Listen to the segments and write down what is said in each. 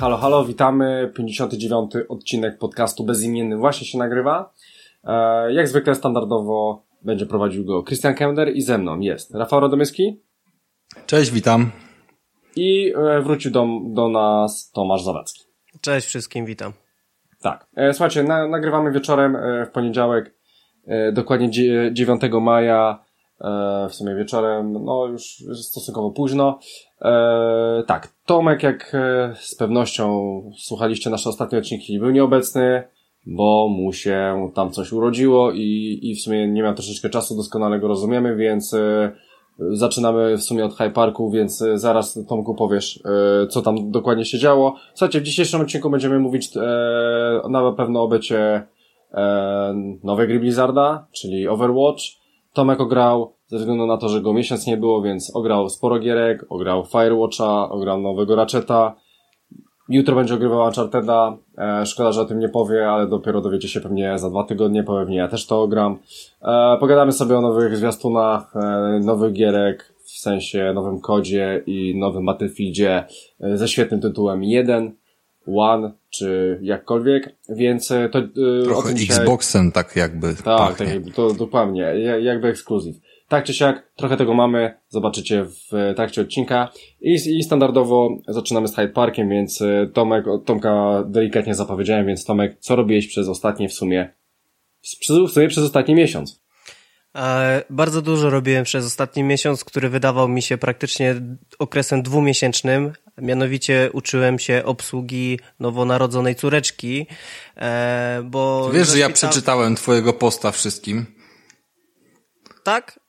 Halo, halo, witamy. 59. odcinek podcastu Bezimienny właśnie się nagrywa. E, jak zwykle standardowo będzie prowadził go Christian Kender i ze mną jest Rafał Radomyski. Cześć, witam. I e, wrócił do, do nas Tomasz Zawadzki. Cześć wszystkim, witam. Tak. E, słuchajcie, na, nagrywamy wieczorem e, w poniedziałek, dokładnie 9 maja, w sumie wieczorem, no już stosunkowo późno. Tak, Tomek, jak z pewnością słuchaliście nasze ostatnie odcinki, był nieobecny, bo mu się tam coś urodziło i, i w sumie nie miał troszeczkę czasu, doskonale go rozumiemy, więc e, zaczynamy w sumie od High Parku, więc e, zaraz Tomku powiesz, e, co tam dokładnie się działo. Słuchajcie, w dzisiejszym odcinku będziemy mówić na pewno o bycie nowej gry Blizzarda, czyli Overwatch. Tomek ograł, ze względu na to, że go miesiąc nie było, więc ograł sporo gierek, ograł Firewatcha, ograł nowego Ratcheta. Jutro będzie ogrywał Uncharted'a. E, szkoda, że o tym nie powie, ale dopiero dowiecie się pewnie za dwa tygodnie, pewnie ja też to ogram. E, pogadamy sobie o nowych zwiastunach, e, nowych gierek, w sensie nowym kodzie i nowym Battlefieldzie e, ze świetnym tytułem 1, One, czy jakkolwiek, więc e, to... E, Trochę tym dzisiaj- Xboxem tak jakby tak, pachnie. tak, jakby, to dokładnie, ja- jakby ekskluzyw. Tak czy siak, trochę tego mamy, zobaczycie w e, trakcie odcinka. I, I standardowo zaczynamy z Hyde Parkiem, więc e, Tomek, Tomka delikatnie zapowiedziałem, więc Tomek, co robiłeś przez ostatnie w sumie, w sumie przez ostatni miesiąc? E, bardzo dużo robiłem przez ostatni miesiąc, który wydawał mi się praktycznie okresem dwumiesięcznym. Mianowicie uczyłem się obsługi nowonarodzonej córeczki, bo... Wiesz, że ja przeczytałem twojego posta wszystkim. Tak?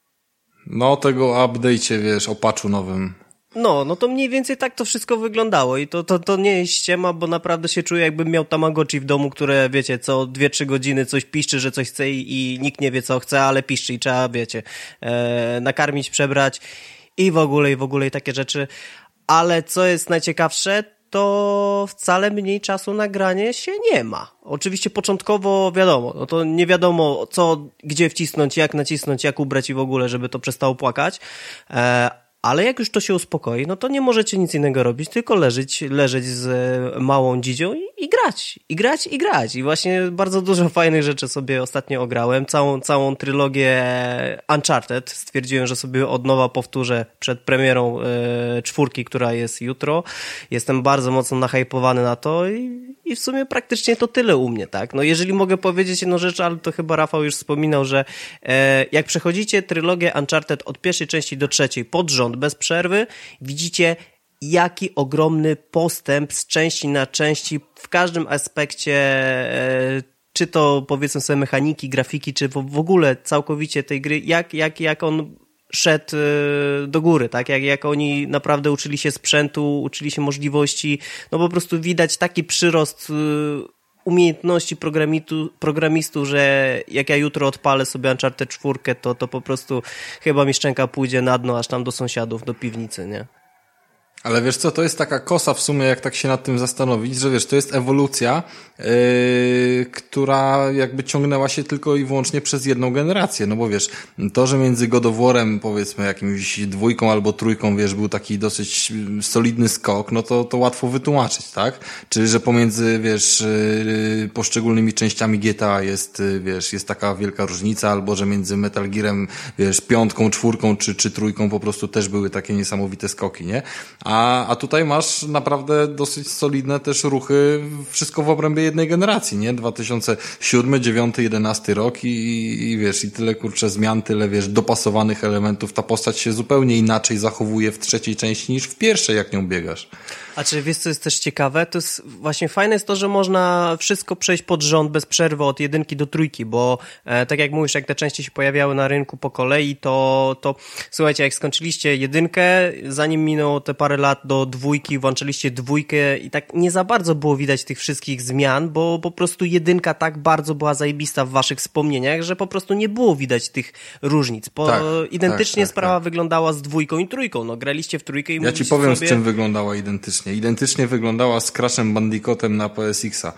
No, tego update'cie, wiesz, o patchu nowym. No, no to mniej więcej tak to wszystko wyglądało i to, to, to nie jest ściema, bo naprawdę się czuję jakbym miał Tamagotchi w domu, które, wiecie, co 2-3 godziny coś piszczy, że coś chce i, i nikt nie wie co chce, ale piszczy i trzeba, wiecie, e, nakarmić, przebrać i w ogóle, i w ogóle i takie rzeczy. Ale co jest najciekawsze, to wcale mniej czasu na granie się nie ma. Oczywiście początkowo wiadomo, no to nie wiadomo co, gdzie wcisnąć, jak nacisnąć, jak ubrać i w ogóle, żeby to przestało płakać. Ale jak już to się uspokoi, no to nie możecie nic innego robić, tylko leżeć, leżeć z e, małą dzidzią i, i grać, i grać, i grać. I właśnie bardzo dużo fajnych rzeczy sobie ostatnio ograłem. Całą, całą trylogię Uncharted stwierdziłem, że sobie od nowa powtórzę przed premierą e, czwórki, która jest jutro. Jestem bardzo mocno nahypowany na to i, i w sumie praktycznie to tyle u mnie, tak? No jeżeli mogę powiedzieć jedną rzecz, ale to chyba Rafał już wspominał, że e, jak przechodzicie trylogię Uncharted od pierwszej części do trzeciej pod rząd, bez przerwy, widzicie jaki ogromny postęp z części na części w każdym aspekcie e, czy to powiedzmy sobie mechaniki, grafiki, czy w, w ogóle całkowicie tej gry, jak, jak, jak on szedł e, do góry, tak? Jak, jak oni naprawdę uczyli się sprzętu, uczyli się możliwości, no po prostu widać taki przyrost e, umiejętności programistu, że jak ja jutro odpalę sobie Uncharted 4, to, to po prostu chyba mi szczęka pójdzie na dno, aż tam do sąsiadów, do piwnicy, nie? Ale wiesz co, to jest taka kosa w sumie, jak tak się nad tym zastanowić, że wiesz, to jest ewolucja, yy, która jakby ciągnęła się tylko i wyłącznie przez jedną generację, no bo wiesz, to, że między God of War'em, powiedzmy, jakimś dwójką albo trójką, wiesz, był taki dosyć yy, solidny skok, no to, to łatwo wytłumaczyć, tak? Czy, że pomiędzy, wiesz, yy, poszczególnymi częściami GTA jest, yy, wiesz, jest taka wielka różnica, albo że między Metal Gearem, wiesz, piątką, czwórką czy, czy trójką po prostu też były takie niesamowite skoki, nie? A tutaj masz naprawdę dosyć solidne też ruchy, wszystko w obrębie jednej generacji, nie? 2007, 9, 11 rok i, i wiesz, i tyle kurczę zmian, tyle wiesz, dopasowanych elementów. Ta postać się zupełnie inaczej zachowuje w trzeciej części niż w pierwszej, jak nią biegasz. A czy wiesz, co jest też ciekawe? To jest właśnie fajne jest to, że można wszystko przejść pod rząd bez przerwy od jedynki do trójki, bo e, tak jak mówisz, jak te części się pojawiały na rynku po kolei, to, to słuchajcie, jak skończyliście jedynkę, zanim minęło te parę lat do dwójki, włączyliście dwójkę i tak nie za bardzo było widać tych wszystkich zmian, bo po prostu jedynka tak bardzo była zajebista w waszych wspomnieniach, że po prostu nie było widać tych różnic. Po, Tak, identycznie tak, tak, sprawa tak. wyglądała z dwójką i trójką. No, graliście w trójkę i Ja ci powiem, sobie... z czym wyglądała identycznie. Identycznie wyglądała z Crashem Bandicootem na PSX-a.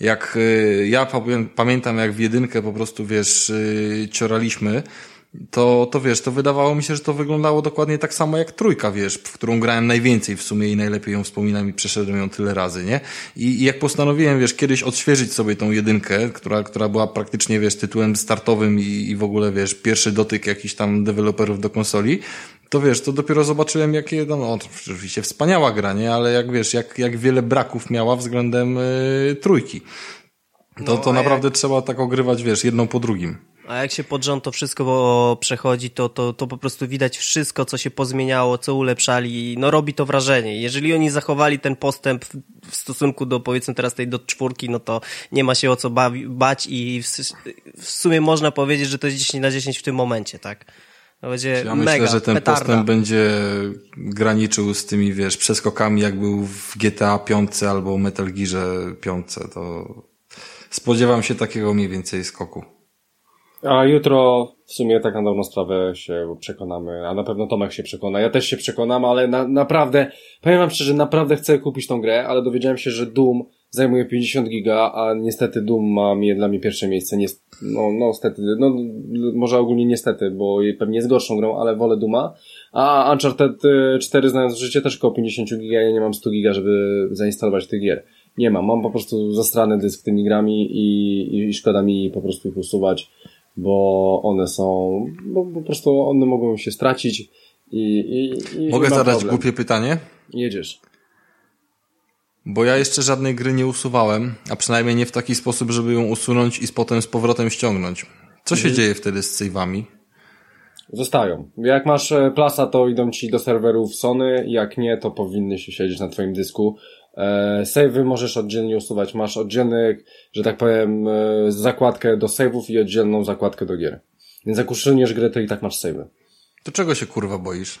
Jak y, ja pamię- pamiętam, jak w jedynkę po prostu, wiesz, y, cioraliśmy, to, to wiesz, to wydawało mi się, że to wyglądało dokładnie tak samo jak trójka, wiesz, w którą grałem najwięcej w sumie i najlepiej ją wspominam i przeszedłem ją tyle razy, nie? I, i jak postanowiłem, wiesz, kiedyś odświeżyć sobie tą jedynkę, która, która była praktycznie, wiesz, tytułem startowym i, i w ogóle, wiesz, pierwszy dotyk jakichś tam deweloperów do konsoli, to wiesz, to dopiero zobaczyłem, jakie, no, no oczywiście wspaniała gra, nie? Ale jak wiesz, jak, jak wiele braków miała względem y, trójki. To, No, to naprawdę trzeba tak ogrywać, wiesz, jedną po drugim. A jak się pod rząd to wszystko przechodzi, to, to, to po prostu widać wszystko, co się pozmieniało, co ulepszali. No robi to wrażenie. Jeżeli oni zachowali ten postęp w, stosunku do powiedzmy teraz tej do czwórki, no to nie ma się o co bawi, bać i w, w sumie można powiedzieć, że to jest 10 na 10 w tym momencie, tak? To będzie Ja mega, myślę, że ten petarda. postęp będzie graniczył z tymi, wiesz, przeskokami, jak był w GTA 5 albo Metal Gearze 5. To spodziewam się takiego mniej więcej skoku. A jutro w sumie tak na dobrą sprawę się przekonamy, a na pewno Tomek się przekona. Ja też się przekonam, ale na, naprawdę, powiem wam szczerze, naprawdę chcę kupić tą grę, ale dowiedziałem się, że Doom zajmuje 50 giga, a niestety Doom ma mnie, dla mnie pierwsze miejsce. Nie, no, no, niestety, no, może ogólnie niestety, bo pewnie jest gorszą grą, ale wolę Duma. A Uncharted 4 znając życie też około 50 giga, ja nie mam 100 giga, żeby zainstalować tych gier. Nie mam, mam po prostu zastrany dysk tymi grami i, i szkoda mi po prostu ich usuwać bo one są, bo po prostu one mogą się stracić i, i, i Mogę zadać problem. głupie pytanie? Jedziesz. Bo ja jeszcze żadnej gry nie usuwałem, a przynajmniej nie w taki sposób, żeby ją usunąć i z potem z powrotem ściągnąć. Co się dzieje wtedy z save'ami? Zostają. Jak masz e, plasa, to idą ci do serwerów Sony, jak nie, to powinny się siedzieć na twoim dysku. E, save'y możesz oddzielnie usuwać. Masz oddzielny, że tak powiem, e, zakładkę do save'ów i oddzielną zakładkę do gier. Więc jak uszylniesz grę, to i tak masz save'y. To czego się kurwa boisz?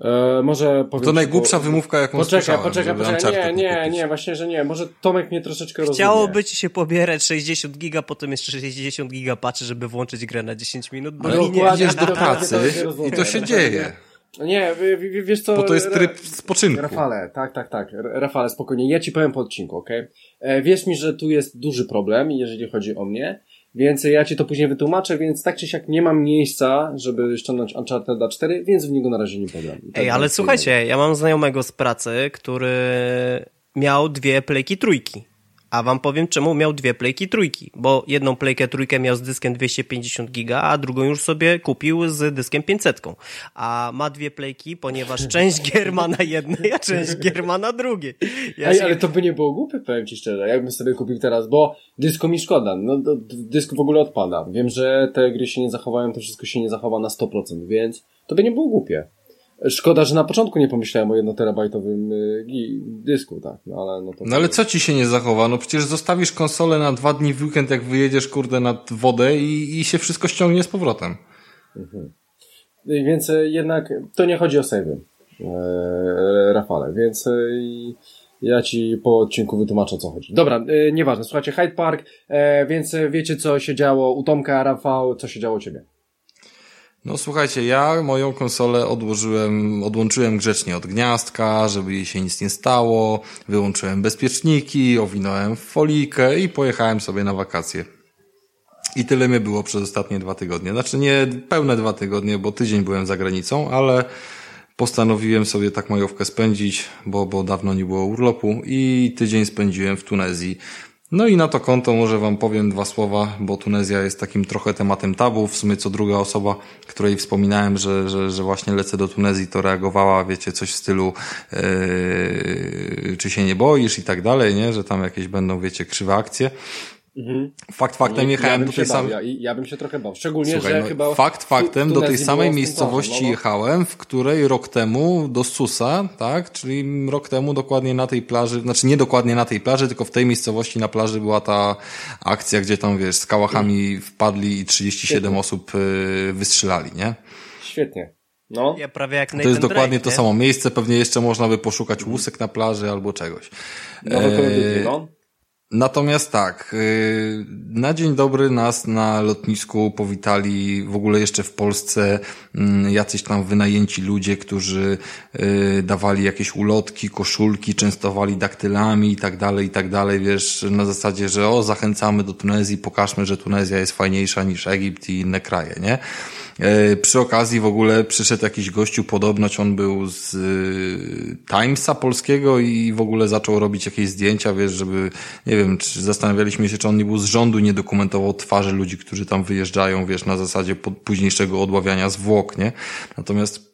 E, może powiem To najgłupsza bo- wymówka, jaką Poczekaj, słyszałem, poczekaj, poczekaj. Nie, nie, kupić. nie, właśnie, że nie. Może Tomek mnie troszeczkę rozumie. Chciałoby ci się pobierać 60 giga, potem jeszcze 60 giga patrzy, żeby włączyć grę na 10 minut, bo Ale nie idziesz do pracy to i to się dzieje. Nie, w- w- wiesz co... Bo to jest tryb spoczynku. Rafale, tak, tak, tak. Rafale, spokojnie. Ja ci powiem po odcinku, okej? E, Wierz mi, że tu jest duży problem, jeżeli chodzi o mnie, więc ja ci to później wytłumaczę, więc tak czy siak nie mam miejsca, żeby ściągnąć Uncharted 4, więc w niego na razie nie pogram. Tak Ej, ale słuchajcie, ja mam znajomego z pracy, który miał dwie plejki trójki. A wam powiem, czemu miał dwie plejki trójki. Bo jedną plejkę trójkę miał z dyskiem 250 giga, a drugą już sobie kupił z dyskiem 500. A ma dwie plejki, ponieważ część gier ma na jednej, a część gier ma na drugiej. Ja Ej, się- ale to by nie było głupie, powiem ci szczerze, jakbym sobie kupił teraz, bo dysku mi szkoda, no dysk w ogóle odpada. Wiem, że te gry się nie zachowają, to wszystko się nie zachowa na 100%, więc to by nie było głupie. Szkoda, że na początku nie pomyślałem o jednoterabajtowym y, gi- dysku, tak, no ale no to... No ale co ci się nie zachowa? No przecież zostawisz konsolę na dwa dni w weekend, jak wyjedziesz, kurde, nad wodę i, i się wszystko ściągnie z powrotem. Y, Więc y, jednak to nie chodzi o savey, e, Rafale, więc y, ja ci po odcinku wytłumaczę o co chodzi. Dobra, y, nieważne, słuchajcie, Hyde Park, e, więc y, wiecie co się działo u Tomka, Rafał, co się działo u ciebie. No słuchajcie, ja moją konsolę odłożyłem, odłączyłem grzecznie od gniazdka, żeby jej się nic nie stało, wyłączyłem bezpieczniki, owinąłem folikę i pojechałem sobie na wakacje. I tyle mnie było przez ostatnie dwa tygodnie. Znaczy nie pełne dwa tygodnie, bo tydzień byłem za granicą, ale postanowiłem sobie tak majówkę spędzić, bo, bo dawno nie było urlopu i tydzień spędziłem w Tunezji. No i na to konto może wam powiem dwa słowa, bo Tunezja jest takim trochę tematem tabu. W sumie co druga osoba, której wspominałem, że, że, że właśnie lecę do Tunezji, to reagowała, wiecie, coś w stylu yy, czy się nie boisz i tak dalej, nie? Że tam jakieś będą, wiecie, krzywe akcje. Fakt faktem jechałem bym do tej samej... ja, ja bym się trochę bał. Szczególnie, Słuchaj, że no, chyba. fakt faktem, do tej samej miejscowości stymulowano, no. jechałem, w której rok temu do Susa, tak, czyli rok temu dokładnie na tej plaży, znaczy nie dokładnie na tej plaży, tylko w tej miejscowości na plaży była ta akcja, gdzie tam, wiesz, z kałachami wpadli i 37 osób y, wystrzelali, nie? Świetnie. No. Ja prawie jak To jest dokładnie Drake, to nie? samo miejsce, pewnie jeszcze można by poszukać łusek na plaży albo czegoś. Nowe Eee, no. Natomiast tak, yy, na dzień dobry nas na lotnisku powitali w ogóle jeszcze w Polsce mm, jacyś tam wynajęci ludzie, którzy yy, dawali jakieś ulotki, koszulki, częstowali daktylami i tak dalej, i tak dalej, wiesz, na zasadzie, że o, zachęcamy do Tunezji, pokażmy, że Tunezja jest fajniejsza niż Egipt i inne kraje, nie? Yy, Przy okazji w ogóle przyszedł jakiś gościu, podobnoć on był z yy, Timesa polskiego i w ogóle zaczął robić jakieś zdjęcia, wiesz, żeby, nie wiem, czy zastanawialiśmy się, czy on nie był z rządu, nie dokumentował twarzy ludzi, którzy tam wyjeżdżają, wiesz, na zasadzie późniejszego odławiania zwłok, nie? Natomiast E,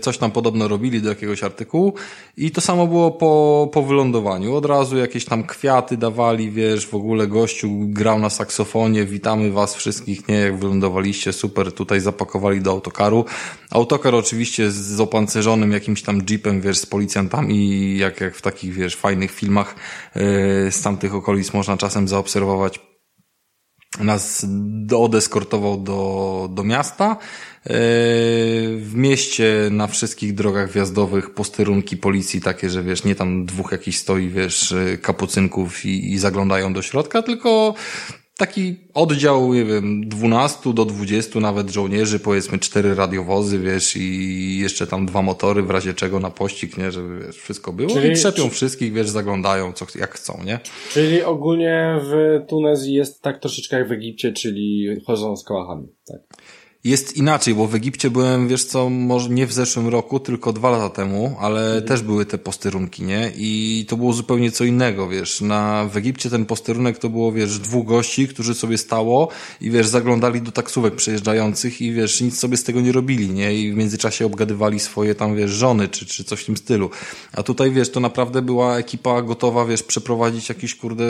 Coś tam podobno robili do jakiegoś artykułu i to samo było po, po wylądowaniu. Od razu jakieś tam kwiaty dawali, wiesz, w ogóle gościu grał na saksofonie, witamy was wszystkich, nie, jak wylądowaliście, super, tutaj zapakowali do autokaru. Autokar oczywiście z opancerzonym jakimś tam jeepem, wiesz, z policjantami, jak, jak w takich, wiesz, fajnych filmach e, z tamtych okolic można czasem zaobserwować nas odeskortował do, do miasta. E, W mieście na wszystkich drogach wjazdowych posterunki policji takie, że wiesz, nie tam dwóch jakichś stoi, wiesz, e, kapucynków i, i zaglądają do środka, tylko taki oddział, nie wiem, 12 do 20 nawet żołnierzy, powiedzmy cztery radiowozy, wiesz, i jeszcze tam dwa motory w razie czego na pościg, nie, żeby wiesz, wszystko było Czyli- i trzepią wszystkich, wiesz, zaglądają co, jak chcą, nie? Czyli ogólnie w Tunezji jest tak troszeczkę jak w Egipcie, czyli chodzą z kałachami. Tak. Jest inaczej, bo w Egipcie byłem, wiesz co, może nie w zeszłym roku, tylko dwa lata temu, ale też były te posterunki, nie? I to było zupełnie co innego, wiesz. Na, w Egipcie ten posterunek to było, wiesz, dwóch gości, którzy sobie stało i, wiesz, zaglądali do taksówek przejeżdżających i, wiesz, nic sobie z tego nie robili, nie? I w międzyczasie obgadywali swoje tam, wiesz, żony czy, czy coś w tym stylu. A tutaj, wiesz, to naprawdę była ekipa gotowa, wiesz, przeprowadzić jakiś, kurde,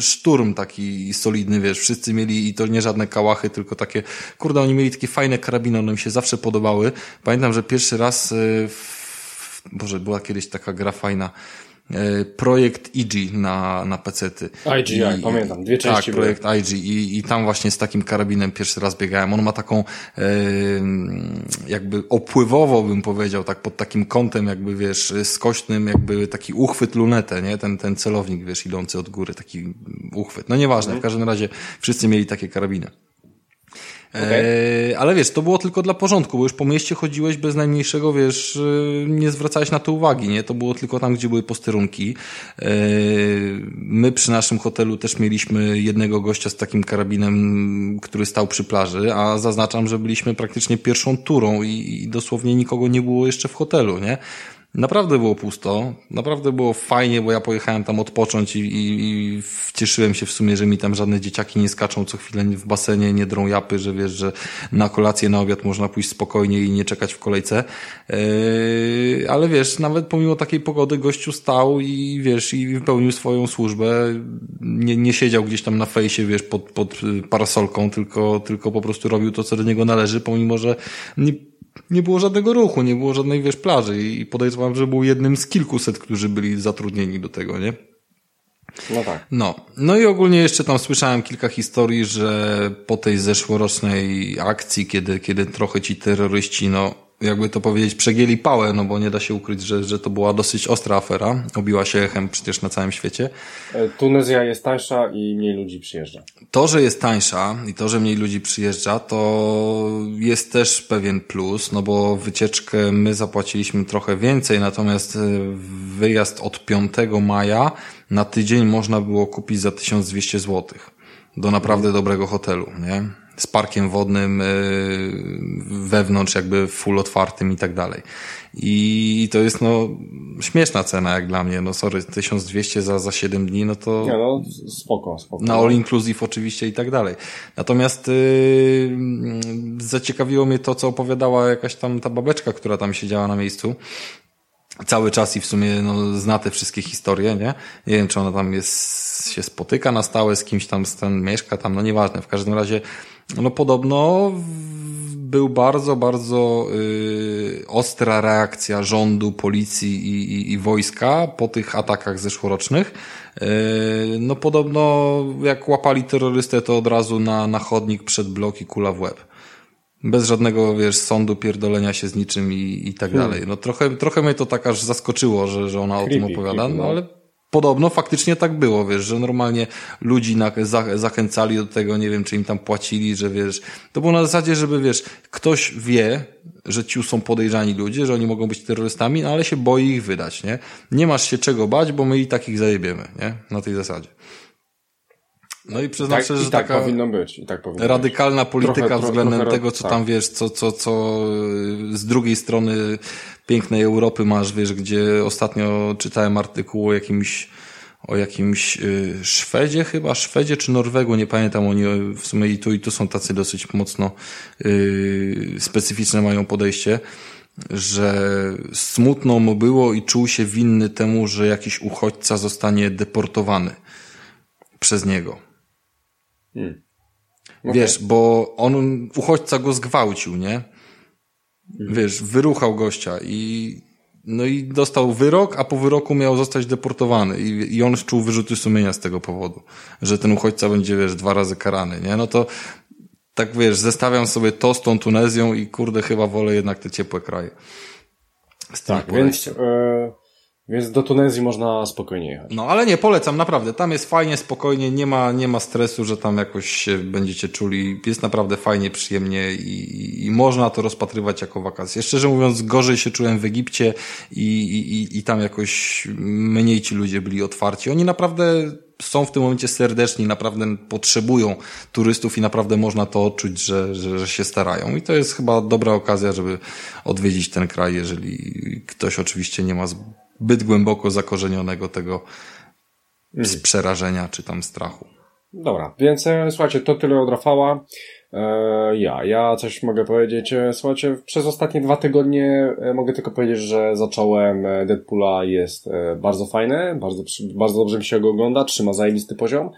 szturm taki solidny, wiesz. Wszyscy mieli, i to nie żadne kałachy, tylko takie, kurde, oni mieli takie fajne karabiny, one mi się zawsze podobały. Pamiętam, że pierwszy raz, y, w, Boże, była kiedyś taka gra fajna, y, projekt IG na, na PC-ty. IGI, pamiętam, dwie części Tak, były. projekt IG i, i tam właśnie z takim karabinem pierwszy raz biegałem. On ma taką e, jakby opływowo bym powiedział, tak pod takim kątem jakby wiesz, skośnym jakby taki uchwyt lunetę, nie? Ten, ten celownik wiesz, idący od góry, taki uchwyt. No nieważne, w każdym razie wszyscy mieli takie karabiny. E, ale wiesz, to było tylko dla porządku, bo już po mieście chodziłeś bez najmniejszego, wiesz, e, nie zwracałeś na to uwagi, nie? To było tylko tam, gdzie były posterunki. E, my przy naszym hotelu też mieliśmy jednego gościa z takim karabinem, który stał przy plaży, a zaznaczam, że byliśmy praktycznie pierwszą turą i, i dosłownie nikogo nie było jeszcze w hotelu, nie? Naprawdę było pusto, naprawdę było fajnie, bo ja pojechałem tam odpocząć i, i, i cieszyłem się w sumie, że mi tam żadne dzieciaki nie skaczą co chwilę w basenie, nie drą japy, że wiesz, że na kolację, na obiad można pójść spokojnie i nie czekać w kolejce. Yy, ale wiesz, nawet pomimo takiej pogody gościu stał i wiesz, i wypełnił swoją służbę. Nie, nie siedział gdzieś tam na fejsie, wiesz, pod, pod parasolką, tylko, tylko po prostu robił to, co do niego należy, pomimo, że nie, nie było żadnego ruchu, nie było żadnej, wiesz, plaży i podejrzewam, że był jednym z kilkuset, którzy byli zatrudnieni do tego, nie? No tak. No, no i ogólnie jeszcze tam słyszałem kilka historii, że po tej zeszłorocznej akcji, kiedy, kiedy trochę ci terroryści, no, jakby to powiedzieć, przegięli pałę, no bo nie da się ukryć, że, że to była dosyć ostra afera. Obiła się echem przecież na całym świecie. E, Tunezja jest tańsza i mniej ludzi przyjeżdża. To, że jest tańsza i to, że mniej ludzi przyjeżdża, to jest też pewien plus, no bo wycieczkę my zapłaciliśmy trochę więcej, natomiast e, wyjazd od 5 maja na tydzień można było kupić za 1200 zł do naprawdę dobrego hotelu, nie? Z parkiem wodnym yy, wewnątrz, jakby full otwartym i tak dalej. I to jest no śmieszna cena jak dla mnie. No sorry, 1200 za, za 7 dni, no to Nie no, spoko, spoko. na all inclusive oczywiście i tak dalej. Natomiast yy, zaciekawiło mnie to, co opowiadała jakaś tam ta babeczka, która tam siedziała na miejscu. Cały czas i w sumie no, zna te wszystkie historie, nie? Nie wiem, czy ona tam jest, się spotyka na stałe z kimś tam, z ten mieszka tam, no nieważne. W każdym razie, no podobno był bardzo, bardzo yy, ostra reakcja rządu, policji i, i, i wojska po tych atakach zeszłorocznych. Yy, no podobno jak łapali terrorystę, to od razu na, na chodnik przed blok i kula w łeb. Bez żadnego, wiesz, sądu, pierdolenia się z niczym i, i tak hmm. dalej. No trochę, trochę mnie to tak aż zaskoczyło, że, że ona creepy, o tym opowiada, no, no ale podobno faktycznie tak było, wiesz, że normalnie ludzi na, za, zachęcali do tego, nie wiem, czy im tam płacili, że wiesz, to było na zasadzie, żeby wiesz, ktoś wie, że ci są podejrzani ludzie, że oni mogą być terrorystami, no ale się boi ich wydać, nie? Nie masz się czego bać, bo my i takich zajebiemy, nie? Na tej zasadzie. No i przyznam tak, szczerze, że tak taka powinno być. I tak powinno radykalna być. polityka trochę, względem trochę, tego, co tak. tam wiesz, co, co, co z drugiej strony pięknej Europy masz, wiesz, gdzie ostatnio czytałem artykuł o jakimś o jakimś y, Szwedzie chyba, Szwedzie czy Norwegu, nie pamiętam, oni w sumie i tu i tu są tacy dosyć mocno yy, specyficzne mają podejście, że smutno mu było i czuł się winny temu, że jakiś uchodźca zostanie deportowany przez niego. Hmm. Okay. Wiesz, bo on, uchodźca go zgwałcił, nie? Hmm. Wiesz, wyruchał gościa i no i dostał wyrok, a po wyroku miał zostać deportowany i, i on czuł wyrzuty sumienia z tego powodu, że ten uchodźca będzie, wiesz, dwa razy karany, nie? No to tak, wiesz, zestawiam sobie to z tą Tunezją i kurde, chyba wolę jednak te ciepłe kraje. tak, więc, yy, więc do Tunezji można spokojnie jechać. No, ale nie, polecam, naprawdę. Tam jest fajnie, spokojnie, nie ma, nie ma stresu, że tam jakoś się będziecie czuli. Jest naprawdę fajnie, przyjemnie i, i można to rozpatrywać jako wakacje. Szczerze mówiąc, gorzej się czułem w Egipcie i, i, i tam jakoś mniej ci ludzie byli otwarci. Oni naprawdę są w tym momencie serdeczni, naprawdę potrzebują turystów i naprawdę można to odczuć, że, że, że się starają. I to jest chyba dobra okazja, żeby odwiedzić ten kraj, jeżeli ktoś oczywiście nie ma zbyt głęboko zakorzenionego tego mhm. przerażenia czy tam strachu. Dobra, więc e, słuchajcie, to tyle od Rafała. E, ja, ja coś mogę powiedzieć. E, słuchajcie, przez ostatnie dwa tygodnie mogę tylko powiedzieć, że zacząłem Deadpoola, jest bardzo fajny, bardzo, bardzo dobrze mi się go ogląda, trzyma zajebisty poziom.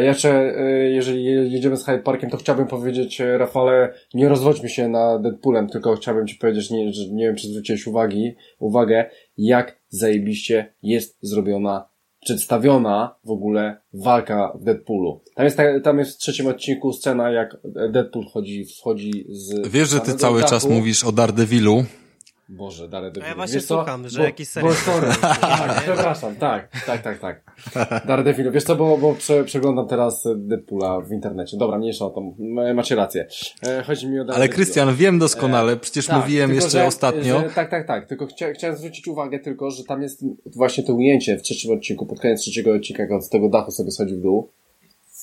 Jeszcze, jeżeli jedziemy z Hyde Parkiem, to chciałbym powiedzieć, Rafale, nie rozwodźmy się na Deadpoolem, tylko chciałbym Ci powiedzieć, nie, że nie wiem, czy zwróciłeś uwagi, uwagę, jak zajebiście jest zrobiona, przedstawiona w ogóle walka w Deadpoolu. Tam jest, tam jest w trzecim odcinku scena, jak Deadpool wchodzi, wchodzi z... Wiesz, że ty cały dachu. czas mówisz o Daredevilu, Boże, Daredevil. A ja właśnie wiesz słucham, co? że bo, jakiś serial. Bo, sorry, tak, przepraszam, tak, tak, tak, tak. Daredevil, wiesz co, bo, bo prze, przeglądam teraz Deadpoola w internecie. Dobra, mniejsza o to, macie rację. E, chodzi mi o. Ale Krystian, wiem doskonale, przecież e, tak, mówiłem tylko, jeszcze że, ostatnio. Że, tak, tak, tak, tylko chcia, chciałem zwrócić uwagę tylko, że tam jest właśnie to ujęcie w trzecim odcinku, pod koniec trzeciego odcinka, jak z tego dachu sobie schodzi w dół.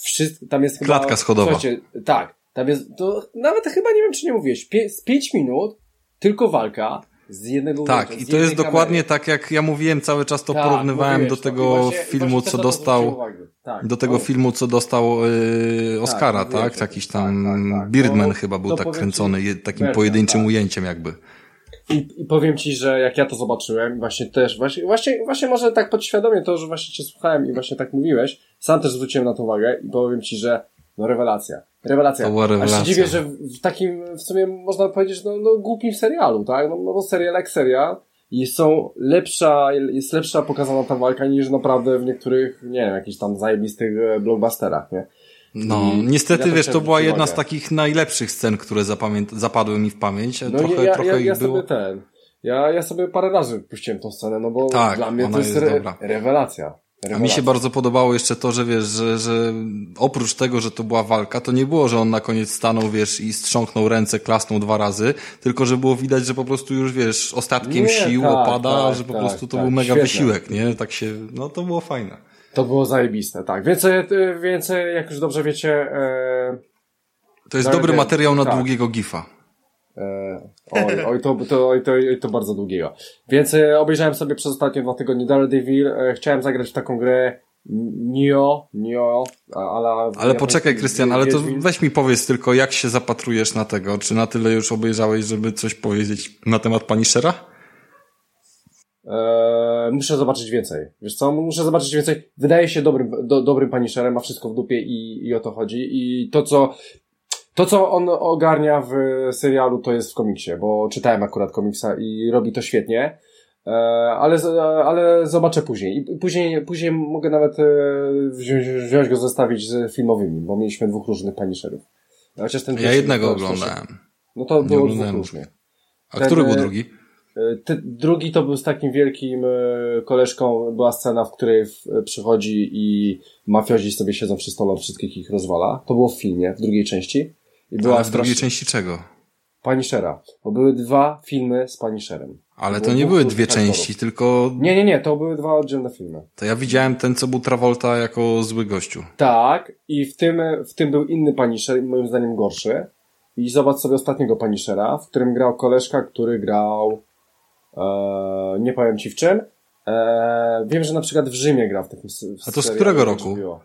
Wszystko, tam jest chyba... Klatka schodowa. tak, tam jest, to nawet chyba nie wiem, czy nie mówiłeś, pie, z pięć minut tylko walka, z jednego Tak, i to jest dokładnie tak, jak ja mówiłem cały czas, to tak, porównywałem do tego właśnie, filmu, właśnie co dostał, tak, do tego no. filmu, co dostał yy, Oscara, tak? tak? Jakiś tam tak, tak, tak. Birdman no, chyba był tak kręcony, ci, takim pojedynczym ujęciem jakby. I, I powiem ci, że jak ja to zobaczyłem, właśnie też, właśnie, właśnie, właśnie może tak podświadomie to, że właśnie cię słuchałem i właśnie tak mówiłeś, sam też zwróciłem na to uwagę i powiem ci, że no rewelacja. Rewelacja. To była rewelacja. A się dziwię, że w takim, w sumie można powiedzieć, no, no głupim serialu, tak? No, no serial jak serial i są lepsza, jest lepsza pokazana ta walka niż naprawdę w niektórych, nie wiem, jakichś tam zajebistych e, blockbusterach, nie? No, I niestety, ja wiesz, to była jedna z takich najlepszych scen, które zapadły mi w pamięć. No trochę, ja, trochę ja, ja ich było. ten. Ja, ja sobie parę razy puściłem tą scenę, no bo tak, dla mnie to jest, jest re- rewelacja. A mi się bardzo podobało jeszcze to, że wiesz, że, że oprócz tego, że to była walka, to nie było, że on na koniec stanął, wiesz, i strząknął ręce, klasnął dwa razy, tylko że było widać, że po prostu już, wiesz, ostatkiem nie, sił tak, opada, tak, że po tak, prostu to tak, był mega świetne. wysiłek, nie? Tak się, no to było fajne. To było zajebiste, tak. Więcej, więcej jak już dobrze wiecie... E... To jest dobry materiał na tak. długiego gifa. E, oj, oj, to, to, oj, to, oj, to bardzo długiego. Więc e, obejrzałem sobie przez ostatnie dwa tygodnie Daredevil. E, chciałem zagrać w taką grę Nio, Nio, ale... Ale poczekaj, Krystian, ale to weź mi powiedz tylko, jak się zapatrujesz na tego? Czy na tyle już obejrzałeś, żeby coś powiedzieć na temat Punishera? Eee, muszę zobaczyć więcej. Wiesz co? Muszę zobaczyć więcej. Wydaje się dobrym, do, dobrym Punisherem, ma wszystko w dupie i, i o to chodzi. I to, co to, co on ogarnia w serialu, to jest w komiksie, bo czytałem akurat komiksa i robi to świetnie. E, ale, ale zobaczę później. I później, później mogę nawet e, wziąć, wziąć go, zestawić z filmowymi, bo mieliśmy dwóch różnych Punisherów. Chociaż ten ja jednego oglądałem. No to było dwóch różnych. A Ten, który był e, drugi? Drugi to był z takim wielkim koleżką, była scena, w której przychodzi i mafiozi sobie siedzą przy stole, wszystkich ich rozwala. To było w filmie, w drugiej części. I była Ale w drugiej strasznie- części czego? Punishera. Bo były dwa filmy z Punisherem. Ale to nie były dwie części, tylko Nie, nie, nie, to były dwa oddzielne filmy. to ja widziałem ten, co był Travolta jako zły gościu. Tak, i w tym, w tym był inny Punisher, moim zdaniem gorszy. I zobacz sobie ostatniego Punishera, w którym grał koleżka, który grał, e, nie powiem ci w czym. E, wiem, że na przykład w Rzymie gra w takim w A to z którego roku? było.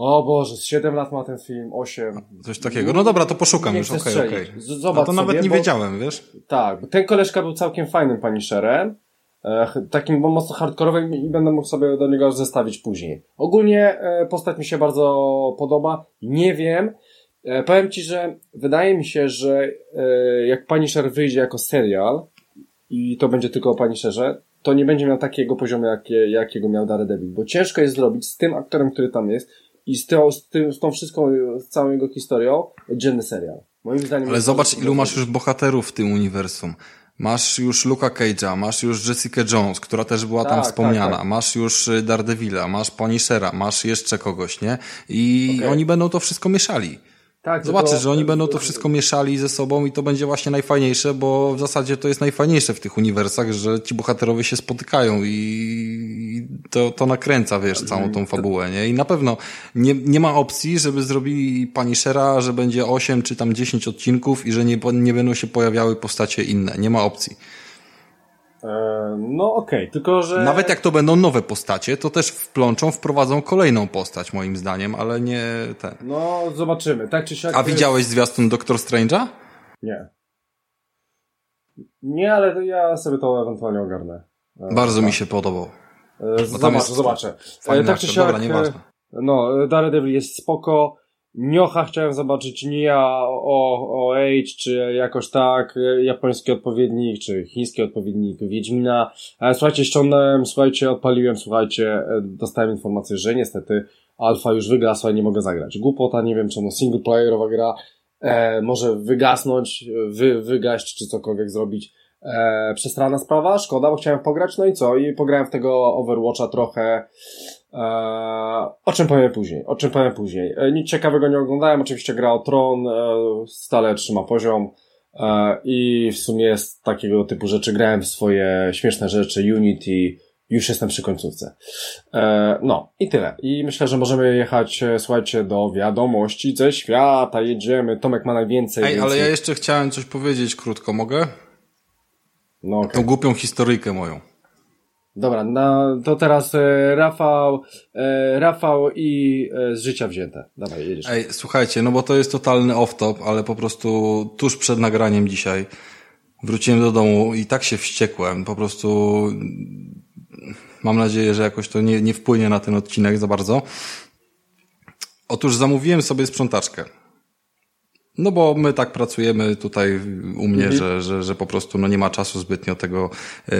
O Boże, z 7 lat ma ten film, 8. Coś takiego. No dobra, to poszukam Nie już, okej, okej. Z- No Zobacz to nawet sobie, nie bo- wiedziałem, wiesz? Tak, bo ten koleżka był całkiem fajnym Punisherem, e, takim mocno hardkorowym i będę mógł sobie do niego zestawić później. Ogólnie e, postać mi się bardzo podoba. Nie wiem, e, powiem Ci, że wydaje mi się, że e, jak Punisher wyjdzie jako serial i to będzie tylko o Punisherze, to nie będzie miał takiego poziomu, jakie, jakiego miał Daredevil, bo ciężko jest zrobić z tym aktorem, który tam jest i z, tą, z, tym, z tą wszystką, z całą jego historią, dzienny serial. Moim zdaniem Ale zobacz, ilu masz już bohaterów w tym uniwersum. Masz już Luka Cage'a, masz już Jessica Jones, która też była tam Tak, wspomniana, tak, tak. masz już y, Daredevila, masz Punishera, masz jeszcze kogoś, nie? I Okej. oni będą to wszystko mieszali. Tak, Zobaczysz, tylko- że oni będą to wszystko mieszali ze sobą i to będzie właśnie najfajniejsze, bo w zasadzie to jest najfajniejsze w tych uniwersach, że ci bohaterowie się spotykają i to, to nakręca, wiesz, całą tą fabułę, nie? I na pewno nie, nie ma opcji, żeby zrobili Punishera, że będzie 8 czy tam 10 odcinków i że nie, nie będą się pojawiały postacie inne. Nie ma opcji. E, No okej, tylko że... Nawet jak to będą nowe postacie, to też wplączą, wprowadzą kolejną postać, moim zdaniem, ale nie ten. No zobaczymy, tak czy siak... A widziałeś zwiastun Doctor Strange'a? Nie. Nie, ale ja sobie to ewentualnie ogarnę. E, Bardzo tak. mi się podobał. E, tam Zobaczę, E, Tak czy siak... Dobra, e, nieważne. No, Daredevil jest spoko. Niocha chciałem zobaczyć, nie ja o, o Age, czy jakoś tak, e, japoński odpowiednik, czy chiński odpowiednik Wiedźmina. Ale słuchajcie, ściągnąłem, słuchajcie, odpaliłem, słuchajcie, e, dostałem informację, że niestety alfa już wygasła i nie mogę zagrać. Głupota, nie wiem czemu, single playerowa gra, e, może wygasnąć, wy, wygaść, czy cokolwiek zrobić. E, przestrana sprawa, szkoda, bo chciałem pograć, no i co? I pograłem w tego Overwatcha trochę. E, o czym powiem później? O czym powiem później? E, nic ciekawego nie oglądałem, oczywiście gra o Tron, e, stale trzyma poziom. I w sumie z takiego typu rzeczy grałem w swoje śmieszne rzeczy, Unity, już jestem przy końcówce. No, i tyle. I myślę, że możemy jechać, słuchajcie, do wiadomości ze świata. Jedziemy. Tomek ma najwięcej. Ej, ale więcej. ja jeszcze chciałem coś powiedzieć krótko, mogę? No, okej. Tą głupią historyjkę moją. Dobra, no, to teraz e, Rafał, e, Rafał i e, z życia wzięte. Dawaj, jedziesz. Ej, słuchajcie, no bo to jest totalny off-top, ale po prostu tuż przed nagraniem dzisiaj wróciłem do domu i tak się wściekłem. Po prostu mam nadzieję, że jakoś to nie, nie wpłynie na ten odcinek za bardzo. Otóż zamówiłem sobie sprzątaczkę. No bo my tak pracujemy tutaj u mnie, że, że, że po prostu no nie ma czasu zbytnio tego yy,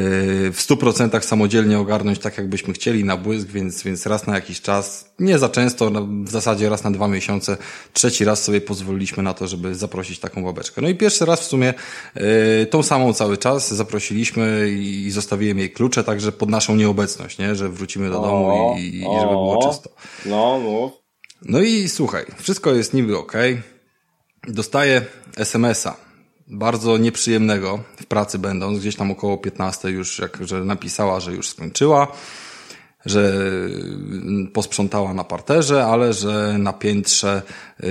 w stu procentach samodzielnie ogarnąć tak, jakbyśmy chcieli na błysk, więc, więc raz na jakiś czas, nie za często, no w zasadzie raz na dwa miesiące, trzeci raz sobie pozwoliliśmy na to, żeby zaprosić taką babeczkę. No i pierwszy raz w sumie yy, tą samą cały czas zaprosiliśmy i zostawiłem jej klucze, także pod naszą nieobecność, nie? że wrócimy do domu i, i, i żeby było o. czysto. No, mów. No i słuchaj, wszystko jest niby ok. Dostaję SMS-a, bardzo nieprzyjemnego w pracy będąc, gdzieś tam około 15 już, jak, że napisała, że już skończyła, że posprzątała na parterze, ale że na piętrze yy,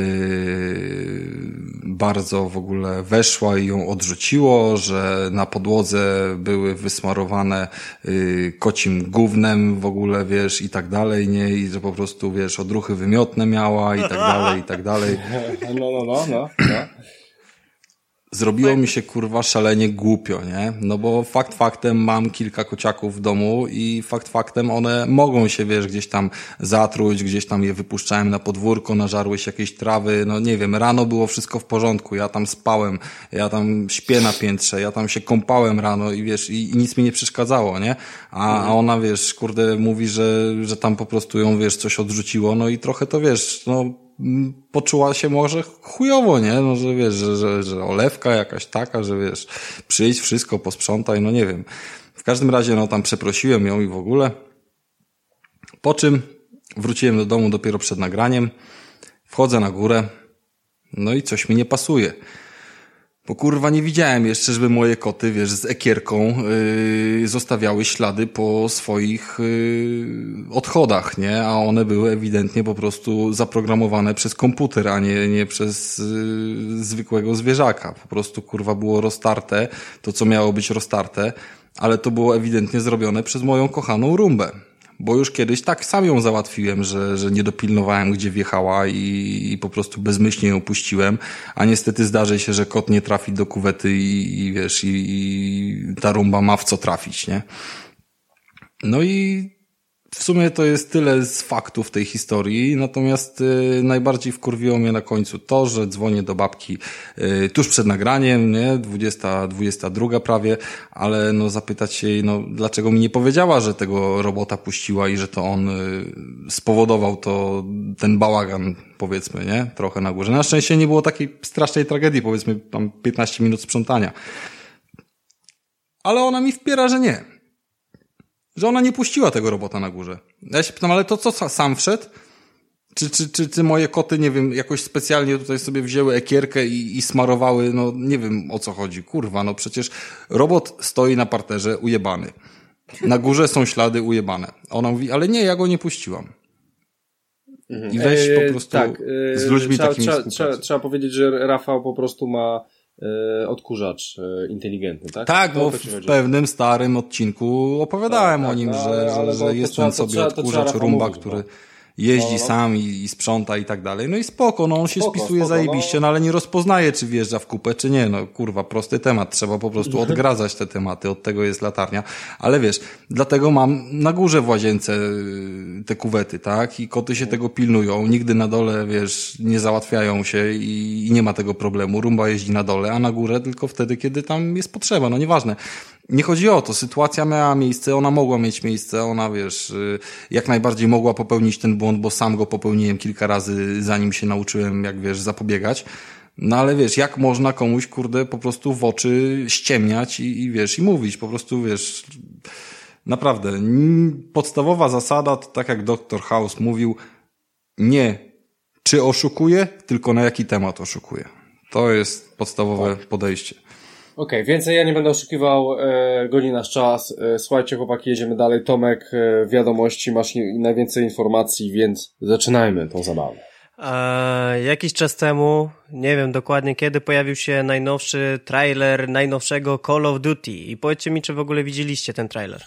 bardzo w ogóle weszła i ją odrzuciło, że na podłodze były wysmarowane yy, kocim gównem w ogóle, wiesz, i tak dalej, nie? I że po prostu, wiesz, odruchy wymiotne miała i tak dalej, i tak dalej. No, no, no, no. no. Zrobiło mi się kurwa szalenie głupio, nie? No bo fakt faktem mam kilka kociaków w domu i fakt faktem one mogą się, wiesz, gdzieś tam zatruć, gdzieś tam je wypuszczałem na podwórko, nażarły się jakieś trawy, no nie wiem, rano było wszystko w porządku, ja tam spałem, ja tam śpię na piętrze, ja tam się kąpałem rano i wiesz, i, i nic mi nie przeszkadzało, nie? A, a ona, wiesz, kurde, mówi, że, że tam po prostu ją, wiesz, coś odrzuciło, no i trochę to, wiesz, no poczuła się może chujowo, nie? No, że wiesz, że, że, że olewka jakaś taka, że wiesz, przyjdź, wszystko posprzątaj, no nie wiem. W każdym razie, no tam przeprosiłem ją i w ogóle. Po czym wróciłem do domu dopiero przed nagraniem. Wchodzę na górę. No i coś mi nie pasuje. Bo kurwa nie widziałem jeszcze, żeby moje koty, wiesz, z ekierką yy, zostawiały ślady po swoich yy, odchodach, nie? A one były ewidentnie po prostu zaprogramowane przez komputer, a nie, nie przez yy, zwykłego zwierzaka. Po prostu kurwa było roztarte, to co miało być roztarte, ale to było ewidentnie zrobione przez moją kochaną rumbę bo już kiedyś tak sam ją załatwiłem, że, że nie dopilnowałem, gdzie wjechała i, i po prostu bezmyślnie ją puściłem, a niestety zdarzy się, że kot nie trafi do kuwety i, i wiesz, i, i ta rumba ma w co trafić, nie? No i w sumie to jest tyle z faktów tej historii, natomiast y, najbardziej wkurwiło mnie na końcu to, że dzwonię do babki y, tuż przed nagraniem, nie, 20, 22 prawie, ale no zapytać jej, no dlaczego mi nie powiedziała, że tego robota puściła i że to on y, spowodował to, ten bałagan, powiedzmy, nie, trochę na górze. Na szczęście nie było takiej strasznej tragedii, powiedzmy tam 15 minut sprzątania. Ale ona mi wpiera, że nie że ona nie puściła tego robota na górze. Ja się pytam, ale to co sam wszedł? Czy, czy, czy, czy moje koty, nie wiem, jakoś specjalnie tutaj sobie wzięły ekierkę i, i smarowały, no nie wiem o co chodzi. Kurwa, no przecież robot stoi na parterze ujebany. Na górze są ślady ujebane. Ona mówi, ale nie, ja go nie puściłam. Mhm. I weź po prostu tak, z ludźmi trzeba, takimi trzeba, trzeba, trzeba powiedzieć, że Rafał po prostu ma E, odkurzacz e, inteligentny, tak? Tak, bo w pewnym starym odcinku opowiadałem tak, o nim, tak, no, że, ale, że, że jest ten sobie odkurzacz rumba, który... No jeździ no, no. sam i, i, sprząta i tak dalej. No i spoko, no on się spoko, spisuje spoko, zajebiście, no. no ale nie rozpoznaje, czy wjeżdża w kupę, czy nie. No kurwa, prosty temat. Trzeba po prostu odgradzać te tematy. Od tego jest latarnia. Ale wiesz, dlatego mam na górze w łazience y, te kuwety, tak? I koty się tego pilnują. Nigdy na dole, wiesz, nie załatwiają się i, i nie ma tego problemu. Rumba jeździ na dole, a na górę tylko wtedy, kiedy tam jest potrzeba. No nieważne. Nie chodzi o to, sytuacja miała miejsce, ona mogła mieć miejsce, ona wiesz, y, jak najbardziej mogła popełnić ten błąd, bo sam go popełniłem kilka razy, zanim się nauczyłem, jak wiesz, zapobiegać. No ale wiesz, jak można komuś, kurde, po prostu w oczy ściemniać i, i wiesz, i mówić, po prostu wiesz, naprawdę, podstawowa zasada, to tak jak dr House mówił, nie czy oszukuje, tylko na jaki temat oszukuje. To jest podstawowe tak. podejście. Okej, okay, więcej ja nie będę oszukiwał, e, goni nasz czas. E, słuchajcie chłopaki, jedziemy dalej. Tomek, e, wiadomości, masz najwięcej informacji, więc zaczynajmy tą zabawę. E, jakiś czas temu, nie wiem dokładnie kiedy, pojawił się najnowszy trailer najnowszego Call of Duty. I powiedzcie mi, czy w ogóle widzieliście ten trailer?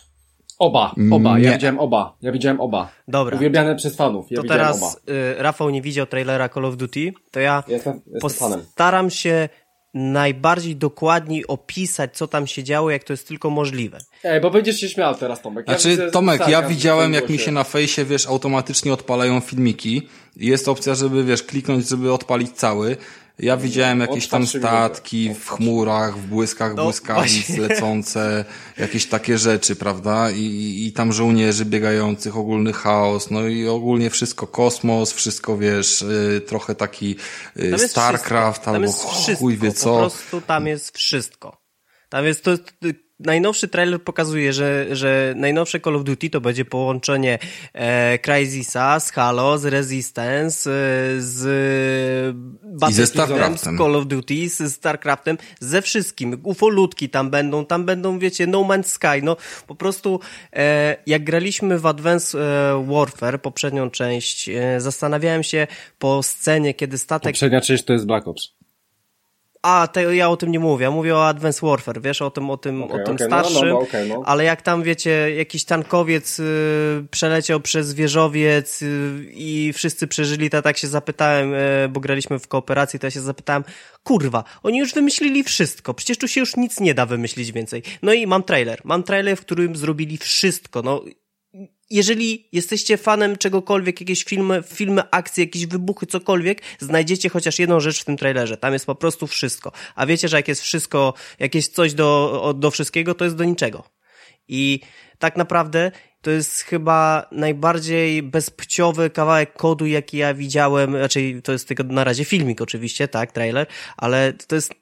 Oba, oba, nie. ja widziałem oba, ja widziałem oba. Dobra. Uwielbiane przez fanów, ja to teraz y, Rafał nie widział trailera Call of Duty, to ja jestem, jestem postaram fanem. się najbardziej dokładniej opisać, co tam się działo, jak to jest tylko możliwe. Ej, bo będziesz się śmiał teraz, Tomek. Ja znaczy, widzę, Tomek, ja widziałem, jak mi się na fejsie, wiesz, automatycznie odpalają filmiki i jest opcja, żeby, wiesz, kliknąć, żeby odpalić cały ja widziałem jakieś tam statki w chmurach, w błyskach no, błyskawic lecące, jakieś takie rzeczy, prawda? I, I tam żołnierzy biegających, ogólny chaos, no i ogólnie wszystko kosmos, wszystko wiesz, y, trochę taki y, StarCraft albo chuj wie co. Po prostu tam jest wszystko. Tam jest to najnowszy trailer pokazuje, że, że najnowsze Call of Duty to będzie połączenie e, Crysisa z Halo, z Resistance, e, z Battlefieldem, z Call of Duty, z StarCraftem, ze wszystkim. Ufolutki tam będą, tam będą, wiecie, No Man's Sky, no po prostu e, jak graliśmy w Advanced e, Warfare, poprzednią część, e, zastanawiałem się po scenie, kiedy statek... Poprzednia część to jest Black Ops. A, te, ja o tym nie mówię, ja mówię o Advanced Warfare, wiesz, o tym, o tym, okay, o tym okay, starszym, no, no, okay, no. ale jak tam, wiecie, jakiś tankowiec y, przeleciał przez wieżowiec y, i wszyscy przeżyli, to tak się zapytałem, y, bo graliśmy w kooperacji, to ja się zapytałem, kurwa, oni już wymyślili wszystko, przecież tu się już nic nie da wymyślić więcej. No i mam trailer, mam trailer, w którym zrobili wszystko, no jeżeli jesteście fanem czegokolwiek, jakieś filmy, filmy, akcje, jakieś wybuchy, cokolwiek, znajdziecie chociaż jedną rzecz w tym trailerze. Tam jest po prostu wszystko. A wiecie, że jak jest wszystko, jak jest coś do, do wszystkiego, to jest do niczego. I tak naprawdę to jest chyba najbardziej bezpłciowy kawałek kodu, jaki ja widziałem, raczej to jest tylko na razie filmik oczywiście, tak, trailer, ale to jest,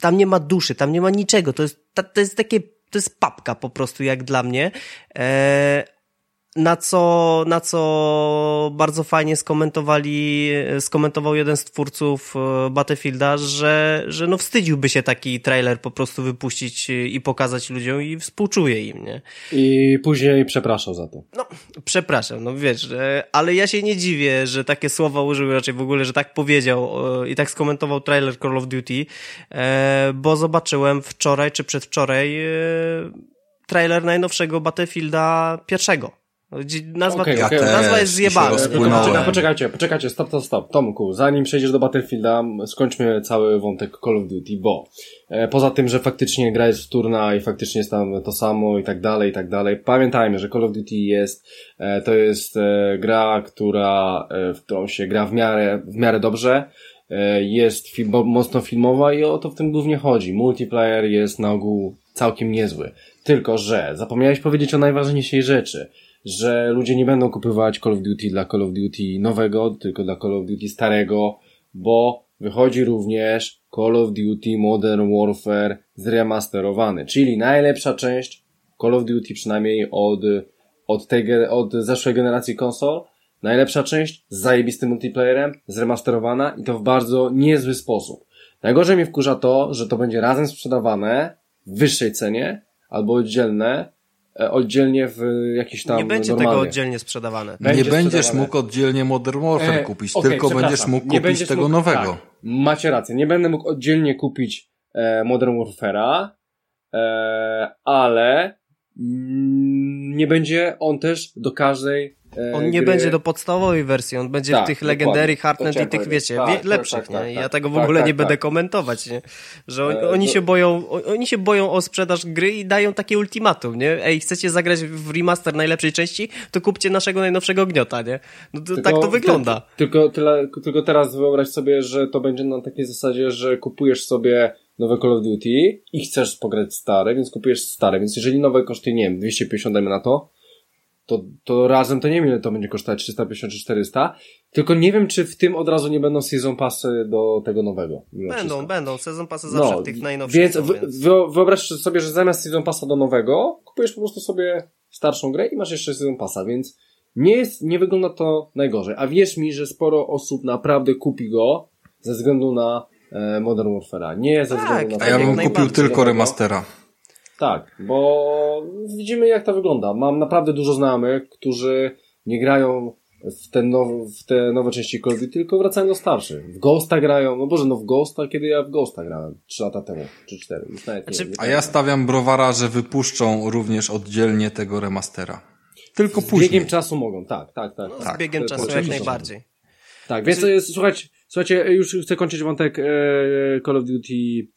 tam nie ma duszy, tam nie ma niczego, to jest, to jest takie, to jest papka po prostu jak dla mnie, eee, na co, na co bardzo fajnie skomentowali, skomentował jeden z twórców e, Battlefielda, że, że no wstydziłby się taki trailer po prostu wypuścić i pokazać ludziom i współczuje im, nie? I później przepraszał za to. No, przepraszam, no wiesz, ale ja się nie dziwię, że takie słowa użył raczej w ogóle, że tak powiedział i tak skomentował trailer Call of Duty, e, bo zobaczyłem wczoraj czy przedwczoraj e, trailer najnowszego Battlefielda pierwszego. Nazwa, okay, okay. nazwa jest zjebana. Poczekajcie, poczekajcie, poczekajcie, stop, stop, stop. Tomku, zanim przejdziesz do Battlefielda, skończmy cały wątek Call of Duty, bo e, poza tym, że faktycznie gra jest wtórna i faktycznie jest tam to samo i tak dalej, i tak dalej, pamiętajmy, że Call of Duty jest, e, to jest e, gra, która, e, w którą się gra w miarę, w miarę dobrze, e, jest film, mocno filmowa i o to w tym głównie chodzi. Multiplayer jest na ogół całkiem niezły. Tylko, że zapomniałeś powiedzieć o najważniejszej rzeczy że ludzie nie będą kupować Call of Duty dla Call of Duty nowego, tylko dla Call of Duty starego, bo wychodzi również Call of Duty Modern Warfare zremasterowany, czyli najlepsza część Call of Duty przynajmniej od, od, tej, od zeszłej generacji konsol, najlepsza część z zajebistym multiplayerem, zremasterowana i to w bardzo niezły sposób. Najgorzej mnie wkurza to, że to będzie razem sprzedawane w wyższej cenie albo oddzielne, oddzielnie w jakiś tam Nie będzie normalnie. tego oddzielnie sprzedawane. Będzie nie będziesz mógł oddzielnie Modern Warfare e, kupić, okay, tylko będziesz mógł kupić będziesz tego mógł, nowego. Tak, macie rację, nie będę mógł oddzielnie kupić e, Modern Warfare'a, e, ale mm, nie będzie on też do każdej E, on nie gry... będzie do podstawowej wersji, on będzie tak, w tych Legendary, Hardnet i tych, wiecie, tak, tak, lepszych, tak, nie? Tak, ja tak, tego w ogóle nie będę komentować, nie? Że on, e, oni, się boją, oni się boją o sprzedaż gry i dają takie ultimatum, nie? Ej, chcecie zagrać w remaster najlepszej części, to kupcie naszego najnowszego gniota, nie? No to, tylko, tak to wygląda. Ty, tylko, tyle, tylko teraz wyobraź sobie, że to będzie na takiej zasadzie, że kupujesz sobie nowe Call of Duty i chcesz pograć stare, więc kupujesz stare, więc jeżeli nowe kosztuje, nie wiem, 250 dajmy na to, to, to razem to nie wiem ile to będzie kosztować, 350 czy 400, tylko nie wiem czy w tym od razu nie będą season passy do tego nowego. Będą, wszystko. będą, season passy zawsze no, w tych najnowszych. Więc, są, więc... wyobraź sobie, że zamiast season passa do nowego, kupujesz po prostu sobie starszą grę i masz jeszcze season passa, więc nie jest, nie wygląda to najgorzej. A wierz mi, że sporo osób naprawdę kupi go ze względu na e, Modern Warfare'a. Nie ze względu tak, na... A ja bym kupił tylko remastera. Tak, bo widzimy jak to wygląda. Mam naprawdę dużo znajomych, którzy nie grają w te, nowe, w te nowe części Call of Duty, tylko wracają do starszych. W Ghosta grają, no Boże, no w Ghosta, kiedy ja w Ghosta grałem? Trzy lata temu, czy cztery. Już nawet nie, nie A ja stawiam browara, że wypuszczą również oddzielnie tego remastera. Tylko z później. Z biegiem czasu mogą, tak, tak, tak. No, tak. Z biegiem to, czasu jak najbardziej. Tak, więc znaczy... słuchajcie, słuchajcie, już chcę kończyć wątek e, Call of Duty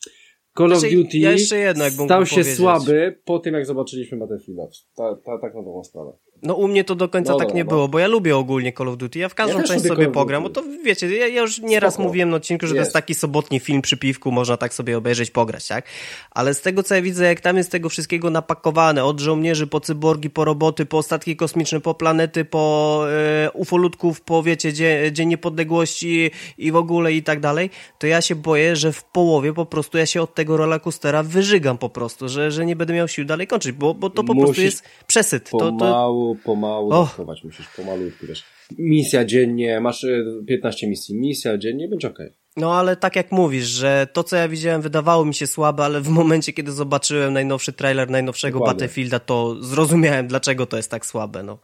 Call of Duty ja jeszcze jedno, stał się powiedzieć. słaby po tym, jak zobaczyliśmy Battlefield. Ta, ta, tak na dobrą sprawę. No u mnie to do końca no, tak nie było, bo ja lubię ogólnie Call of Duty. Ja w każdą ja część sobie pogram, bo to wiecie, ja, ja już nieraz Spoko. mówiłem na odcinku, że jest. to jest taki sobotni film przy piwku, można tak sobie obejrzeć, pograć, tak? Ale z tego co ja widzę, jak tam jest tego wszystkiego napakowane, od żołnierzy, po cyborgi, po roboty, po statki kosmiczne, po planety, po e, ufolutków, po wiecie, Dzień, Dzień Niepodległości i w ogóle i tak dalej, to ja się boję, że w połowie po prostu ja się od tego rollercoastera wyżygam po prostu, że, że nie będę miał sił dalej kończyć, bo, bo to po Musisz prostu jest przesyt. To, to, pomału, pomału oh. musisz pomalutku, wiesz. Misja dziennie, masz 15 e, misji, misja dziennie, będzie okej. Okay. No ale tak jak mówisz, że to co ja widziałem wydawało mi się słabe, ale w momencie kiedy zobaczyłem najnowszy trailer najnowszego Dokładnie. Battlefielda, to zrozumiałem dlaczego to jest tak słabe, no.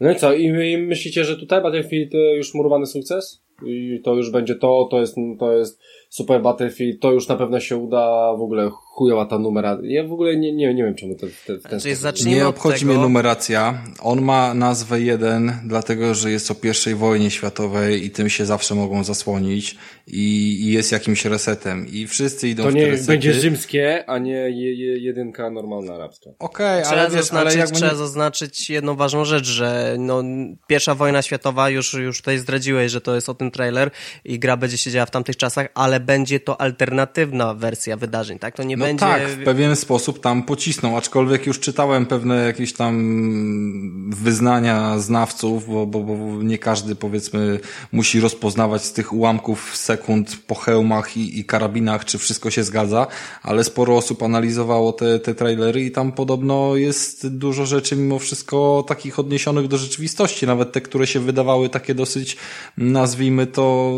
No i co, i, i myślicie, że tutaj Battlefield e, już murowany sukces? I to już będzie to, to jest, to jest Super Battlefield, to już na pewno się uda, w ogóle chujowa ta numeracja. Ja w ogóle nie, nie, nie wiem czemu to, te, ten znaczy, Nie obchodzi tego... mnie numeracja. On ma nazwę jeden, dlatego że jest o pierwszej wojnie światowej i tym się zawsze mogą zasłonić i, i jest jakimś resetem i wszyscy idą to w nie resety. będzie rzymskie, a nie je, je, jedynka normalna arabska. Okej, okay, ale wiesz, ale jak trzeba zaznaczyć jedną ważną rzecz, że no, pierwsza wojna światowa już, już tutaj zdradziłeś, że to jest o tym ten trailer i gra będzie się działa w tamtych czasach, ale będzie to alternatywna wersja wydarzeń, tak? To nie no będzie... tak, w pewien sposób tam pocisną, aczkolwiek już czytałem pewne jakieś tam wyznania znawców, bo, bo, bo nie każdy powiedzmy musi rozpoznawać z tych ułamków sekund po hełmach i, i karabinach, czy wszystko się zgadza, ale sporo osób analizowało te, te trailery i tam podobno jest dużo rzeczy mimo wszystko takich odniesionych do rzeczywistości, nawet te, które się wydawały takie dosyć, nazwijmy to,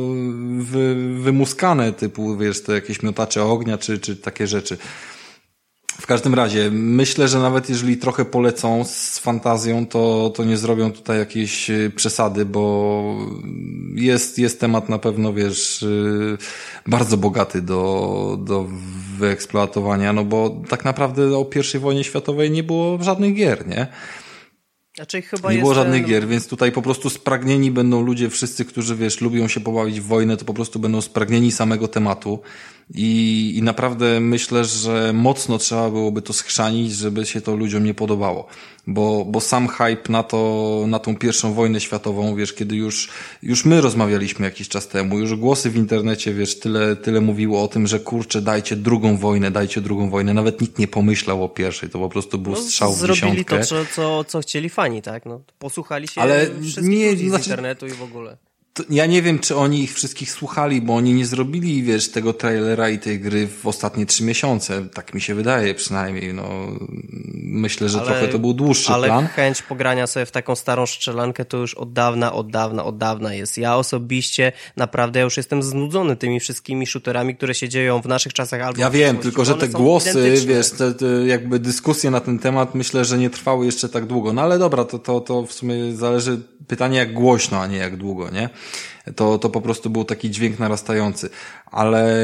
wy, wymuskane, typu, wiesz, te jakieś miotacze ognia, czy, czy takie rzeczy. W każdym razie, myślę, że nawet jeżeli trochę polecą z fantazją, to, to nie zrobią tutaj jakiejś y, przesady, bo jest, jest temat na pewno, wiesz, y, bardzo bogaty do, do wyeksploatowania, no bo tak naprawdę o I wojnie światowej nie było żadnych gier, nie? Znaczy, nie było ten... żadnych gier, więc tutaj po prostu spragnieni będą ludzie, wszyscy, którzy wiesz, lubią się pobawić w wojnę, to po prostu będą spragnieni samego tematu. I, I naprawdę myślę, że mocno trzeba byłoby to schrzanić, żeby się to ludziom nie podobało. Bo, bo sam hype na to, na tą pierwszą wojnę światową, wiesz, kiedy już, już my rozmawialiśmy jakiś czas temu, już głosy w internecie, wiesz, tyle, tyle mówiło o tym, że kurczę, dajcie drugą wojnę, dajcie drugą wojnę. Nawet nikt nie pomyślał o pierwszej, to po prostu był no, strzał w Zrobili to, co, co, co chcieli fani, tak? No, posłuchali się Ale wszystkich nie, ludzi znaczy- z internetu i w ogóle. Ja nie wiem, czy oni ich wszystkich słuchali, bo oni nie zrobili, wiesz, tego trailera i tej gry w ostatnie trzy miesiące. Tak mi się wydaje przynajmniej. No, myślę, że Ale- trochę to był dłuższy Ale plan. chęć pogrania sobie w taką starą strzelankę to już od dawna, od dawna, od dawna jest. Ja osobiście naprawdę ja już jestem znudzony tymi wszystkimi shooterami, które się dzieją w naszych czasach albo Ja wiem, tylko że te głosy, identyczne. wiesz, te, te jakby dyskusje na ten temat, myślę, że nie trwały jeszcze tak długo. No ale dobra, to, to, to w sumie zależy pytanie jak głośno, a nie jak długo, nie? To, to po prostu był taki dźwięk narastający. Ale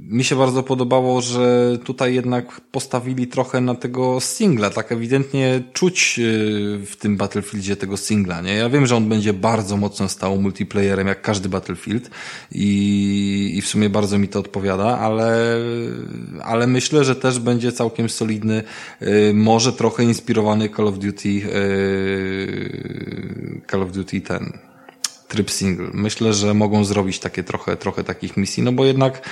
mi się bardzo podobało, że tutaj jednak postawili trochę na tego singla. Tak ewidentnie czuć yy, w tym Battlefieldzie tego singla, nie? Ja wiem, że on będzie bardzo mocno stał multiplayerem, jak każdy Battlefield i, i w sumie bardzo mi to odpowiada, ale, ale myślę, że też będzie całkiem solidny, yy, może trochę inspirowany Call of Duty, yy, Call of Duty ten, tryb single. Myślę, że mogą zrobić takie trochę, trochę takich misji, no bo jednak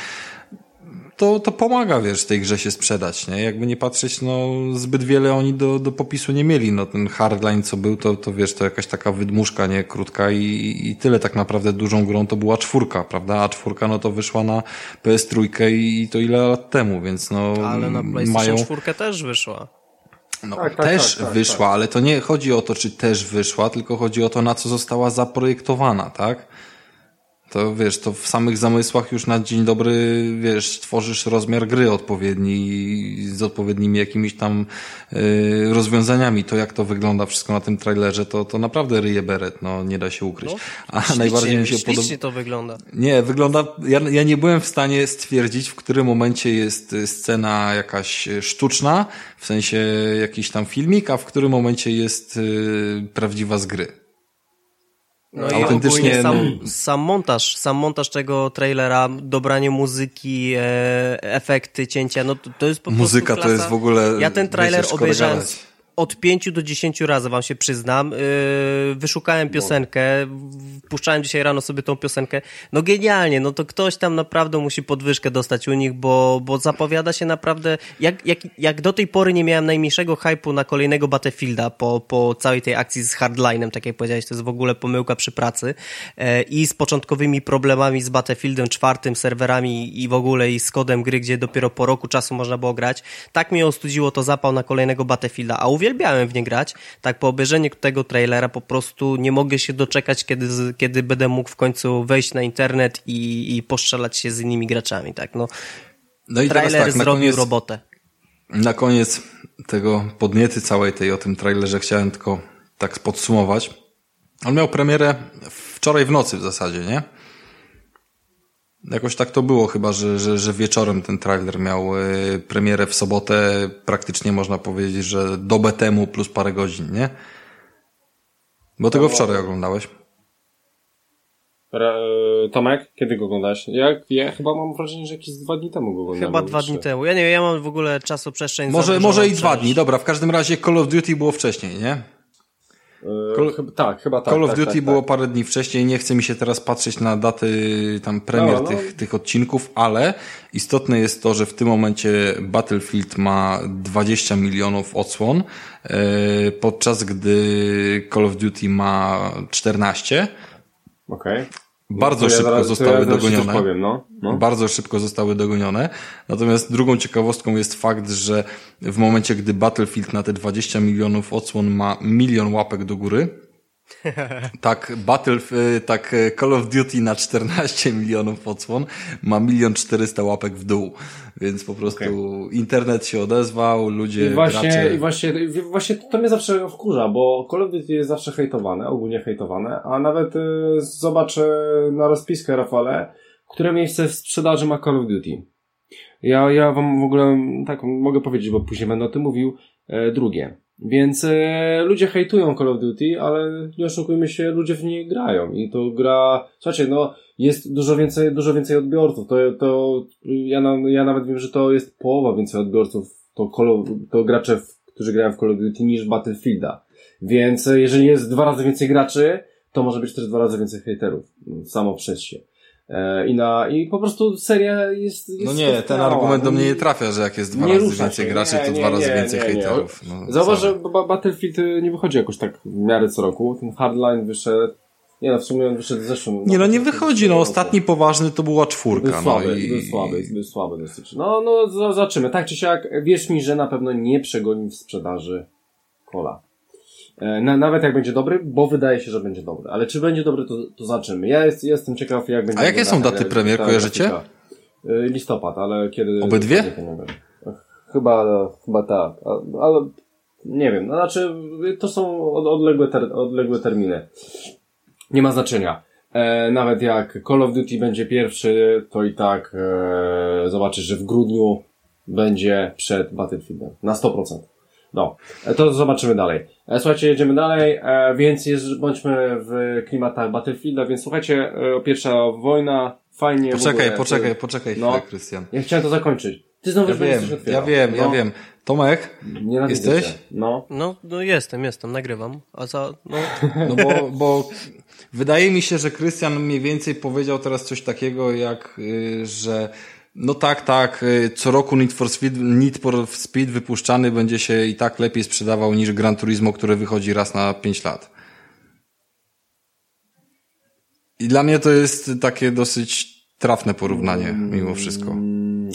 to, to pomaga, wiesz, tej grze się sprzedać, nie? Jakby nie patrzeć, no, zbyt wiele oni do, do popisu nie mieli, no, ten hardline, co był, to, to wiesz, to jakaś taka wydmuszka, nie? Krótka i, i tyle tak naprawdę dużą grą to była czwórka, prawda? A czwórka, no to wyszła na PS3 i, i to ile lat temu, więc no, Ale na PlayStation mają... 4 też wyszła. No, Tak, tak, też tak, tak, wyszła, ale to nie chodzi o to, czy też wyszła, tylko chodzi o to, na co została zaprojektowana, tak? To wiesz, to w samych zamysłach już na dzień dobry, wiesz, tworzysz rozmiar gry odpowiedni, z odpowiednimi jakimiś tam y, rozwiązaniami. To jak to wygląda wszystko na tym trailerze, to, to naprawdę ryje beret, no nie da się ukryć. No, A Ślicznie, najbardziej mi się podoba. to wygląda. Nie, wygląda. Ja, ja nie byłem w stanie stwierdzić, w którym momencie jest y, scena jakaś y, sztuczna, w sensie jakiś tam filmik, a w którym momencie jest y, prawdziwa z gry. No i Autentycznie, ogólnie sam, no- sam montaż, sam montaż tego trailera, dobranie muzyki, e, efekty, cięcia, no to, to jest po Muzyka prostu to klasa. jest w ogóle, Ja ten trailer obejrzałem gadać. Od 5 do 10 razy, wam się przyznam. Yy, wyszukałem piosenkę, puszczałem dzisiaj rano sobie tą piosenkę. No genialnie, no to ktoś tam naprawdę musi podwyżkę dostać u nich, bo, bo zapowiada się naprawdę, jak, jak, jak do tej pory nie miałem najmniejszego hypu na kolejnego Battlefielda po, po całej tej akcji z Hardlinem, tak jak powiedziałeś, to jest w ogóle pomyłka przy pracy e, i z początkowymi problemami z Battlefieldem czwartym, serwerami i w ogóle i z kodem gry, gdzie dopiero po roku czasu można było grać. Tak mnie ostudziło to zapał na kolejnego Battlefielda, a uwielbiałem w nie grać. Tak po obejrzeniu tego trailera po prostu nie mogę się doczekać, kiedy, kiedy będę mógł w końcu wejść na internet i, i postrzelać się z innymi graczami, tak, no. No i teraz Trailer tak, na zrobił koniec, robotę. na koniec tego podniety całej tej o tym trailerze chciałem tylko tak podsumować. On miał premierę wczoraj w nocy w zasadzie, nie? Jakoś tak to było chyba, że, że, że wieczorem ten trailer miał y, premierę w sobotę, praktycznie można powiedzieć, że dobę temu plus parę godzin, nie? Bo tego wczoraj oglądałeś. E, Tomek, kiedy go oglądałeś? Ja, ja chyba mam wrażenie, że jakieś dwa dni temu go oglądałem. Chyba dwa dni temu. Ja nie wiem, ja mam w ogóle czasoprzestrzeń Może, może i dwa dni, dobra, w każdym razie Call of Duty było wcześniej, nie? E, Call, tak, chyba tak. Call of tak, Duty tak, było tak. parę dni wcześniej, nie chce mi się teraz patrzeć na daty tam premier No, no. Tych, tych odcinków, ale istotne jest to, że w tym momencie Battlefield ma 20 milionów odsłon, e, podczas gdy Call of Duty ma 14. Okej. Bardzo To ja szybko zaraz- to zostały ja dogonione. Powiem, no. no. Bardzo szybko zostały dogonione. Natomiast drugą ciekawostką jest fakt, że w momencie, gdy Battlefield na te 20 milionów odsłon ma milion łapek do góry, tak Battle, y, tak y, Call of Duty na 14 milionów odsłon ma milion 400 łapek w dół. Więc po prostu internet się odezwał, ludzie, I właśnie, gracze... i właśnie, i właśnie to mnie zawsze wkurza, bo Call of Duty jest zawsze hejtowane, ogólnie hejtowane, a nawet y, zobacz y, na rozpiskę Rafale, które miejsce w sprzedaży ma Call of Duty. Ja, ja wam w ogóle tak mogę powiedzieć, bo później będę o tym mówił, e, drugie. Więc e, ludzie hejtują Call of Duty, ale nie oszukujmy się, ludzie w nie grają i to gra, słuchajcie, no jest dużo więcej, dużo więcej odbiorców, to, to ja, ja nawet wiem, że to jest połowa więcej odbiorców, to, Call to gracze, którzy grają w Call of Duty niż Battlefielda. Więc e, jeżeli jest dwa razy więcej graczy, to może być też dwa razy więcej hejterów, m, samo przez się. E, I na, i po prostu seria jest, jest No nie, ten argument do mnie nie trafia, że jak jest dwa Nie razy więcej się, graczy, nie, to nie, dwa razy więcej nie, hejterów. No, sorry. że Ba- Battlefield y, nie wychodzi jakoś tak w miarę co roku. Ten Hardline wyszedł, nie no, w sumie on wyszedł w zeszłym Nie no, nie wychodzi, no roku. ostatni poważny to była Był czwórka, no słaby, i... był słaby, był słaby dosyć. No, no, zobaczymy. Tak czy siak, wierz mi, że na pewno nie przegoni w sprzedaży kola. E, Na, nawet jak będzie dobry, bo wydaje się, że będzie dobry. Ale czy będzie dobry, to, to zobaczymy. Ja jest, jestem ciekaw, jak będzie A jakie są daty premier, kojarzycie? E, Listopad, ale kiedy... Obydwie? Chyba, chyba tak. Ale nie wiem, no znaczy to są od- odległe, ter, odległe terminy. Nie ma znaczenia. E, nawet jak Call of Duty będzie pierwszy, to i tak e, zobaczysz, że w grudniu będzie przed Battlefieldem. Na 100%. No, to zobaczymy dalej. E, słuchajcie, jedziemy dalej, e, więc jest, bądźmy w klimatach Battlefielda, więc słuchajcie, e, pierwsza wojna, fajnie. Poczekaj, ogóle, poczekaj, e, poczekaj no. chwilę, Krystian. Ja chciałem to zakończyć. Ty znowu Ja wiem, ja wiem, ja No, wiem. Tomek, Nienawidzę Jesteś? No. No, no jestem, jestem, nagrywam. A za, no, no bo, bo wydaje mi się, że Krystian mniej więcej powiedział teraz coś takiego jak, y, że no tak, tak, y, co roku Need for, Speed, Need for Speed wypuszczany będzie się i tak lepiej sprzedawał niż Gran Turismo, które wychodzi raz na 5 lat. I dla mnie to jest takie dosyć trafne porównanie, mimo wszystko.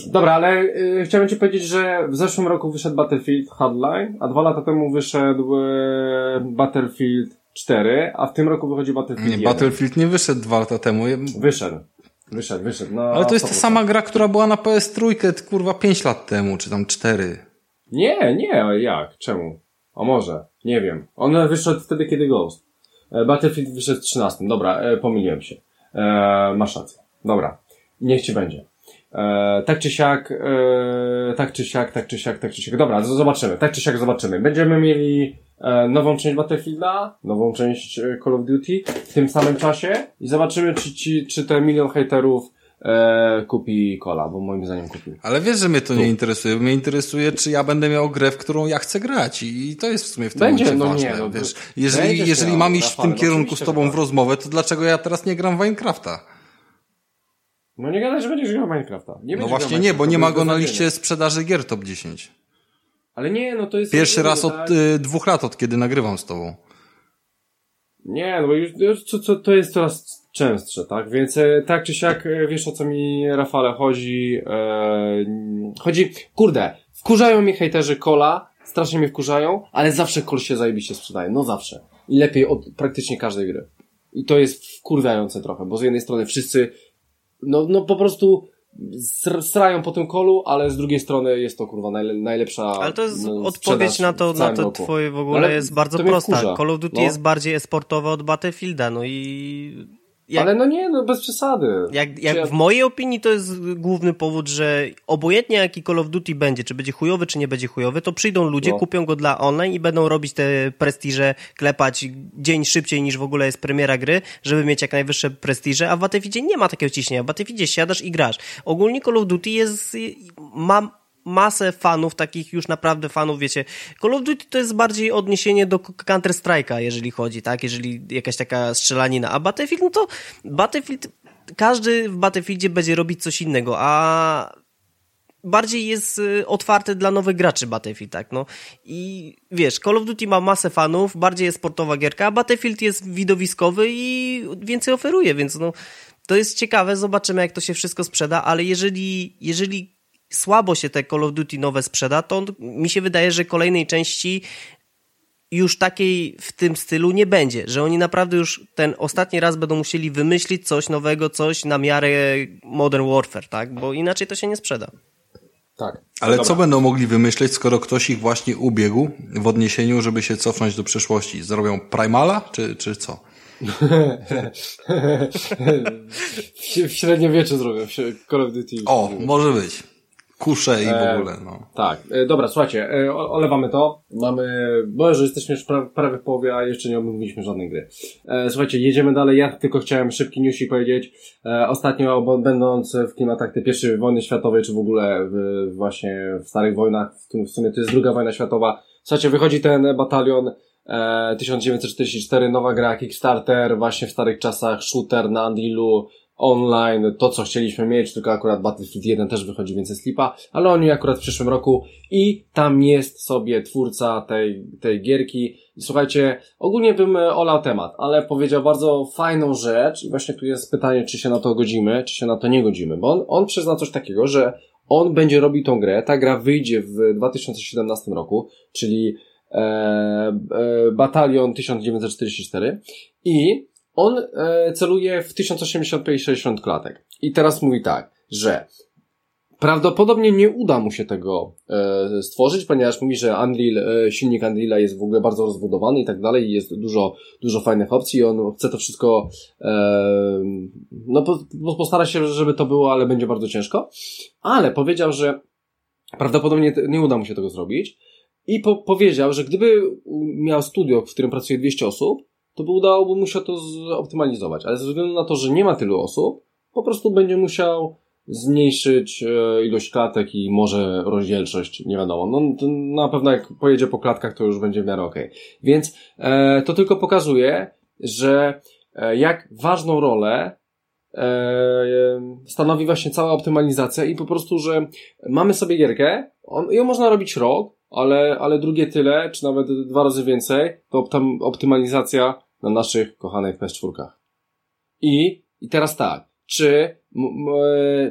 Dobra, ale y, chciałem ci powiedzieć, że w zeszłym roku wyszedł Battlefield Hardline, a dwa lata temu wyszedł y, Battlefield 4, a w tym roku wychodzi Battlefield Nie, 1. Battlefield nie wyszedł dwa lata temu, Wyszedł. Wyszedł, wyszedł. No, ale to jest ta 100%. sama gra, która była na PS3, kurwa, 5 lat temu, czy tam 4. Nie, nie, jak? Czemu? O może, nie wiem. On wyszedł wtedy, kiedy Ghost. E, Battlefield wyszedł w 13. Dobra, e, pomyliłem się. E, masz rację. Dobra. Niech ci będzie. E, tak czy siak, e, tak czy siak, tak czy siak, tak czy siak. Dobra, zobaczymy. Tak czy siak zobaczymy. Będziemy mieli e, nową część Battlefielda, nową część Call of Duty w tym samym czasie i zobaczymy, czy, ci, czy te milion hejterów e, kupi Cola, bo moim zdaniem kupi. Ale wiesz, że mnie to nie interesuje. Mnie interesuje, czy ja będę miał grę, w którą ja chcę grać. I to jest w sumie w tym Będzie, momencie no ważne. nie, no wiesz, jeżeli jeżeli miał, mam iść w tym no kierunku z tobą że w tak. rozmowę, to dlaczego ja teraz nie gram w Minecrafta? No nie gadaj, że będziesz grał Minecrafta. Nie No właśnie nie, bo nie ma go na liście sprzedaży gier top 10. Ale nie, no to jest... Pierwszy raz od tak? y, dwóch lat, od kiedy nagrywam z tobą. Nie, no bo już, już to, to, to jest coraz częstsze, tak? Więc e, tak czy siak, e, wiesz o co mi, Rafale, chodzi. E, chodzi, kurde, wkurzają mnie hejterzy kola, strasznie mnie wkurzają, ale zawsze kol się zajebiście sprzedaje, no zawsze. I lepiej od praktycznie każdej gry. I to jest wkurwiające trochę, bo z jednej strony wszyscy, no, no po prostu sr- srają po tym kolu, ale z drugiej strony jest to kurwa najle, najlepsza ale to jest no, odpowiedź na to, na to roku. twoje w ogóle Ale jest bardzo prosta. Call of Duty No. jest bardziej esportowe od Battlefielda, no i jak, Ale no nie, no bez przesady. jak, jak ja- w mojej opinii to jest główny powód, że obojętnie jaki Call of Duty będzie, czy będzie chujowy, czy nie będzie chujowy, to przyjdą ludzie, No. kupią go dla online i będą robić te prestiże, klepać dzień szybciej niż w ogóle jest premiera gry, żeby mieć jak najwyższe prestiże, a w Battlefieldzie nie ma takiego ciśnienia. W Battlefieldzie siadasz i grasz. Ogólnie Call of Duty jest, ma masę fanów, takich już naprawdę fanów, wiecie, Call of Duty to jest bardziej odniesienie do Counter Strike'a, jeżeli chodzi, tak, jeżeli jakaś taka strzelanina, a Battlefield, no to Battlefield, każdy w Battlefieldzie będzie robić coś innego, a bardziej jest y, otwarty dla nowych graczy Battlefield, tak, no. I wiesz, Call of Duty ma masę fanów, bardziej jest sportowa gierka, a Battlefield jest widowiskowy i więcej oferuje, więc no, to jest ciekawe, zobaczymy jak to się wszystko sprzeda, ale jeżeli, jeżeli słabo się te Call of Duty nowe sprzeda, to mi się wydaje, że kolejnej części już takiej w tym stylu nie będzie, że oni naprawdę już ten ostatni raz będą musieli wymyślić coś nowego, coś na miarę Modern Warfare, tak? Bo inaczej to się nie sprzeda. Tak. Ale Dobra. co będą mogli wymyśleć, skoro ktoś ich właśnie ubiegł w odniesieniu, żeby się cofnąć do przeszłości? Zrobią Primala, czy, czy co? w średniowieczu zrobią Call of Duty. O, może być kusze i w e, ogóle, no. Tak, e, dobra, słuchajcie, e, olewamy to. Mamy, bo że jesteśmy już prawie, prawie w połowie, a jeszcze nie omówiliśmy żadnej gry. Słuchajcie, jedziemy dalej. Ja tylko chciałem szybki newsik powiedzieć. Ostatnio, bo będąc w klimatach tej pierwszej wojny światowej, czy w ogóle w, właśnie w starych wojnach, w, tym, w sumie to jest druga wojna światowa. Słuchajcie, wychodzi ten batalion 1944, nowa gra Kickstarter, właśnie w starych czasach, shooter na Unrealu, online, to co chcieliśmy mieć, tylko akurat Battlefield 1 też wychodzi więcej slipa, ale oni akurat w przyszłym roku i tam jest sobie twórca tej, tej gierki. Słuchajcie, ogólnie bym e, olał temat, ale powiedział bardzo fajną rzecz i właśnie tu jest pytanie, czy się na to godzimy, czy się na to nie godzimy, bo on, on przyzna coś takiego, że on będzie robił tą grę, ta gra wyjdzie w 2017 roku, czyli e, e, Batalion 1944 i on e, celuje w 1080p 60 klatek. I teraz mówi tak, że prawdopodobnie nie uda mu się tego e, stworzyć, ponieważ mówi, że Unreal, e, silnik Unreala jest w ogóle bardzo rozbudowany i tak dalej i jest dużo, dużo fajnych opcji i on chce to wszystko e, no po, postara się, żeby to było, ale będzie bardzo ciężko. Ale powiedział, że prawdopodobnie nie uda mu się tego zrobić i po, powiedział, że gdyby miał studio, w którym pracuje 200 osób, to by udałoby mu się to zoptymalizować. Ale ze względu na to, że nie ma tylu osób, po prostu będzie musiał zmniejszyć e, ilość klatek i może rozdzielczość, nie wiadomo. No na pewno jak pojedzie po klatkach, to już będzie w miarę okej. Okay. Więc e, to tylko pokazuje, że e, jak ważną rolę e, stanowi właśnie cała optymalizacja i po prostu, że mamy sobie gierkę, on, ją można robić rok, ale, ale drugie tyle, czy nawet dwa razy więcej, to optymalizacja na naszych kochanych PS4. I, i teraz tak, czy,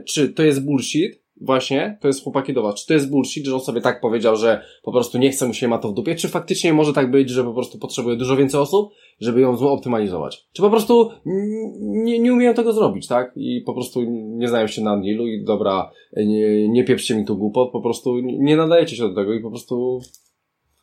czy to jest bullshit? Właśnie, to jest chłopaki do was. Czy to jest bullshit, że on sobie tak powiedział, że po prostu nie chce mu się ma to w dupie? Czy faktycznie może tak być, że po prostu potrzebuje dużo więcej osób, żeby ją optymalizować? Czy po prostu nie, nie umieją tego zrobić, tak? I po prostu nie znają się na Unrealu i dobra, nie, nie pieprzcie mi tu głupot, po prostu nie nadajecie się do tego i po prostu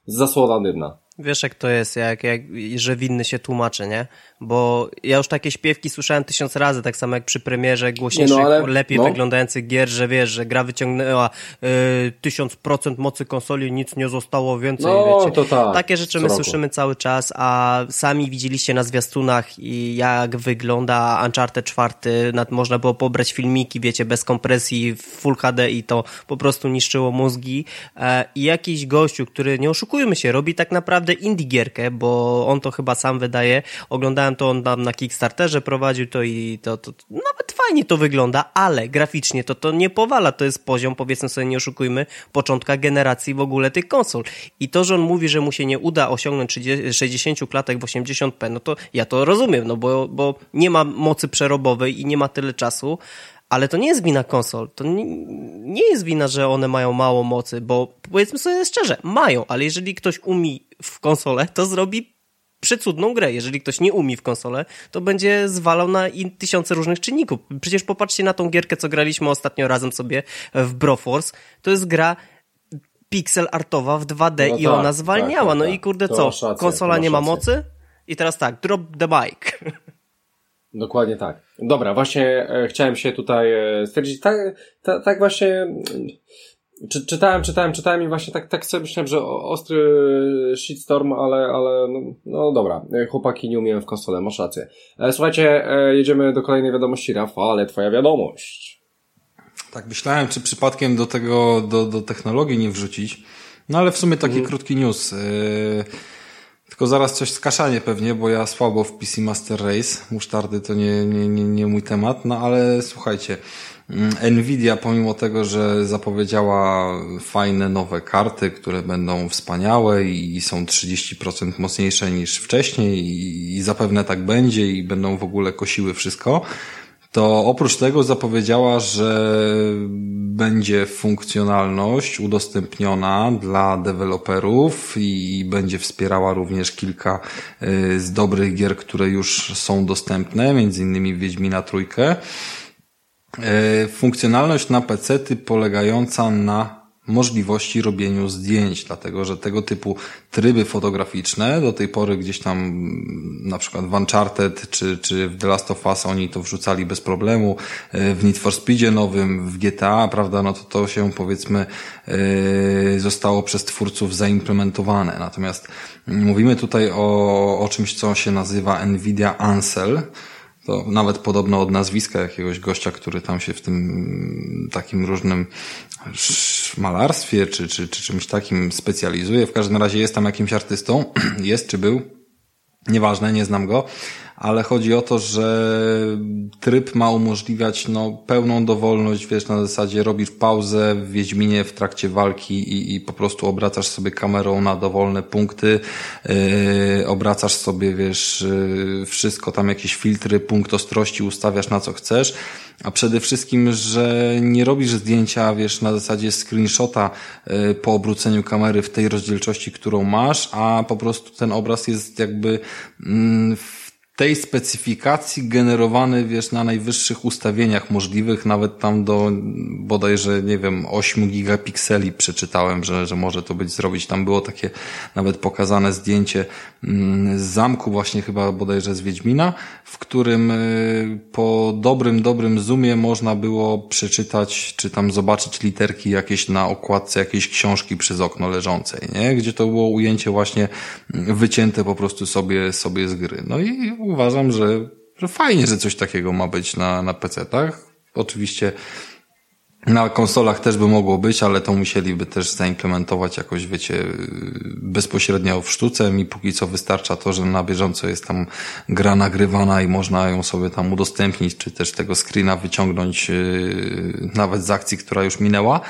zasłona dymna. Wiesz jak to jest, jak, jak, że winny się tłumaczy, nie? Bo ja już takie śpiewki słyszałem tysiąc razy, tak samo jak przy premierze głośniejszych, no, lepiej no. wyglądających gier, że wiesz, że gra wyciągnęła y, tysiąc procent mocy konsoli, nic nie zostało więcej, no, wiecie. To tak, takie rzeczy my roku. słyszymy cały czas, a sami widzieliście na zwiastunach i jak wygląda Uncharted 4, nad, można było pobrać filmiki, wiecie, bez kompresji, Full HD i to po prostu niszczyło mózgi. E, I jakiś gościu, który, nie oszukujmy się, robi tak naprawdę naprawdę indie gierkę, bo on to chyba sam wydaje. Oglądałem to on tam na Kickstarterze, prowadził to i to, to, nawet fajnie to wygląda, ale graficznie to to nie powala. To jest poziom, powiedzmy sobie, nie oszukujmy, początka generacji w ogóle tych konsol. I to, że on mówi, że mu się nie uda osiągnąć 30, 60 klatek w 80p, no to ja to rozumiem, no bo, bo nie ma mocy przerobowej i nie ma tyle czasu, ale to nie jest wina konsol. To nie, nie, jest wina, że one mają mało mocy, bo powiedzmy sobie szczerze, mają, ale jeżeli ktoś umi w konsolę, to zrobi przecudną grę. Jeżeli ktoś nie umi w konsolę, to będzie zwalał na tysiące różnych czynników. Przecież popatrzcie na tą gierkę, co graliśmy ostatnio razem sobie w Broforce. To jest gra pixel artowa w 2D no i tak, ona zwalniała. Tak, tak, no i kurde co, konsola nie ma mocy? I teraz tak, drop the bike. Dokładnie tak. Dobra, właśnie e, chciałem się tutaj e, stwierdzić, tak, tak, tak właśnie czy, czytałem, czytałem, czytałem i właśnie tak, tak sobie myślałem, że ostry shitstorm, ale, ale no, no dobra, e, chłopaki nie umieją w konsolę, masz rację. Słuchajcie, jedziemy do kolejnej wiadomości, Rafał, ale twoja wiadomość. Tak myślałem, czy przypadkiem do tego, do, do technologii nie wrzucić. No ale w sumie taki mm. krótki news. Yy, tylko zaraz coś skaszanie pewnie, bo ja słabo w PC Master Race. Musztardy to nie, nie, nie, nie mój temat. No ale słuchajcie. Mm, Nvidia, pomimo tego, że zapowiedziała fajne nowe karty, które będą wspaniałe i są 30% mocniejsze niż wcześniej i zapewne tak będzie i będą w ogóle kosiły wszystko, to oprócz tego zapowiedziała, że będzie funkcjonalność udostępniona dla deweloperów i będzie wspierała również kilka y, z dobrych gier, które już są dostępne, między innymi Wiedźmina Trójkę. Y, funkcjonalność na PC polegająca na możliwości robieniu zdjęć, dlatego że tego typu tryby fotograficzne do tej pory gdzieś tam mm, na przykład w Uncharted czy, czy w The Last of Us oni to wrzucali bez problemu, e, w Need for Speedzie nowym, w GTA, prawda, no to to się powiedzmy yy, zostało przez twórców zaimplementowane. Natomiast mówimy tutaj o, o czymś, co się nazywa Nvidia Ansel, to nawet podobno od nazwiska jakiegoś gościa, który tam się w tym takim różnym malarstwie czy, czy, czy czymś takim specjalizuje. W każdym razie jest tam jakimś artystą. Jest czy był. Nieważne, nie znam go ale chodzi o to, że tryb ma umożliwiać no, pełną dowolność, wiesz, na zasadzie robisz pauzę w Wiedźminie w trakcie walki i, i po prostu obracasz sobie kamerą na dowolne punkty, yy, obracasz sobie, wiesz, yy, wszystko, tam jakieś filtry, punkt ostrości ustawiasz na co chcesz, a przede wszystkim, że nie robisz zdjęcia, wiesz, na zasadzie screenshota yy, po obróceniu kamery w tej rozdzielczości, którą masz, a po prostu ten obraz jest jakby mm, tej specyfikacji generowany, wiesz, na najwyższych ustawieniach możliwych, nawet tam do bodajże, nie wiem, 8 gigapikseli przeczytałem, że, że może to być zrobić. Tam było takie nawet pokazane zdjęcie mm, z zamku właśnie chyba bodajże z Wiedźmina, w którym y, po dobrym, dobrym zoomie można było przeczytać, czy tam zobaczyć literki jakieś na okładce jakiejś książki przez okno leżącej, nie? Gdzie to było ujęcie właśnie wycięte po prostu sobie, sobie z gry. No i uważam, że, że fajnie, że coś takiego ma być na, na PC-tach. Oczywiście na konsolach też by mogło być, ale to musieliby też zaimplementować jakoś, wiecie, bezpośrednio w sztuce. Mi póki co wystarcza to, że na bieżąco jest tam gra nagrywana i można ją sobie tam udostępnić, czy też tego screena wyciągnąć yy, nawet z akcji, która już minęła.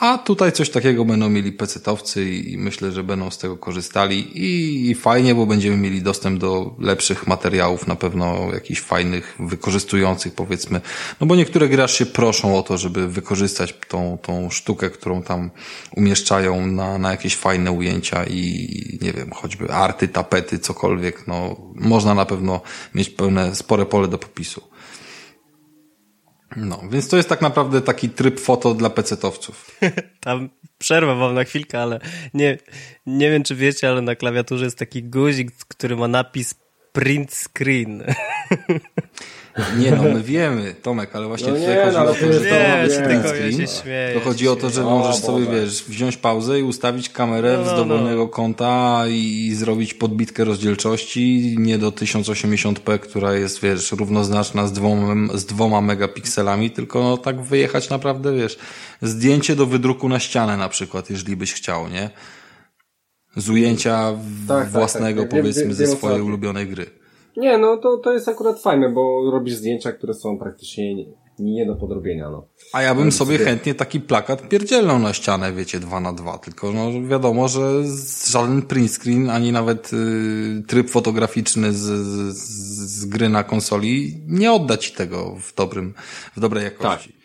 A tutaj coś takiego będą mieli pecetowcy i myślę, że będą z tego korzystali. I fajnie, bo będziemy mieli dostęp do lepszych materiałów, na pewno jakichś fajnych, wykorzystujących powiedzmy, no bo niektóre gracze się proszą o to, żeby wykorzystać tą, tą sztukę, którą tam umieszczają na, na jakieś fajne ujęcia i nie wiem, choćby arty, tapety, cokolwiek, no można na pewno mieć pełne, spore pole do popisu. No, więc to jest tak naprawdę taki tryb foto dla pecetowców. Tam przerwę wam na chwilkę, ale nie, nie wiem, czy wiecie, ale na klawiaturze jest taki guzik, który ma napis print screen. Nie no, my wiemy, Tomek, ale właśnie no tutaj nie, chodzi no, o to, że nie, to tylko ja się śmieję, To chodzi o to, że możesz sobie, wiesz, wziąć pauzę i ustawić kamerę no, no, z dowolnego no. kąta i zrobić podbitkę rozdzielczości, nie do 1080p, która jest, wiesz, równoznaczna z dwoma, z dwoma megapikselami, tylko no, tak wyjechać naprawdę, wiesz, zdjęcie do wydruku na ścianę na przykład, jeżeli byś chciał, nie? Z ujęcia tak, własnego, tak, tak. powiedzmy, ze swojej ulubionej gry. Nie, no to, to jest akurat fajne, bo robisz zdjęcia, które są praktycznie nie, nie do podrobienia, no. A ja bym sobie chętnie taki plakat pierdzielnął na ścianę, wiecie, dwa na dwa, tylko no wiadomo, że żaden print screen, ani nawet y, tryb fotograficzny z, z, z gry na konsoli nie odda ci tego w dobrym, w dobrej jakości. Tak.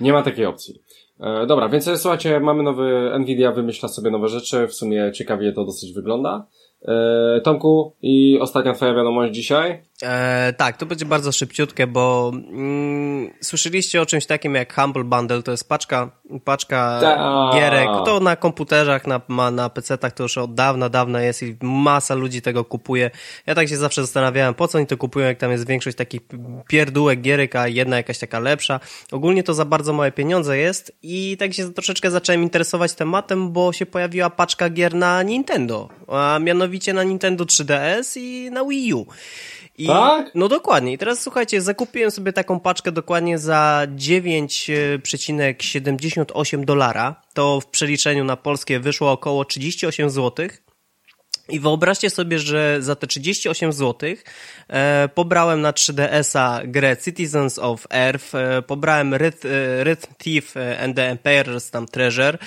Nie ma takiej opcji. E, dobra, więc słuchajcie, mamy nowy, Nvidia wymyśla sobie nowe rzeczy, w sumie ciekawie to dosyć wygląda. E, Tomku, i ostatnia twoja wiadomość dzisiaj? E, tak, to będzie bardzo szybciutkie, bo mm, słyszeliście o czymś takim jak Humble Bundle, to jest paczka, paczka Ta. gierek, to na komputerach, na, na PC-tach to już od dawna, dawna jest i masa ludzi tego kupuje. Ja tak się zawsze zastanawiałem, po co oni to kupują, jak tam jest większość takich pierdółek gierek, a jedna jakaś taka lepsza. Ogólnie to za bardzo małe pieniądze jest i tak się troszeczkę zacząłem interesować tematem, bo się pojawiła paczka gier na Nintendo, a mianowicie na Nintendo 3DS i na Wii U. I, tak? No dokładnie. I teraz słuchajcie, zakupiłem sobie taką paczkę dokładnie za 9,78 dolara. To w przeliczeniu na polskie wyszło około 38 zł. I wyobraźcie sobie, że za te 38 zł e, pobrałem na 3DS-a grę Citizens of Earth, e, pobrałem Rhythm, e, Rhythm Thief and the Empire's tam Treasure,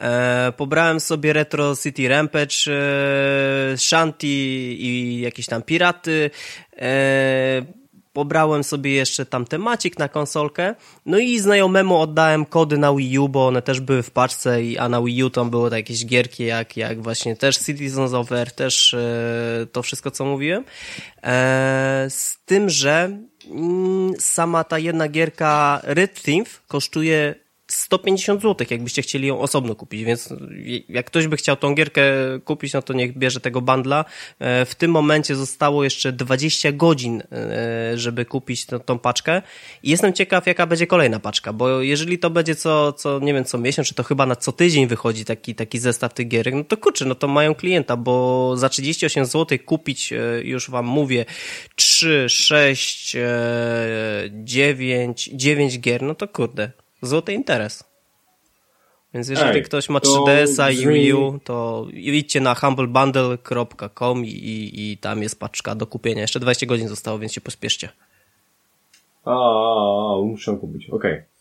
E, pobrałem sobie Retro City Rampage, e, i jakieś tam piraty. E, pobrałem sobie jeszcze tam temacik na konsolkę. No i znajomemu oddałem kody na Wii U, bo one też były w paczce, a na Wii U tam były jakieś gierki, jak, jak właśnie też Citizens of Earth, też e, to wszystko, co mówiłem. E, z tym, że mm, sama ta jedna gierka Red Thief kosztuje 150 zł, jakbyście chcieli ją osobno kupić, więc jak ktoś by chciał tą gierkę kupić, no to niech bierze tego bandla. E, w tym momencie zostało jeszcze 20 godzin, e, żeby kupić tą, tą paczkę i jestem ciekaw, jaka będzie kolejna paczka, bo jeżeli to będzie co, co nie wiem, co miesiąc, czy to chyba na co tydzień wychodzi taki, taki zestaw tych gierek, no to kurczę, no to mają klienta, bo za 38 zł kupić, e, już wam mówię, 3, 6, 9, 9 gier, no to kurde, złoty interes. Więc jeżeli Ej, ktoś ma 3DS-a i Wii U, to idźcie na humblebundle.com i, i, i, tam jest paczka do kupienia. Jeszcze 20 godzin zostało, więc się pospieszcie. A, a, a muszę kupić, okej. Okay.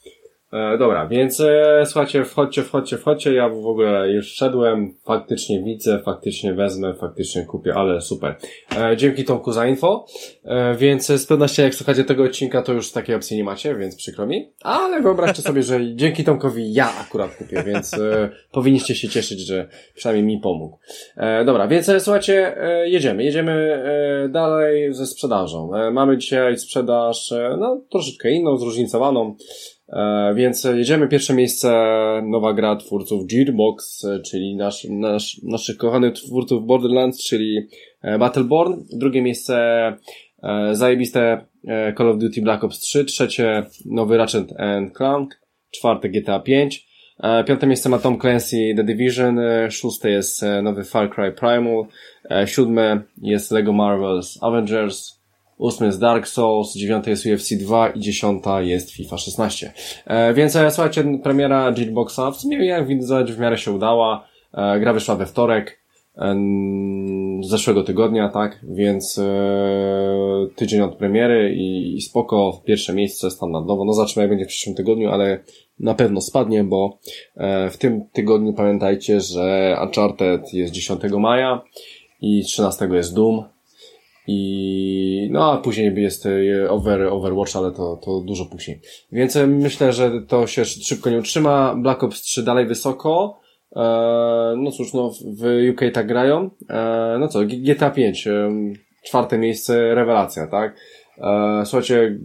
E, dobra, więc e, słuchajcie, wchodźcie, wchodźcie, wchodźcie. Ja w ogóle już szedłem, faktycznie widzę, faktycznie wezmę, faktycznie kupię, ale super. E, dzięki Tomku za info. E, więc z pewnością jak słuchacie tego odcinka, to już takiej opcji nie macie, więc przykro mi. Ale wyobraźcie sobie, że dzięki Tomkowi ja akurat kupię, więc e, powinniście się cieszyć, że przynajmniej mi pomógł. E, dobra, więc e, słuchajcie, e, jedziemy. Jedziemy e, dalej ze sprzedażą. E, mamy dzisiaj sprzedaż, e, no troszeczkę inną, zróżnicowaną. E, więc jedziemy. Pierwsze miejsce, nowa gra twórców Gearbox, e, czyli nasz, nasz, naszych kochanych twórców Borderlands, czyli e, Battleborn. Drugie miejsce, zajebiste Call of Duty Black Ops 3. Trzecie, nowy Ratchet and Clank. Czwarte GTA 5. Piąte miejsce ma Tom Clancy The Division. Szóste jest nowy Far Cry Primal. Siódme jest Lego Marvel's Avengers ósmy jest Dark Souls, dziewiąty jest UFC 2 i dziesiąta jest FIFA 16. E, więc e, słuchajcie, premiera Gearboxa w sumie jak widać w miarę się udała. E, gra wyszła we wtorek e, zeszłego tygodnia, tak, więc e, tydzień od premiery i, i spoko, pierwsze miejsce standardowo, no zobaczymy jak będzie w przyszłym tygodniu, ale na pewno spadnie, bo e, w tym tygodniu pamiętajcie, że Uncharted jest 10 maja i 13 jest Doom, i no a później jest e, over, Overwatch, ale to, to dużo później. Więc e, myślę, że to się szybko nie utrzyma. Black Ops 3 dalej wysoko. E, no cóż, no w UK tak grają. E, no co, GTA 5, e, czwarte miejsce, rewelacja, tak? E, słuchajcie,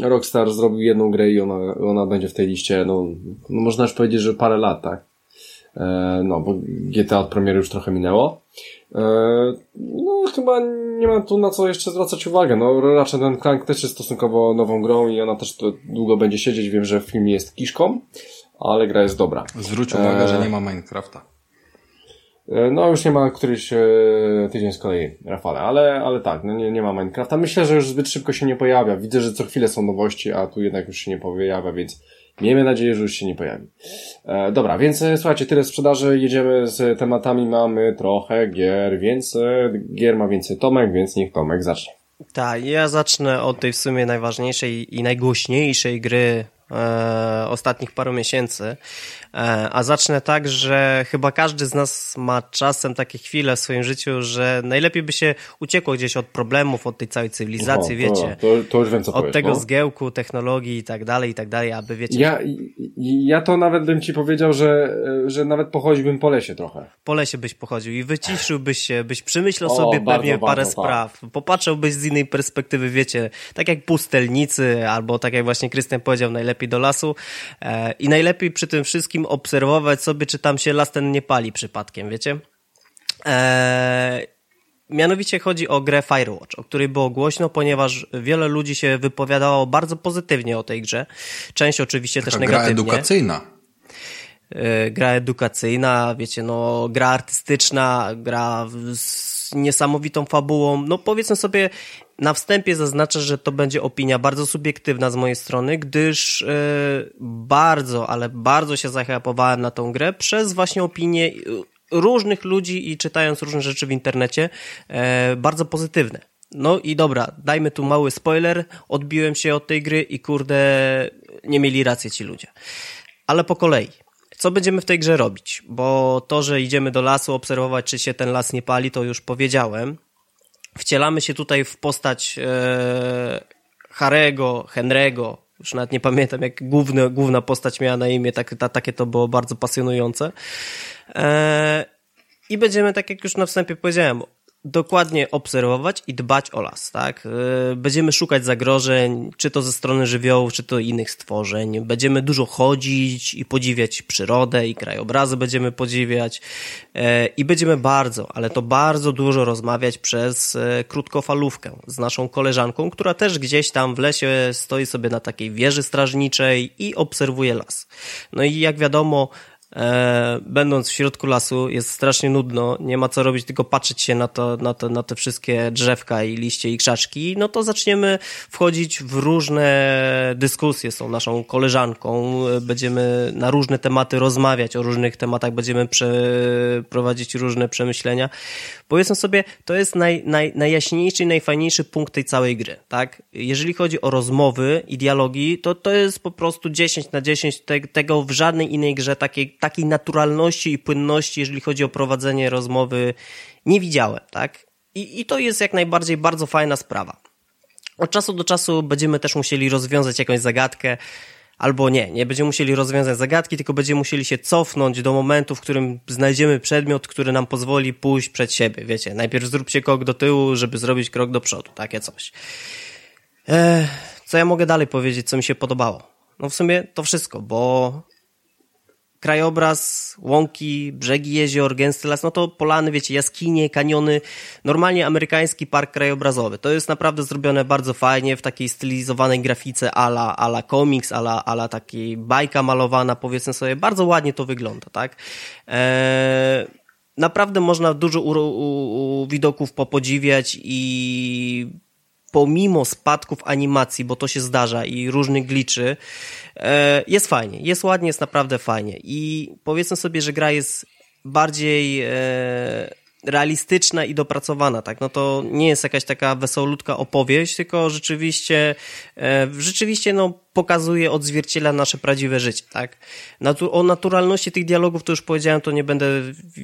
Rockstar zrobił jedną grę i ona, ona będzie w tej liście, no, no można już powiedzieć, że parę lat, tak? No, bo GTA od premiery już trochę minęło. E, no, chyba nie ma tu na co jeszcze zwracać uwagę. No, raczej ten Clank też jest stosunkowo nową grą i ona też długo będzie siedzieć. Wiem, że film jest kiszką, ale gra jest dobra. Zwróć uwagę, e... że nie ma Minecrafta. E, no, już nie ma któryś e, tydzień z kolei, Rafale, ale, ale tak, no nie, nie ma Minecrafta. Myślę, że już zbyt szybko się nie pojawia. Widzę, że co chwilę są nowości, a tu jednak już się nie pojawia, więc Miejmy nadzieję, że już się nie pojawi. E, dobra, więc e, słuchajcie, tyle sprzedaży, jedziemy z tematami, mamy trochę gier, więc e, gier ma więcej Tomek, więc niech Tomek zacznie. Tak, ja zacznę od tej w sumie najważniejszej i najgłośniejszej gry e, ostatnich paru miesięcy, a zacznę tak, że chyba każdy z nas ma czasem takie chwile w swoim życiu, że najlepiej by się uciekło gdzieś od problemów, od tej całej cywilizacji, Oho, wiecie. To, to już wiem, co Od powiesz, tego no? zgiełku, technologii i tak dalej, i tak dalej, aby wiecie. Ja, ja to nawet bym ci powiedział, że, że nawet pochodziłbym po lesie trochę. Po lesie byś pochodził i wyciszyłbyś się, byś przemyślał o, sobie bardzo, pewnie parę bardzo, tak. spraw. Tak. Popatrzyłbyś z innej perspektywy, wiecie, tak jak pustelnicy, albo tak jak właśnie Krystian powiedział, najlepiej do lasu. E, I najlepiej przy tym wszystkim obserwować sobie, czy tam się las ten nie pali przypadkiem, wiecie? Eee, mianowicie chodzi o grę Firewatch, o której było głośno, ponieważ wiele ludzi się wypowiadało bardzo pozytywnie o tej grze. Część oczywiście Taka też negatywnie. gra edukacyjna. e, gra edukacyjna, wiecie, no, gra artystyczna, gra z niesamowitą fabułą. No, powiedzmy sobie, na wstępie zaznaczę, że to będzie opinia bardzo subiektywna z mojej strony, gdyż e, bardzo, ale bardzo się zachępowałem na tą grę przez właśnie opinię różnych ludzi i czytając różne rzeczy w internecie, e, bardzo pozytywne. No i dobra, dajmy tu mały spoiler, odbiłem się od tej gry i kurde, nie mieli racji ci ludzie. Ale po kolei. Co będziemy w tej grze robić? Bo to, że idziemy do lasu obserwować, czy się ten las nie pali, to już powiedziałem. Wcielamy się tutaj w postać e, Harego, Henry'ego, już nawet nie pamiętam, jak główny, główna postać miała na imię, tak, ta, takie to było bardzo pasjonujące. E, I będziemy, tak jak już na wstępie powiedziałem, dokładnie obserwować i dbać o las, tak? E, będziemy szukać zagrożeń, czy to ze strony żywiołów, czy to innych stworzeń. Będziemy dużo chodzić i podziwiać przyrodę i krajobrazy będziemy podziwiać e, i będziemy bardzo, ale to bardzo dużo rozmawiać przez e, krótkofalówkę z naszą koleżanką, która też gdzieś tam w lesie stoi sobie na takiej wieży strażniczej i obserwuje las. No i jak wiadomo, będąc w środku lasu jest strasznie nudno, nie ma co robić, tylko patrzeć się na, to, na, to, na te wszystkie drzewka i liście i krzaczki, no to zaczniemy wchodzić w różne dyskusje z tą naszą koleżanką, będziemy na różne tematy rozmawiać, o różnych tematach będziemy prowadzić różne przemyślenia. Powiedzmy sobie, to jest naj, naj, najjaśniejszy i najfajniejszy punkt tej całej gry, tak? Jeżeli chodzi o rozmowy i dialogi, to to jest po prostu 10 na 10 te, tego w żadnej innej grze takiej takiej naturalności i płynności, jeżeli chodzi o prowadzenie rozmowy, nie widziałem, tak? I, I to jest jak najbardziej bardzo fajna sprawa. Od czasu do czasu będziemy też musieli rozwiązać jakąś zagadkę, albo nie, nie będziemy musieli rozwiązać zagadki, tylko będziemy musieli się cofnąć do momentu, w którym znajdziemy przedmiot, który nam pozwoli pójść przed siebie. Wiecie, najpierw zróbcie krok do tyłu, żeby zrobić krok do przodu, takie coś. Eee, co ja mogę dalej powiedzieć, co mi się podobało? No w sumie to wszystko, bo krajobraz, łąki, brzegi jezior, gęsty las, no to polany, wiecie, jaskinie, kaniony, normalnie amerykański park krajobrazowy. To jest naprawdę zrobione bardzo fajnie, w takiej stylizowanej grafice ala, ala komiks, ala, ala takiej bajka malowana, powiedzmy sobie, bardzo ładnie to wygląda, tak? Eee, naprawdę można dużo u, u, u widoków popodziwiać i pomimo spadków animacji, bo to się zdarza i różnych gliczy, e, jest fajnie, jest ładnie, jest naprawdę fajnie. I powiedzmy sobie, że gra jest bardziej e, realistyczna i dopracowana, tak? No to nie jest jakaś taka wesołutka opowieść, tylko rzeczywiście, e, rzeczywiście no, pokazuje, odzwierciedla nasze prawdziwe życie, tak? O naturalności tych dialogów to już powiedziałem, to nie będę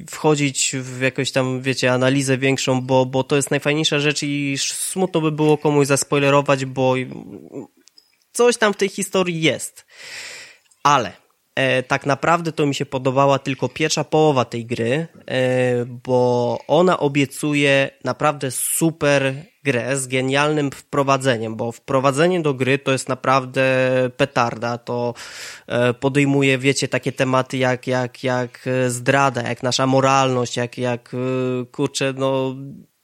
wchodzić w jakąś tam, wiecie, analizę większą, bo, bo to jest najfajniejsza rzecz i smutno by było komuś zaspoilerować, bo coś tam w tej historii jest. Ale e, tak naprawdę to mi się podobała tylko pierwsza połowa tej gry, e, bo ona obiecuje naprawdę super grę z genialnym wprowadzeniem, bo wprowadzenie do gry to jest naprawdę petarda, to e, podejmuje, wiecie, takie tematy jak, jak, jak zdrada, jak nasza moralność, jak, jak e, kurczę, no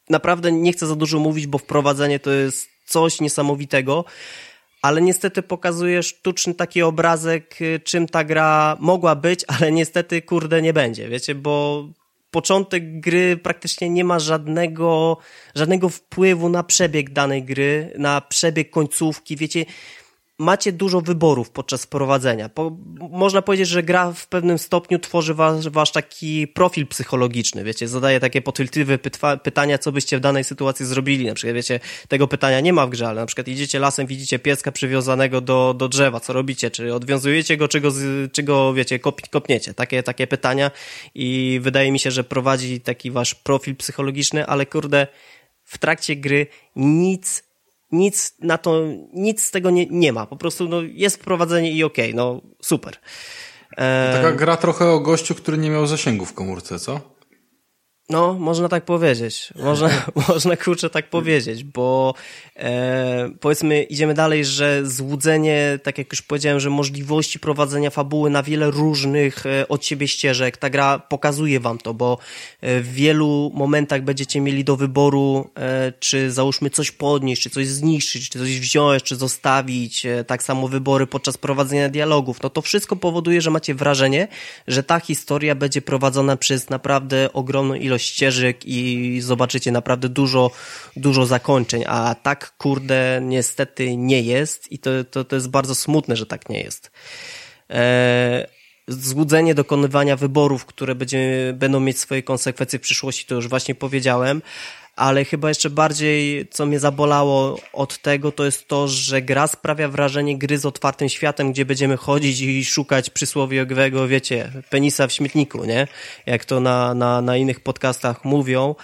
naprawdę nie chcę za dużo mówić, bo wprowadzenie to jest coś niesamowitego, ale niestety pokazuje sztuczny taki obrazek, y, czym ta gra mogła być, ale niestety, kurde, nie będzie, wiecie, bo początek gry praktycznie nie ma żadnego, żadnego wpływu na przebieg danej gry, na przebieg końcówki, wiecie, macie dużo wyborów podczas prowadzenia. Po, można powiedzieć, że gra w pewnym stopniu tworzy wasz, wasz taki profil psychologiczny, wiecie, zadaje takie podchwytliwe pytania, co byście w danej sytuacji zrobili. Na przykład, wiecie, tego pytania nie ma w grze, ale na przykład idziecie lasem, widzicie pieska przywiązanego do, do drzewa, co robicie? Czy odwiązujecie go, czy go, czy go wiecie, kop, kopniecie? Takie, takie pytania i wydaje mi się, że prowadzi taki wasz profil psychologiczny, ale kurde, w trakcie gry nic nic na to, nic z tego nie, nie ma. Po prostu no, jest wprowadzenie i okej, okay, no super. Taka gra trochę o gościu, który nie miał zasięgu w komórce, co? No, można tak powiedzieć. Można, można kurczę tak powiedzieć, bo e, powiedzmy idziemy dalej, że złudzenie, tak jak już powiedziałem, że możliwości prowadzenia fabuły na wiele różnych e, od siebie ścieżek, ta gra pokazuje wam to, bo e, w wielu momentach będziecie mieli do wyboru, e, czy załóżmy coś podnieść, czy coś zniszczyć, czy coś wziąć, czy zostawić, e, tak samo wybory podczas prowadzenia dialogów. No to wszystko powoduje, że macie wrażenie, że ta historia będzie prowadzona przez naprawdę ogromną ilość ścieżek i zobaczycie naprawdę dużo, dużo zakończeń, a tak kurde niestety nie jest i to, to, to jest bardzo smutne, że tak nie jest. Eee, złudzenie dokonywania wyborów, które będzie, będą mieć swoje konsekwencje w przyszłości, to już właśnie powiedziałem, ale chyba jeszcze bardziej, co mnie zabolało od tego, to jest to, że gra sprawia wrażenie gry z otwartym światem, gdzie będziemy chodzić i szukać przysłowiowego, wiecie, penisa w śmietniku, nie? Jak to na, na, na innych podcastach mówią,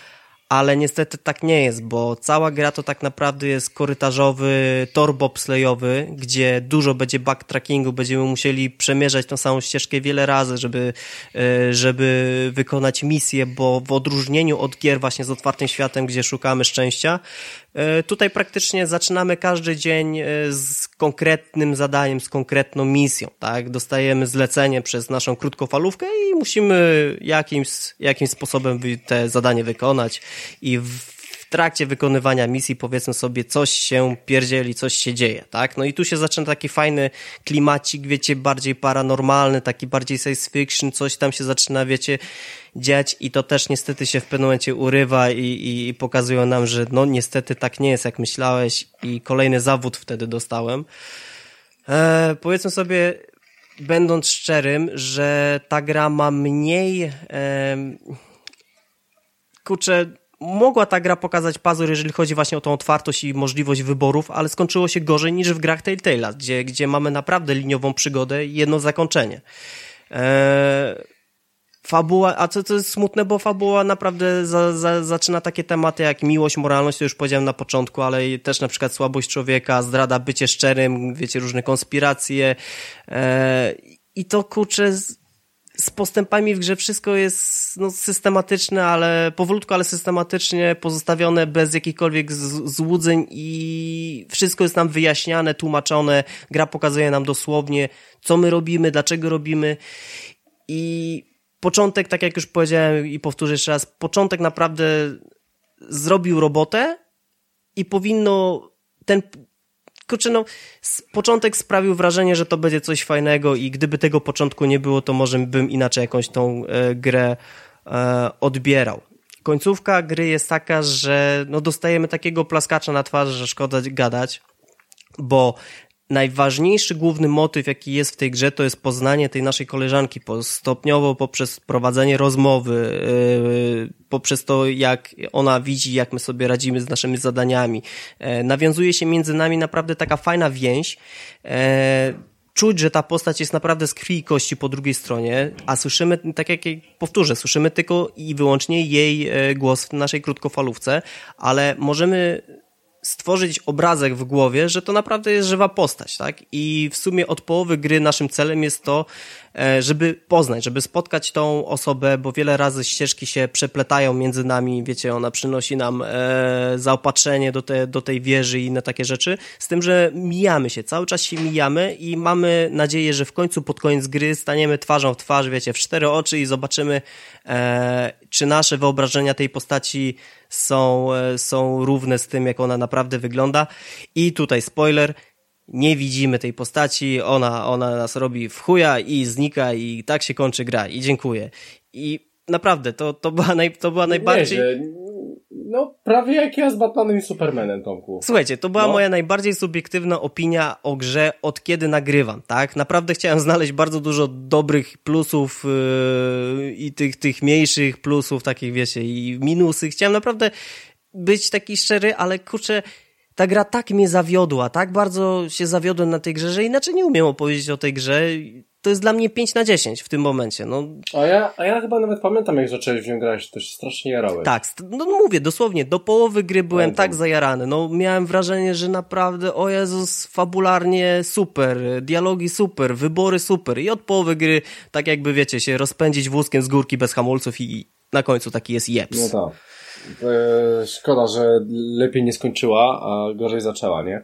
ale niestety tak nie jest, bo cała gra to tak naprawdę jest korytarzowy tor bobslejowy, gdzie dużo będzie backtrackingu, będziemy musieli przemierzać tą samą ścieżkę wiele razy, żeby, e, żeby wykonać misję, bo w odróżnieniu od gier właśnie z otwartym światem, gdzie szukamy szczęścia, tutaj praktycznie zaczynamy każdy dzień e, z konkretnym zadaniem, z konkretną misją, tak? Dostajemy zlecenie przez naszą krótkofalówkę i musimy jakimś, jakimś sposobem te zadanie wykonać i w trakcie wykonywania misji powiedzmy sobie coś się pierdzieli, coś się dzieje, tak? No i tu się zaczyna taki fajny klimacik, wiecie, bardziej paranormalny, taki bardziej science fiction, coś tam się zaczyna, wiecie, dziać i to też niestety się w pewnym momencie urywa i, i, i pokazują nam, że no niestety tak nie jest jak myślałeś i kolejny zawód wtedy dostałem. E, powiedzmy sobie, będąc szczerym, że ta gra ma mniej e, kurczę, mogła ta gra pokazać pazur, jeżeli chodzi właśnie o tą otwartość i możliwość wyborów, ale skończyło się gorzej niż w grach Telltale'a, gdzie, gdzie mamy naprawdę liniową przygodę i jedno zakończenie. Eee, fabuła, a co, co jest smutne, bo fabuła naprawdę za, za, zaczyna takie tematy jak miłość, moralność, to już powiedziałem na początku, ale też na przykład słabość człowieka, zdrada, bycie szczerym, wiecie, różne konspiracje eee, i to kurczę z postępami w grze wszystko jest no, systematyczne, ale powolutku, ale systematycznie pozostawione bez jakichkolwiek złudzeń i wszystko jest nam wyjaśniane, tłumaczone. Gra pokazuje nam dosłownie, co my robimy, dlaczego robimy i początek, tak jak już powiedziałem i powtórzę jeszcze raz, początek naprawdę zrobił robotę i powinno ten kurczę, no, początek sprawił wrażenie, że to będzie coś fajnego i gdyby tego początku nie było, to może bym inaczej jakąś tą e, grę e, odbierał. Końcówka gry jest taka, że no, dostajemy takiego plaskacza na twarzy, że szkoda gadać, bo najważniejszy główny motyw, jaki jest w tej grze, to jest poznanie tej naszej koleżanki stopniowo poprzez prowadzenie rozmowy, yy, poprzez to, jak ona widzi, jak my sobie radzimy z naszymi zadaniami. Yy, nawiązuje się między nami naprawdę taka fajna więź. Yy, czuć, że ta postać jest naprawdę z krwi i kości po drugiej stronie, a słyszymy, tak jak powtórzę, słyszymy tylko i wyłącznie jej głos w naszej krótkofalówce, ale możemy stworzyć obrazek w głowie, że to naprawdę jest żywa postać, tak? I w sumie od połowy gry naszym celem jest to, żeby poznać, żeby spotkać tą osobę, bo wiele razy ścieżki się przepletają między nami, wiecie, ona przynosi nam e, zaopatrzenie do, te, do tej wieży i inne takie rzeczy, z tym, że mijamy się, cały czas się mijamy i mamy nadzieję, że w końcu pod koniec gry staniemy twarzą w twarz, wiecie, w cztery oczy i zobaczymy, e, czy nasze wyobrażenia tej postaci są, e, są równe z tym, jak ona naprawdę wygląda. I tutaj spoiler, nie widzimy tej postaci, ona, ona nas robi w chuja i znika i tak się kończy gra i dziękuję. I naprawdę, to, to, była, naj, to była najbardziej... Nie, no, prawie jak ja z Batmanem i Supermanem, Tomku. Słuchajcie, to była no. moja najbardziej subiektywna opinia o grze, od kiedy nagrywam, tak? Naprawdę chciałem znaleźć bardzo dużo dobrych plusów yy, i tych, tych mniejszych plusów, takich wiecie, i minusy. Chciałem naprawdę być taki szczery, ale kurczę, ta gra tak mnie zawiodła, tak bardzo się zawiodłem na tej grze, że inaczej nie umiem opowiedzieć o tej grze. To jest dla mnie 5 na 10 w tym momencie. No. A, ja, a ja chyba nawet pamiętam, jak zacząłeś w nią grać, to się strasznie jarałeś. Tak, no mówię, dosłownie, do połowy gry byłem pamiętam. tak zajarany. No, miałem wrażenie, że naprawdę, o Jezus, fabularnie super, dialogi super, wybory super. I od połowy gry, tak jakby wiecie, się rozpędzić wózkiem z górki bez hamulców i na końcu taki jest jeps. No tak. E, szkoda, że lepiej nie skończyła, a gorzej zaczęła, nie?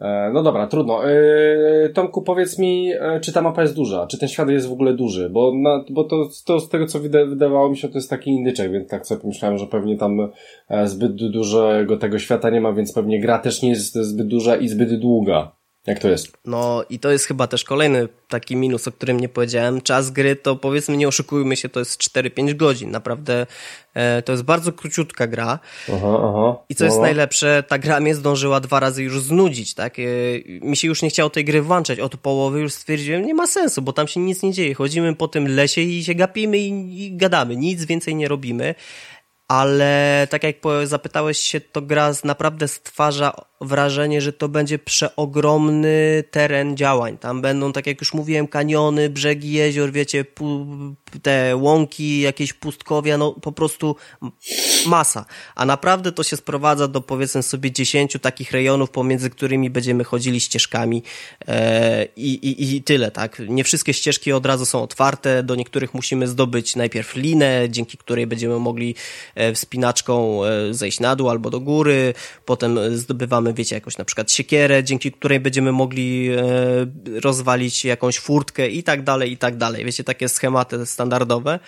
E, no dobra, trudno. E, Tomku, powiedz mi, czy ta mapa jest duża? Czy ten świat jest w ogóle duży? Bo, na, bo to, to z tego, co wydawało mi się, to jest taki indyczek, więc tak sobie pomyślałem, że pewnie tam zbyt dużego tego świata nie ma, więc pewnie gra też nie jest zbyt duża i zbyt długa. Jak to jest? No i to jest chyba też kolejny taki minus, o którym nie powiedziałem. Czas gry to powiedzmy, nie oszukujmy się, to jest 4-5 godzin. Naprawdę e, to jest bardzo króciutka gra. Aha, aha. I co jest no. najlepsze, ta gra mnie zdążyła dwa razy już znudzić, tak? E, mi się już nie chciało tej gry włączać. Od połowy już stwierdziłem, nie ma sensu, bo tam się nic nie dzieje. Chodzimy po tym lesie i się gapimy i, i gadamy. Nic więcej nie robimy ale tak jak zapytałeś się, to gra naprawdę stwarza wrażenie, że to będzie przeogromny teren działań. Tam będą, tak jak już mówiłem, kaniony, brzegi jezior, wiecie, te łąki, jakieś pustkowia, no po prostu masa. A naprawdę to się sprowadza do powiedzmy sobie dziesięciu takich rejonów, pomiędzy którymi będziemy chodzili ścieżkami e, i, i, i tyle, tak? Nie wszystkie ścieżki od razu są otwarte, do niektórych musimy zdobyć najpierw linę, dzięki której będziemy mogli e, wspinaczką e, zejść na dół albo do góry, potem zdobywamy, wiecie, jakąś na przykład siekierę, dzięki której będziemy mogli e, rozwalić jakąś furtkę i tak dalej, i tak dalej. Wiecie, takie schematy standardowe.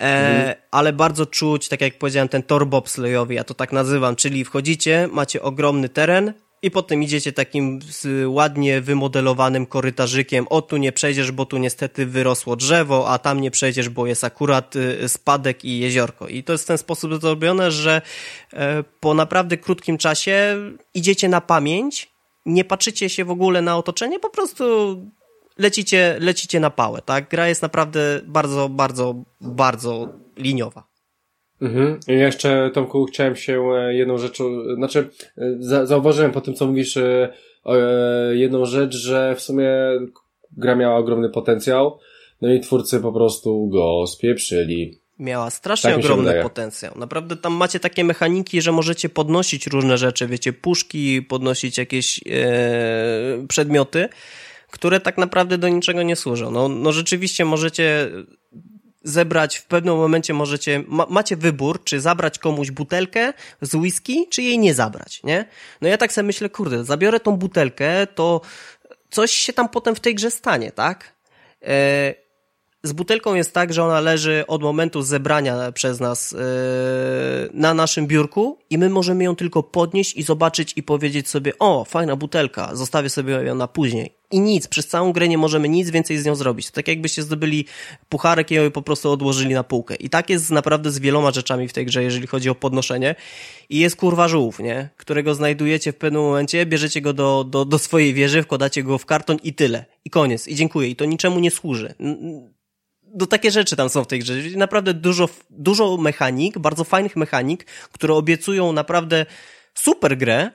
E, ale bardzo czuć, tak jak powiedziałem, ten tor bobslejowy, ja to tak nazywam, czyli wchodzicie, macie ogromny teren, i potem idziecie takim ładnie wymodelowanym korytarzykiem. O, tu nie przejdziesz, bo tu niestety wyrosło drzewo, a tam nie przejdziesz, bo jest akurat y, spadek i jeziorko. I to jest w ten sposób zrobione, że e, po naprawdę krótkim czasie idziecie na pamięć, nie patrzycie się w ogóle na otoczenie, po prostu lecicie, lecicie na pałę, tak? Gra jest naprawdę bardzo, bardzo, bardzo liniowa. Mhm. I jeszcze, Tomku, chciałem się e, jedną rzeczą, znaczy, e, zauważyłem po tym, co mówisz, e, jedną rzecz, że w sumie gra miała ogromny potencjał, no i twórcy po prostu go spieprzyli. Miała strasznie tak ogromny potencjał. Naprawdę tam macie takie mechaniki, że możecie podnosić różne rzeczy, wiecie, puszki, podnosić jakieś e, przedmioty, które tak naprawdę do niczego nie służą. No, no rzeczywiście możecie zebrać, w pewnym momencie możecie, ma, macie wybór, czy zabrać komuś butelkę z whisky, czy jej nie zabrać, nie? No ja tak sobie myślę, kurde, zabiorę tą butelkę, to coś się tam potem w tej grze stanie, tak? E, z butelką jest tak, że ona leży od momentu zebrania przez nas yy, na naszym biurku i my możemy ją tylko podnieść i zobaczyć i powiedzieć sobie, o, fajna butelka, zostawię sobie ją na później. I nic, przez całą grę nie możemy nic więcej z nią zrobić. To tak jakbyście zdobyli pucharek i ją po prostu odłożyli na półkę. I tak jest naprawdę z wieloma rzeczami w tej grze, jeżeli chodzi o podnoszenie. I jest kurwa żółw, nie? Którego znajdujecie w pewnym momencie, bierzecie go do, do, do swojej wieży, wkładacie go w karton i tyle. I koniec. I dziękuję. I to niczemu nie służy do takie rzeczy tam są w tej grze. Naprawdę dużo, dużo mechanik, bardzo fajnych mechanik, które obiecują naprawdę super grę,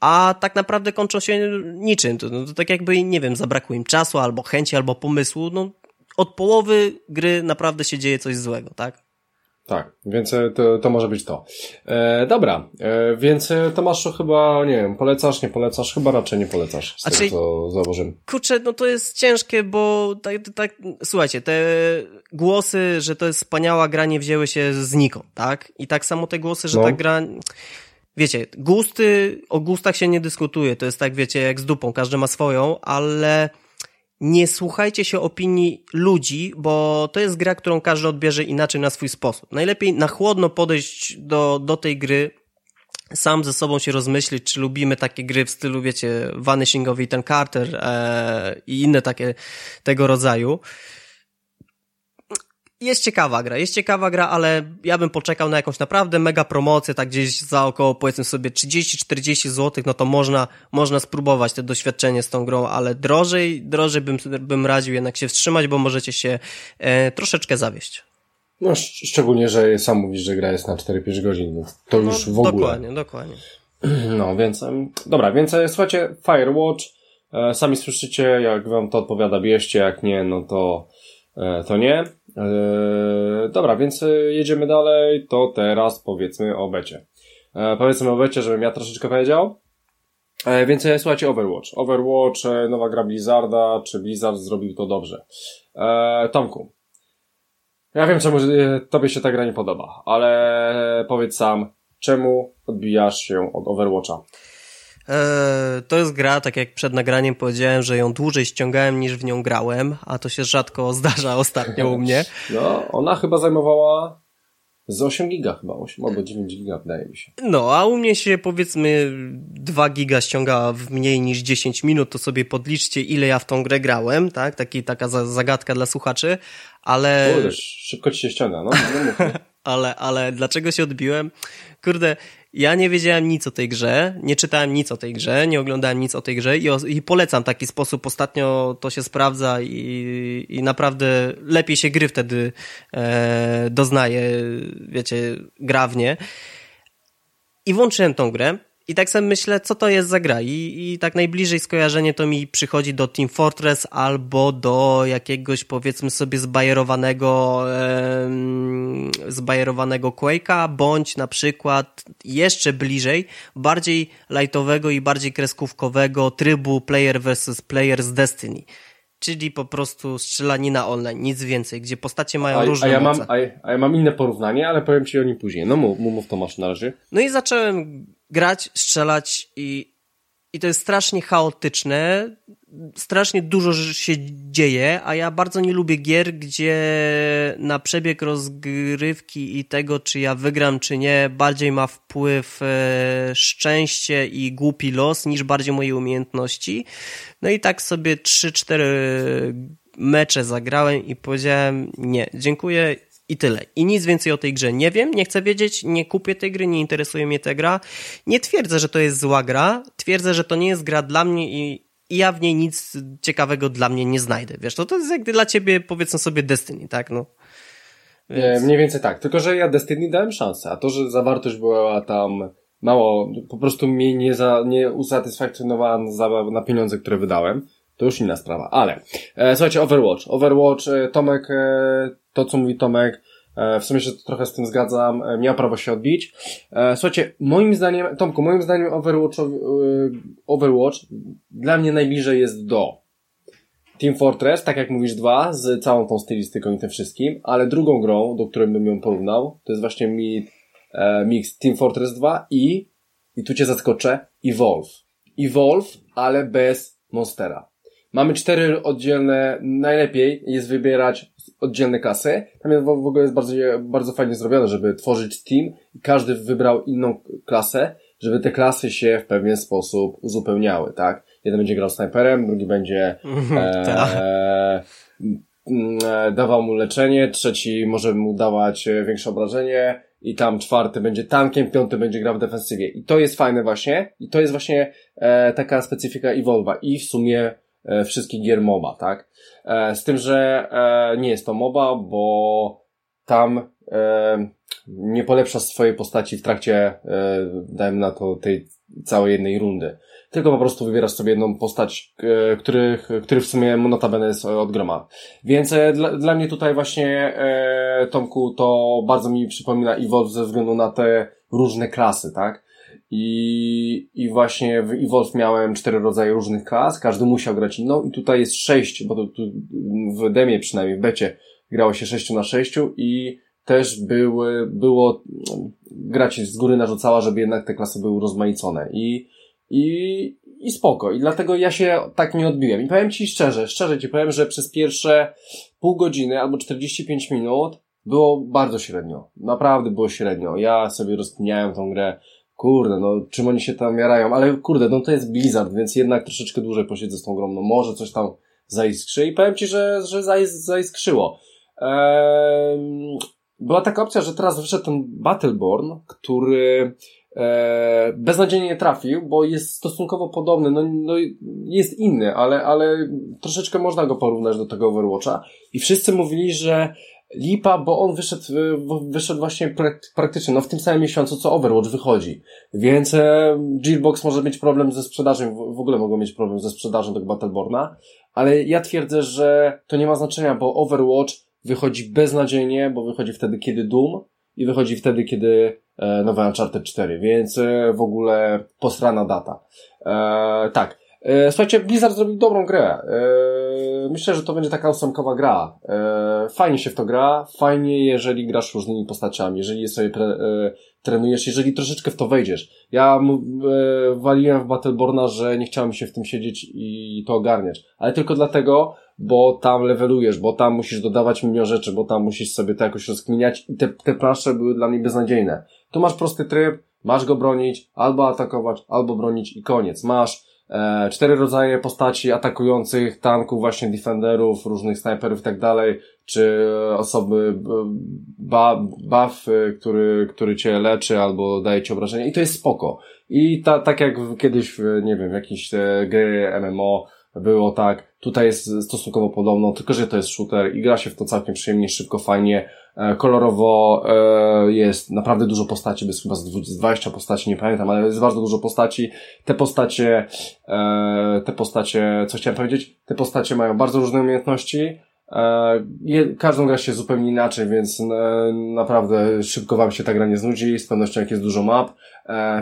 a tak naprawdę kończą się niczym. To, no, to tak jakby, nie wiem, zabrakło im czasu, albo chęci, albo pomysłu. No, od połowy gry naprawdę się dzieje coś złego, tak? Tak, więc e, to, to może być to. E, dobra, e, więc e, Tomaszu chyba, nie wiem, polecasz, nie polecasz, chyba raczej nie polecasz, z A tego, co zauważyłem. Kurczę, no to jest ciężkie, bo tak, tak, słuchajcie, te głosy, że to jest wspaniała gra, nie wzięły się znikąd, tak? I tak samo te głosy, że no. ta gra... Wiecie, gusty, o gustach się nie dyskutuje, to jest tak, wiecie, jak z dupą, każdy ma swoją, ale nie słuchajcie się opinii ludzi, bo to jest gra, którą każdy odbierze inaczej na swój sposób. Najlepiej na chłodno podejść do, do tej gry, sam ze sobą się rozmyślić, czy lubimy takie gry w stylu, wiecie, Vanishing of Ethan Carter e, i inne takie tego rodzaju. Jest ciekawa gra, jest ciekawa gra, ale ja bym poczekał na jakąś naprawdę mega promocję, tak gdzieś za około powiedzmy sobie 30-40 zł, no to można, można spróbować te doświadczenie z tą grą, ale drożej, drożej bym, bym radził jednak się wstrzymać, bo możecie się e, troszeczkę zawieść. No, szczególnie, że sam mówisz, że gra jest na 4-5 godzin, no, to no, już w ogóle. Dokładnie, dokładnie. No, więc, dobra, więc e, słuchajcie, Firewatch, e, sami słyszycie, jak wam to odpowiada, bierzcie, jak nie, no to, e, to nie. Eee, dobra, więc e, jedziemy dalej, to teraz powiedzmy o becie. Eee, powiedzmy o becie, żebym ja troszeczkę powiedział. Eee, więc e, słuchajcie, Overwatch. Overwatch, e, nowa gra Blizzarda, czy Blizzard zrobił to dobrze? Tomku, Ja wiem, czemu e, tobie się ta gra nie podoba, ale powiedz sam, czemu odbijasz się od Overwatcha? Eee, to jest gra, tak jak przed nagraniem powiedziałem, że ją dłużej ściągałem niż w nią grałem, a to się rzadko zdarza ostatnio u mnie. No, ona chyba zajmowała z 8 giga chyba, 8 albo 9 giga wydaje mi się. No, a u mnie się powiedzmy 2 giga ściąga w mniej niż 10 minut, to sobie podliczcie ile ja w tą grę grałem, tak? Taki, taka zagadka dla słuchaczy, ale... Kurde, szybko ci się ściąga, no ale, ale dlaczego się odbiłem? Kurde, ja nie wiedziałem nic o tej grze, nie czytałem nic o tej grze, nie oglądałem nic o tej grze i, o, i polecam taki sposób. Ostatnio to się sprawdza i, i naprawdę lepiej się gry wtedy e, doznaje, wiecie, grawnie. I włączyłem tą grę i tak sobie myślę, co to jest za gra. I, I tak najbliżej skojarzenie to mi przychodzi do Team Fortress albo do jakiegoś powiedzmy sobie zbajerowanego e, zbajerowanego Quake'a, bądź na przykład jeszcze bliżej, bardziej lightowego i bardziej kreskówkowego trybu player versus player z Destiny czyli po prostu strzelanina online, nic więcej, gdzie postacie mają a, różne a ja moce. mam, a, a, ja mam inne porównanie, ale powiem ci o nim później. No mów, mów to masz na razie. No i zacząłem grać, strzelać i, i to jest strasznie chaotyczne, strasznie dużo się dzieje, a ja bardzo nie lubię gier, gdzie na przebieg rozgrywki i tego, czy ja wygram, czy nie, bardziej ma wpływ e, szczęście i głupi los, niż bardziej moje umiejętności. No i tak sobie 3-4 mecze zagrałem i powiedziałem nie, dziękuję i tyle. I nic więcej o tej grze nie wiem, nie chcę wiedzieć, nie kupię tej gry, nie interesuje mnie ta gra. Nie twierdzę, że to jest zła gra, twierdzę, że to nie jest gra dla mnie i, i ja w niej nic ciekawego dla mnie nie znajdę. Wiesz, to, to jest jak dla ciebie, powiedzmy sobie, Destiny, tak? No. Więc... Mniej więcej tak. Tylko, że ja Destiny dałem szansę, a to, że zawartość była tam mało, po prostu mnie nie, za, nie usatysfakcjonowała za, na pieniądze, które wydałem, to już inna sprawa. Ale, e, słuchajcie, Overwatch. Overwatch, e, Tomek, e, to co mówi Tomek, e, w sumie się trochę z tym zgadzam, e, miał prawo się odbić. E, słuchajcie, moim zdaniem, Tomku, moim zdaniem Overwatch, Overwatch dla mnie najbliżej jest do Team Fortress, tak jak mówisz, dwa, z całą tą stylistyką i tym wszystkim, ale drugą grą, do której bym ją porównał, to jest właśnie mi, mix Team Fortress 2 i, i tu cię zaskoczę, Evolve. Evolve, ale bez Monstera. Mamy cztery oddzielne, najlepiej jest wybierać oddzielne klasy. Tam w ogóle jest bardzo, bardzo fajnie zrobione, żeby tworzyć team i każdy wybrał inną klasę, żeby te klasy się w pewien sposób uzupełniały, tak? Jeden będzie grał snajperem, drugi będzie e, Tak. e, dawał mu leczenie, trzeci może mu dawać e, większe obrażenie i tam czwarty będzie tankiem, piąty będzie grał w defensywie. I to jest fajne właśnie i to jest właśnie e, taka specyfika Evolve'a i w sumie e, wszystkich gier MOBA, tak? E, z tym, że e, nie jest to MOBA, bo tam e, nie polepsza swojej postaci w trakcie, e, dajmy na to, tej całej jednej rundy. Tylko po prostu wybierasz sobie jedną postać, e, których, który w sumie notabene jest od groma. Więc e, dla, dla mnie tutaj właśnie, e, Tomku, to bardzo mi przypomina Evolve ze względu na te różne klasy, tak? I, I właśnie w Evolve miałem cztery rodzaje różnych klas, każdy musiał grać inną i tutaj jest sześć, bo to, tu w demie przynajmniej, w becie grało się sześciu na sześciu i też były, było, gra ci z góry narzucała, żeby jednak te klasy były rozmaicone i, i, i spoko. I dlatego ja się tak nie odbiłem. I powiem ci szczerze, szczerze ci powiem, że przez pierwsze pół godziny albo 45 minut było bardzo średnio. Naprawdę było średnio. Ja sobie rozkminiałem tą grę. Kurde, no czym oni się tam jarają, ale kurde, no to jest Blizzard, więc jednak troszeczkę dłużej posiedzę z tą grą. No może coś tam zaiskrzy i powiem ci, że, że zaiskrzyło. Eee, była taka opcja, że teraz wyszedł ten Battleborn, który e, beznadziejnie nie trafił, bo jest stosunkowo podobny, no, no jest inny, ale, ale troszeczkę można go porównać do tego Overwatcha i wszyscy mówili, że lipa, bo on wyszedł, wyszedł właśnie praktycznie, no w tym samym miesiącu, co Overwatch wychodzi. Więc e, Gearbox może mieć problem ze sprzedażą, w ogóle mogą mieć problem ze sprzedażą tego Battleborna, ale ja twierdzę, że to nie ma znaczenia, bo Overwatch wychodzi beznadziejnie, bo wychodzi wtedy, kiedy Doom i wychodzi wtedy, kiedy e, nowe Uncharted 4, więc e, w ogóle posrana data. E, tak. E, słuchajcie, Blizzard zrobił dobrą grę. E, myślę, że to będzie taka ósemkowa gra. E, fajnie się w to gra, fajnie jeżeli grasz różnymi postaciami, jeżeli sobie pre, trenujesz, jeżeli troszeczkę w to wejdziesz. Ja waliłem w Battleborna, że nie chciałem się w tym siedzieć i to ogarniać. Ale tylko dlatego, bo tam levelujesz, bo tam musisz dodawać milion rzeczy, bo tam musisz sobie to jakoś rozkminiać i te, te plansze były dla mnie beznadziejne. Tu masz prosty tryb, masz go bronić, albo atakować, albo bronić i koniec. Masz e, cztery rodzaje postaci atakujących, tanków, właśnie defenderów, różnych snajperów i tak dalej, czy osoby ba, buff, który, który cię leczy albo daje ci obrażenia i to jest spoko. I ta, tak jak kiedyś, nie wiem, w jakiejś gry MMO było tak, tutaj jest stosunkowo podobno, tylko że to jest shooter i gra się w to całkiem przyjemnie, szybko, fajnie, e, kolorowo, e, jest naprawdę dużo postaci, bez chyba z 20 postaci, nie pamiętam, ale jest bardzo dużo postaci. Te postacie, e, te postacie, co chciałem powiedzieć, te postacie mają bardzo różne umiejętności, Każdą gra się zupełnie inaczej, więc naprawdę szybko wam się ta gra nie znudzi, z pewnością jak jest dużo map.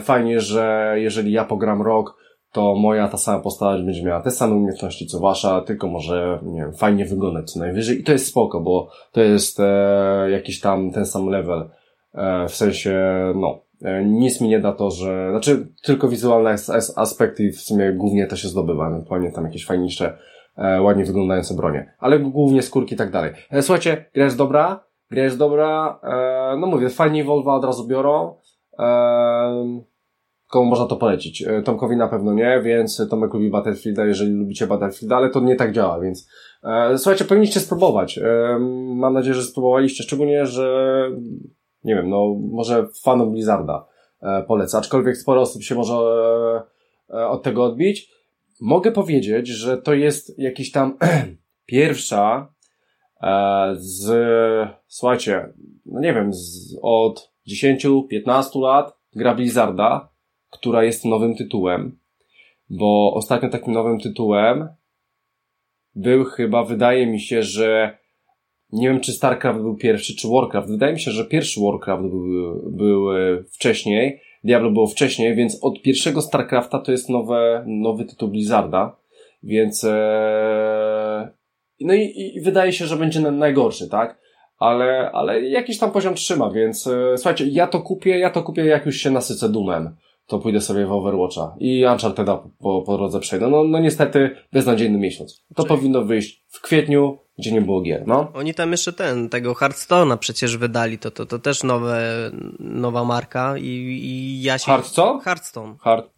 Fajnie, że jeżeli ja pogram rok, to moja ta sama postać będzie miała te same umiejętności co wasza, tylko może, nie wiem, fajnie wyglądać co najwyżej. I to jest spoko, bo to jest e, jakiś tam ten sam level, e, w sensie, no, e, nic mi nie da to, że, znaczy tylko wizualne aspekty w sumie głównie to się zdobywa, ewentualnie tam jakieś fajniejsze, e, ładnie wyglądające bronie, ale głównie skórki i tak dalej. E, słuchajcie, gra jest dobra, gra jest dobra, e, no mówię, fajnie Volvo od razu biorą, e, komu można to polecić. E, Tomkowi na pewno nie, więc Tomek lubi Battlefielda, jeżeli lubicie Battlefielda, ale to nie tak działa, więc e, słuchajcie, powinniście spróbować. E, mam nadzieję, że spróbowaliście, szczególnie, że nie wiem, no może fanom Blizzarda e, polecę, aczkolwiek sporo osób się może e, e, od tego odbić. Mogę powiedzieć, że to jest jakiś tam pierwsza e, z, słuchajcie, no nie wiem, z, od 10-15 lat gra Blizzarda, która jest nowym tytułem, bo ostatnio takim nowym tytułem był chyba, wydaje mi się, że nie wiem, czy StarCraft był pierwszy, czy Warcraft. Wydaje mi się, że pierwszy Warcraft był, był wcześniej, Diablo było wcześniej, więc od pierwszego StarCrafta to jest nowe, nowy tytuł Blizzarda, więc ee... no i, i wydaje się, że będzie najgorszy, tak? Ale, ale jakiś tam poziom trzyma, więc e, słuchajcie, ja to kupię, ja to kupię jak już się nasycę dumem to pójdę sobie w Overwatcha i Uncharted'a po, po drodze przejdę. No, no niestety beznadziejny miesiąc. To Czyli... powinno wyjść w kwietniu, gdzie nie było gier, no. Oni tam jeszcze ten, tego Hearthstone'a przecież wydali, to, to, to też nowe, nowa marka i, i ja się... Heart co? Hearthstone. Heart...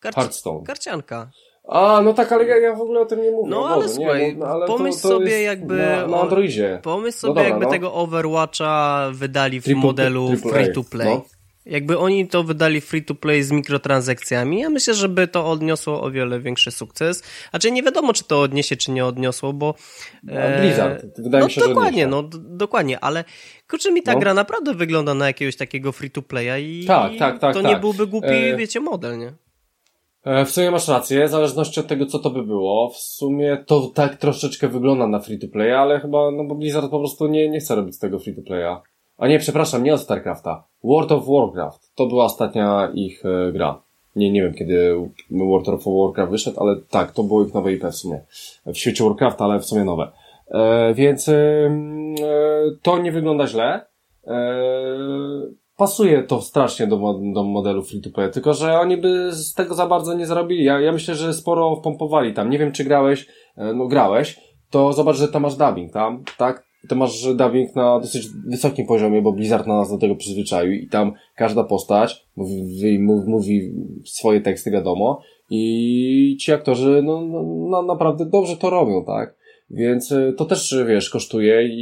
Karci... Hearthstone. Karcianka. A, no tak, ale ja, ja w ogóle o tym nie mówię. No ale Boże, słuchaj, nie, no, ale pomyśl to, to sobie jakby... Na, na Androidzie. Pomyśl no sobie no dobra, jakby no. tego Overwatcha wydali w triple, modelu free to play. Jakby oni to wydali free to play z mikrotransakcjami, ja myślę, że by to odniosło o wiele większy sukces. Znaczy nie wiadomo, czy to odniesie, czy nie odniosło, bo... No, Blizzard, e, wydaje no, mi się, dokładnie, że no dokładnie, ale kurczę mi ta no. gra naprawdę wygląda na jakiegoś takiego free to playa i tak, tak, tak, to tak. nie byłby głupi, e... wiecie, model, nie? E, w sumie masz rację, w zależności od tego, co to by było. W sumie to tak troszeczkę wygląda na free to play, ale chyba, no bo Blizzard po prostu nie, nie chce robić z tego free to playa. A nie, przepraszam, nie od StarCrafta. World of Warcraft. To była ostatnia ich e, gra. Nie, nie wiem kiedy World of Warcraft wyszedł, ale tak, to było ich nowe IP w sumie. W świecie Warcrafta, ale w sumie nowe. E, więc e, to nie wygląda źle. E, pasuje to strasznie do, do modelu free to play, tylko że oni by z tego za bardzo nie zarobili. Ja, ja myślę, że sporo wpompowali tam. Nie wiem, czy grałeś, e, no grałeś, to zobacz, że tam masz dubbing, tam, tak? To masz dubbing na dosyć wysokim poziomie, bo Blizzard na nas do tego przyzwyczaił i tam każda postać mówi, mówi swoje teksty, wiadomo, i ci aktorzy, no, no, no, naprawdę dobrze to robią, tak? Więc y, to też, wiesz, kosztuje i,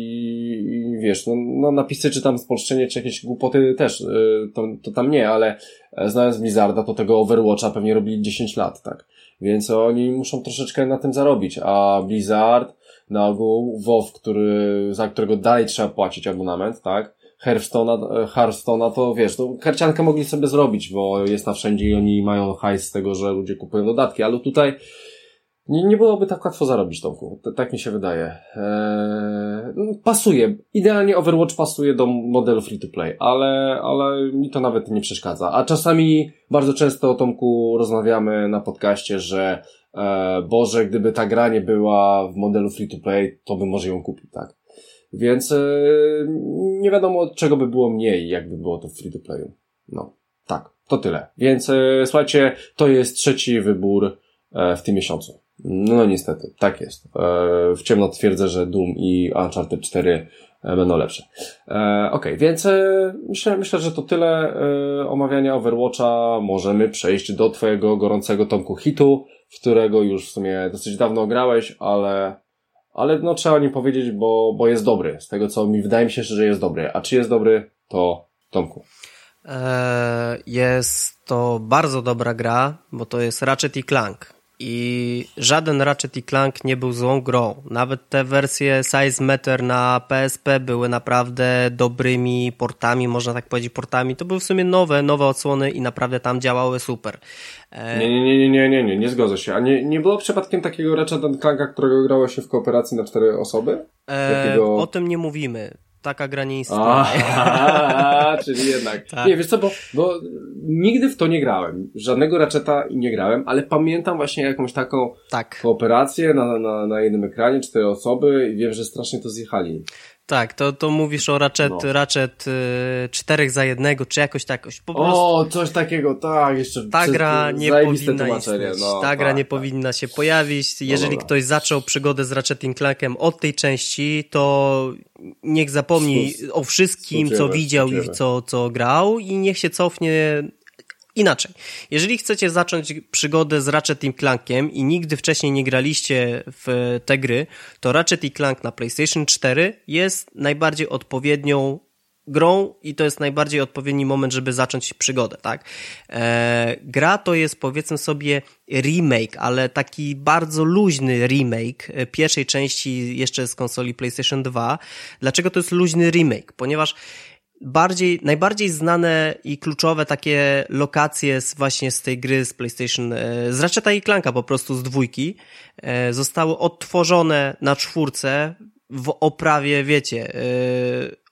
i wiesz, no, no napisy czy tam spolszczenie, czy jakieś głupoty też, y, to, to tam nie, ale e, znając Blizzarda, to tego Overwatcha pewnie robili 10 lat, tak? Więc oni muszą troszeczkę na tym zarobić, a Blizzard, na ogół WoW, który, za którego dalej trzeba płacić abonament, tak? Hearthstone'a, to wiesz, to karciankę mogli sobie zrobić, bo jest na wszędzie i oni mają hajs z tego, że ludzie kupują dodatki, ale tutaj nie, nie byłoby tak łatwo zarobić, Tomku. T tak mi się wydaje. Eee, pasuje. Idealnie Overwatch pasuje do modelu free-to-play, ale, ale mi to nawet nie przeszkadza. A czasami bardzo często, Tomku, rozmawiamy na podcaście, że e, Boże, gdyby ta gra nie była w modelu free-to-play, to bym może ją kupił, tak? Więc e, nie wiadomo, czego by było mniej, jakby było to w free-to-playu. No, tak, to tyle. Więc e, słuchajcie, to jest trzeci wybór w tym miesiącu. No niestety, tak jest. E, w ciemno twierdzę, że Doom i Uncharted 4 e, będą lepsze. Ok, więc myślę, myślę, że to tyle omawiania Overwatcha. Możemy przejść do twojego gorącego Tomku hitu, w którego już w sumie dosyć dawno grałeś, ale, ale no trzeba o nim powiedzieć, bo, bo jest dobry. Z tego co mi wydaje mi się, że jest dobry. A czy jest dobry, to Tomku. Jest to bardzo dobra gra, bo to jest Ratchet i Clank i żaden Ratchet i Clank nie był złą grą. Nawet te wersje Size Matter na PSP były naprawdę dobrymi portami, można tak powiedzieć portami. To były w sumie nowe, nowe odsłony i naprawdę tam działały super. E... Nie, nie, nie, nie, nie, nie, nie zgodzę się. A nie, nie było przypadkiem takiego Ratchet Clanka, którego grało się w kooperacji na cztery osoby? E, O tym nie mówimy taka gra nie istnieje. A, czyli jednak. Tak. Nie, wiesz co, bo, bo nigdy w to nie grałem. Żadnego Ratcheta nie grałem, ale pamiętam właśnie jakąś taką tak. kooperację na, na, na jednym ekranie, cztery osoby i wiem, że strasznie to zjechali. Tak, to, to mówisz o Ratchet, no. Ratchet y, czterech za jednego, czy jakoś tak. Po prostu, o, coś takiego, tak, jeszcze. Ta gra nie powinna istnieć. No, ta gra tak, nie tak. powinna się pojawić. No Jeżeli no, ktoś zaczął przygodę z Ratcheting Clankiem od tej części, to niech zapomni o wszystkim, co widział i co, co grał i niech się cofnie Inaczej, jeżeli chcecie zacząć przygodę z Ratchet Clankiem i nigdy wcześniej nie graliście w te gry, to Ratchet Clank na PlayStation 4 jest najbardziej odpowiednią grą i to jest najbardziej odpowiedni moment, żeby zacząć przygodę, tak? Eee, gra to jest powiedzmy sobie remake, ale taki bardzo luźny remake pierwszej części jeszcze z konsoli PlayStation 2. Dlaczego to jest luźny remake? Ponieważ bardziej, najbardziej znane i kluczowe takie lokacje z, właśnie z tej gry z PlayStation, e, z Ratcheta i Clanka po prostu z dwójki, e, zostały odtworzone na czwórce w oprawie, wiecie, e,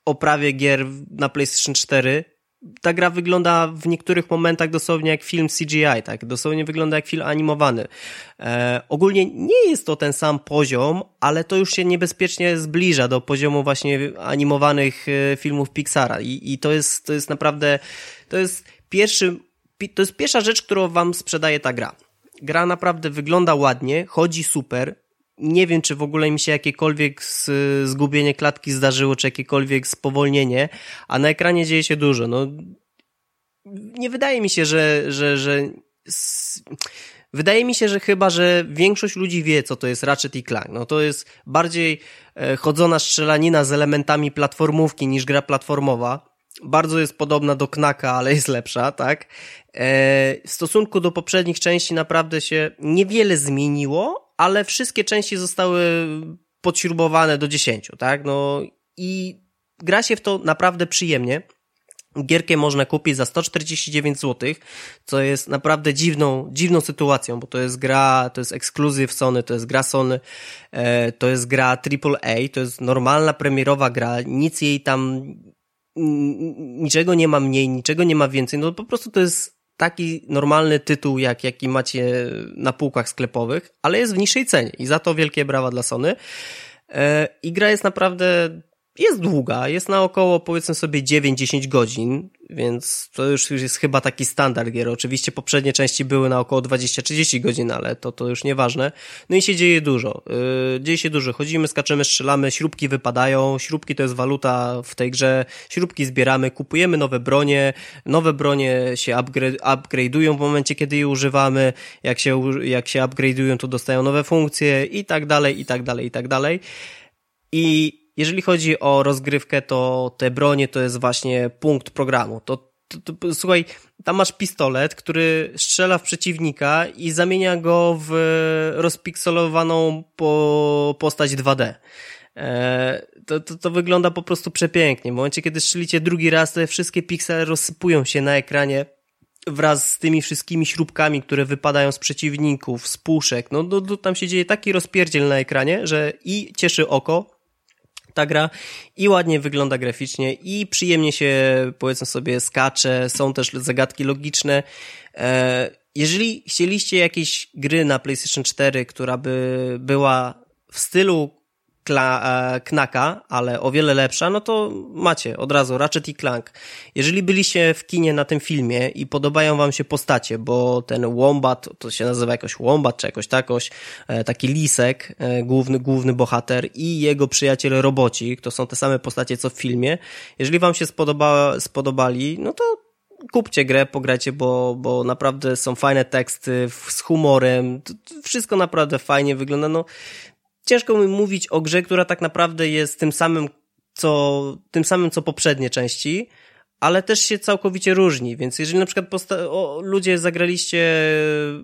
oprawie gier na PlayStation 4 ta gra wygląda w niektórych momentach dosłownie jak film CGI, tak? Dosłownie wygląda jak film animowany. E, ogólnie nie jest to ten sam poziom, ale to już się niebezpiecznie zbliża do poziomu właśnie animowanych e, filmów Pixara i, i to jest, to jest naprawdę, to jest pierwszy, to jest pierwsza rzecz, którą wam sprzedaje ta gra. Gra naprawdę wygląda ładnie, chodzi super, nie wiem, czy w ogóle mi się jakiekolwiek zgubienie klatki zdarzyło, czy jakiekolwiek spowolnienie, a na ekranie dzieje się dużo. No, nie wydaje mi się, że, że, że Wydaje mi się, że chyba, że większość ludzi wie, co to jest Ratchet i Clank. No to jest bardziej e, chodzona strzelanina z elementami platformówki niż gra platformowa. Bardzo jest podobna do Knaka, ale jest lepsza, tak? E, w stosunku do poprzednich części naprawdę się niewiele zmieniło, ale wszystkie części zostały podśrubowane do 10, tak? No i gra się w to naprawdę przyjemnie. Gierkę można kupić za 149 zł, co jest naprawdę dziwną, dziwną sytuacją, bo to jest gra, to jest ekskluzyw Sony, to jest gra Sony, e, to jest gra AAA, to jest normalna premierowa gra, nic jej tam, niczego nie ma mniej, niczego nie ma więcej, no po prostu to jest taki normalny tytuł, jak, jaki macie na półkach sklepowych, ale jest w niższej cenie i za to wielkie brawa dla Sony. E, I gra jest naprawdę jest długa, jest na około powiedzmy sobie 9-10 godzin, więc to już jest chyba taki standard gier. Oczywiście poprzednie części były na około 20-30 godzin, ale to, to już nieważne. No i się dzieje dużo. Yy, dzieje się dużo. Chodzimy, skaczemy, strzelamy, śrubki wypadają. Śrubki to jest waluta w tej grze. Śrubki zbieramy, kupujemy nowe bronie. Nowe bronie się upgrade, upgrade'ują w momencie, kiedy je używamy. Jak się, jak się upgrade'ują, to dostają nowe funkcje i tak dalej, i tak dalej, i tak dalej. I jeżeli chodzi o rozgrywkę, to te bronie to jest właśnie punkt programu. To, to, to, słuchaj, tam masz pistolet, który strzela w przeciwnika i zamienia go w rozpikselowaną po postać 2D. E, to, to, to wygląda po prostu przepięknie. W momencie, kiedy strzelicie drugi raz, te wszystkie piksele rozsypują się na ekranie wraz z tymi wszystkimi śrubkami, które wypadają z przeciwników, z puszek, no, no, no tam się dzieje taki rozpierdziel na ekranie, że i cieszy oko, ta gra i ładnie wygląda graficznie i przyjemnie się powiedzmy sobie skacze, są też zagadki logiczne. E, jeżeli chcieliście jakieś gry na PlayStation 4, która by była w stylu Kla, e, Knaka, ale o wiele lepsza, no to macie od razu Ratchet i Clank. Jeżeli byliście w kinie na tym filmie i podobają wam się postacie, bo ten Wombat, to się nazywa jakoś Wombat czy jakoś takoś, e, taki lisek, e, główny, główny bohater i jego przyjaciel robocik, to są te same postacie co w filmie. Jeżeli wam się spodoba, spodobali, no to kupcie grę, pograjcie, bo, bo naprawdę są fajne teksty z humorem, wszystko naprawdę fajnie wygląda, no ciężko mi mówić o grze, która tak naprawdę jest tym samym, co, tym samym, co poprzednie części, ale też się całkowicie różni, więc jeżeli na przykład o, ludzie zagraliście,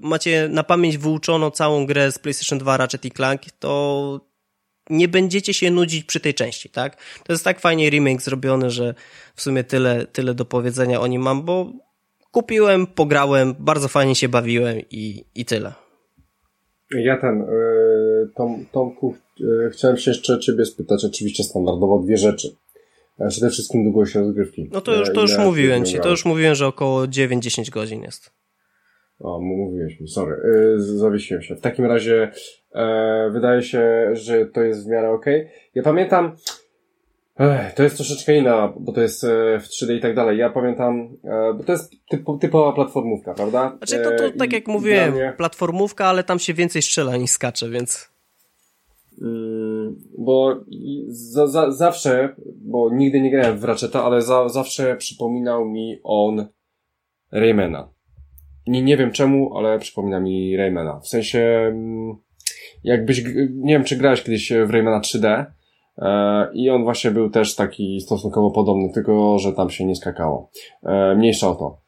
macie na pamięć wyuczoną całą grę z PlayStation 2 Ratchet i Clank, to nie będziecie się nudzić przy tej części, tak? To jest tak fajnie remake zrobiony, że w sumie tyle, tyle do powiedzenia o nim mam, bo kupiłem, pograłem, bardzo fajnie się bawiłem i, i tyle. Ja ten, yy, Tom, Tomku, yy, chciałem się jeszcze ciebie spytać, oczywiście standardowo dwie rzeczy. E, przede wszystkim długość rozgrywki. No to już, to już mówiłem ci, to już mówiłem, że około 9-10 godzin jest. O, mówiłeś mi, sorry, yy, zawiesiłem się. W takim razie e, wydaje się, że to jest w miarę okej. Okay. Ja pamiętam, Ech, to jest troszeczkę inna, bo to jest e, w 3D i tak dalej. Ja pamiętam, e, bo to jest typowa platformówka, prawda? Znaczy to, to e, tak jak mówiłem, mnie... platformówka, ale tam się więcej strzela niż skacze, więc... Mm, bo za, za, zawsze, bo nigdy nie grałem w Ratcheta, ale za, zawsze przypominał mi on Raymana. Nie, nie wiem czemu, ale przypomina mi Raymana. W sensie, mm, jakbyś, nie wiem czy grałeś kiedyś w Raymana 3D, E, I on właśnie był też taki stosunkowo podobny, tylko że tam się nie skakało. E, mniejsza o to.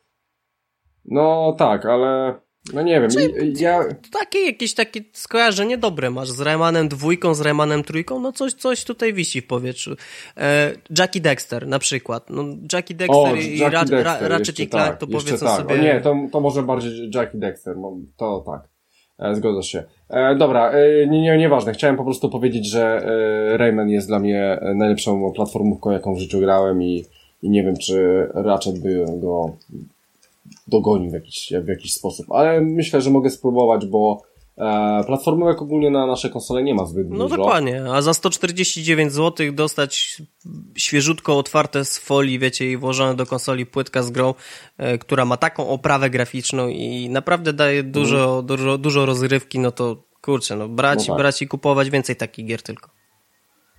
No tak, ale no nie wiem, Czyli, ja... Takie jakieś takie skojarzenie dobre masz z Raymanem dwójką, z Raymanem trójką, no coś, coś tutaj wisi w powietrzu. E, Jackie Dexter na przykład. No, Jackie Dexter o, i Jackie Ra Dexter, Ratchet i Clank tak, to powiedzmy tak. sobie... O nie, to, to może bardziej Jackie Dexter, no, to tak. E, zgadza się. E, dobra, e, nie, nie, nieważne. Chciałem po prostu powiedzieć, że Rayman jest dla mnie najlepszą platformówką, jaką w życiu grałem i, i nie wiem, czy Ratchet by go dogonił w jakiś, w jakiś sposób. Ale myślę, że mogę spróbować, bo E, platformówek ogólnie na nasze konsole nie ma zbyt no dużo. No dokładnie, a za 149 zł dostać świeżutko otwarte z folii, wiecie, i włożone do konsoli płytka z grą, e, która ma taką oprawę graficzną i naprawdę daje dużo, mm. dużo, dużo rozrywki, no to kurczę, no brać, no tak. brać i kupować więcej takich gier tylko.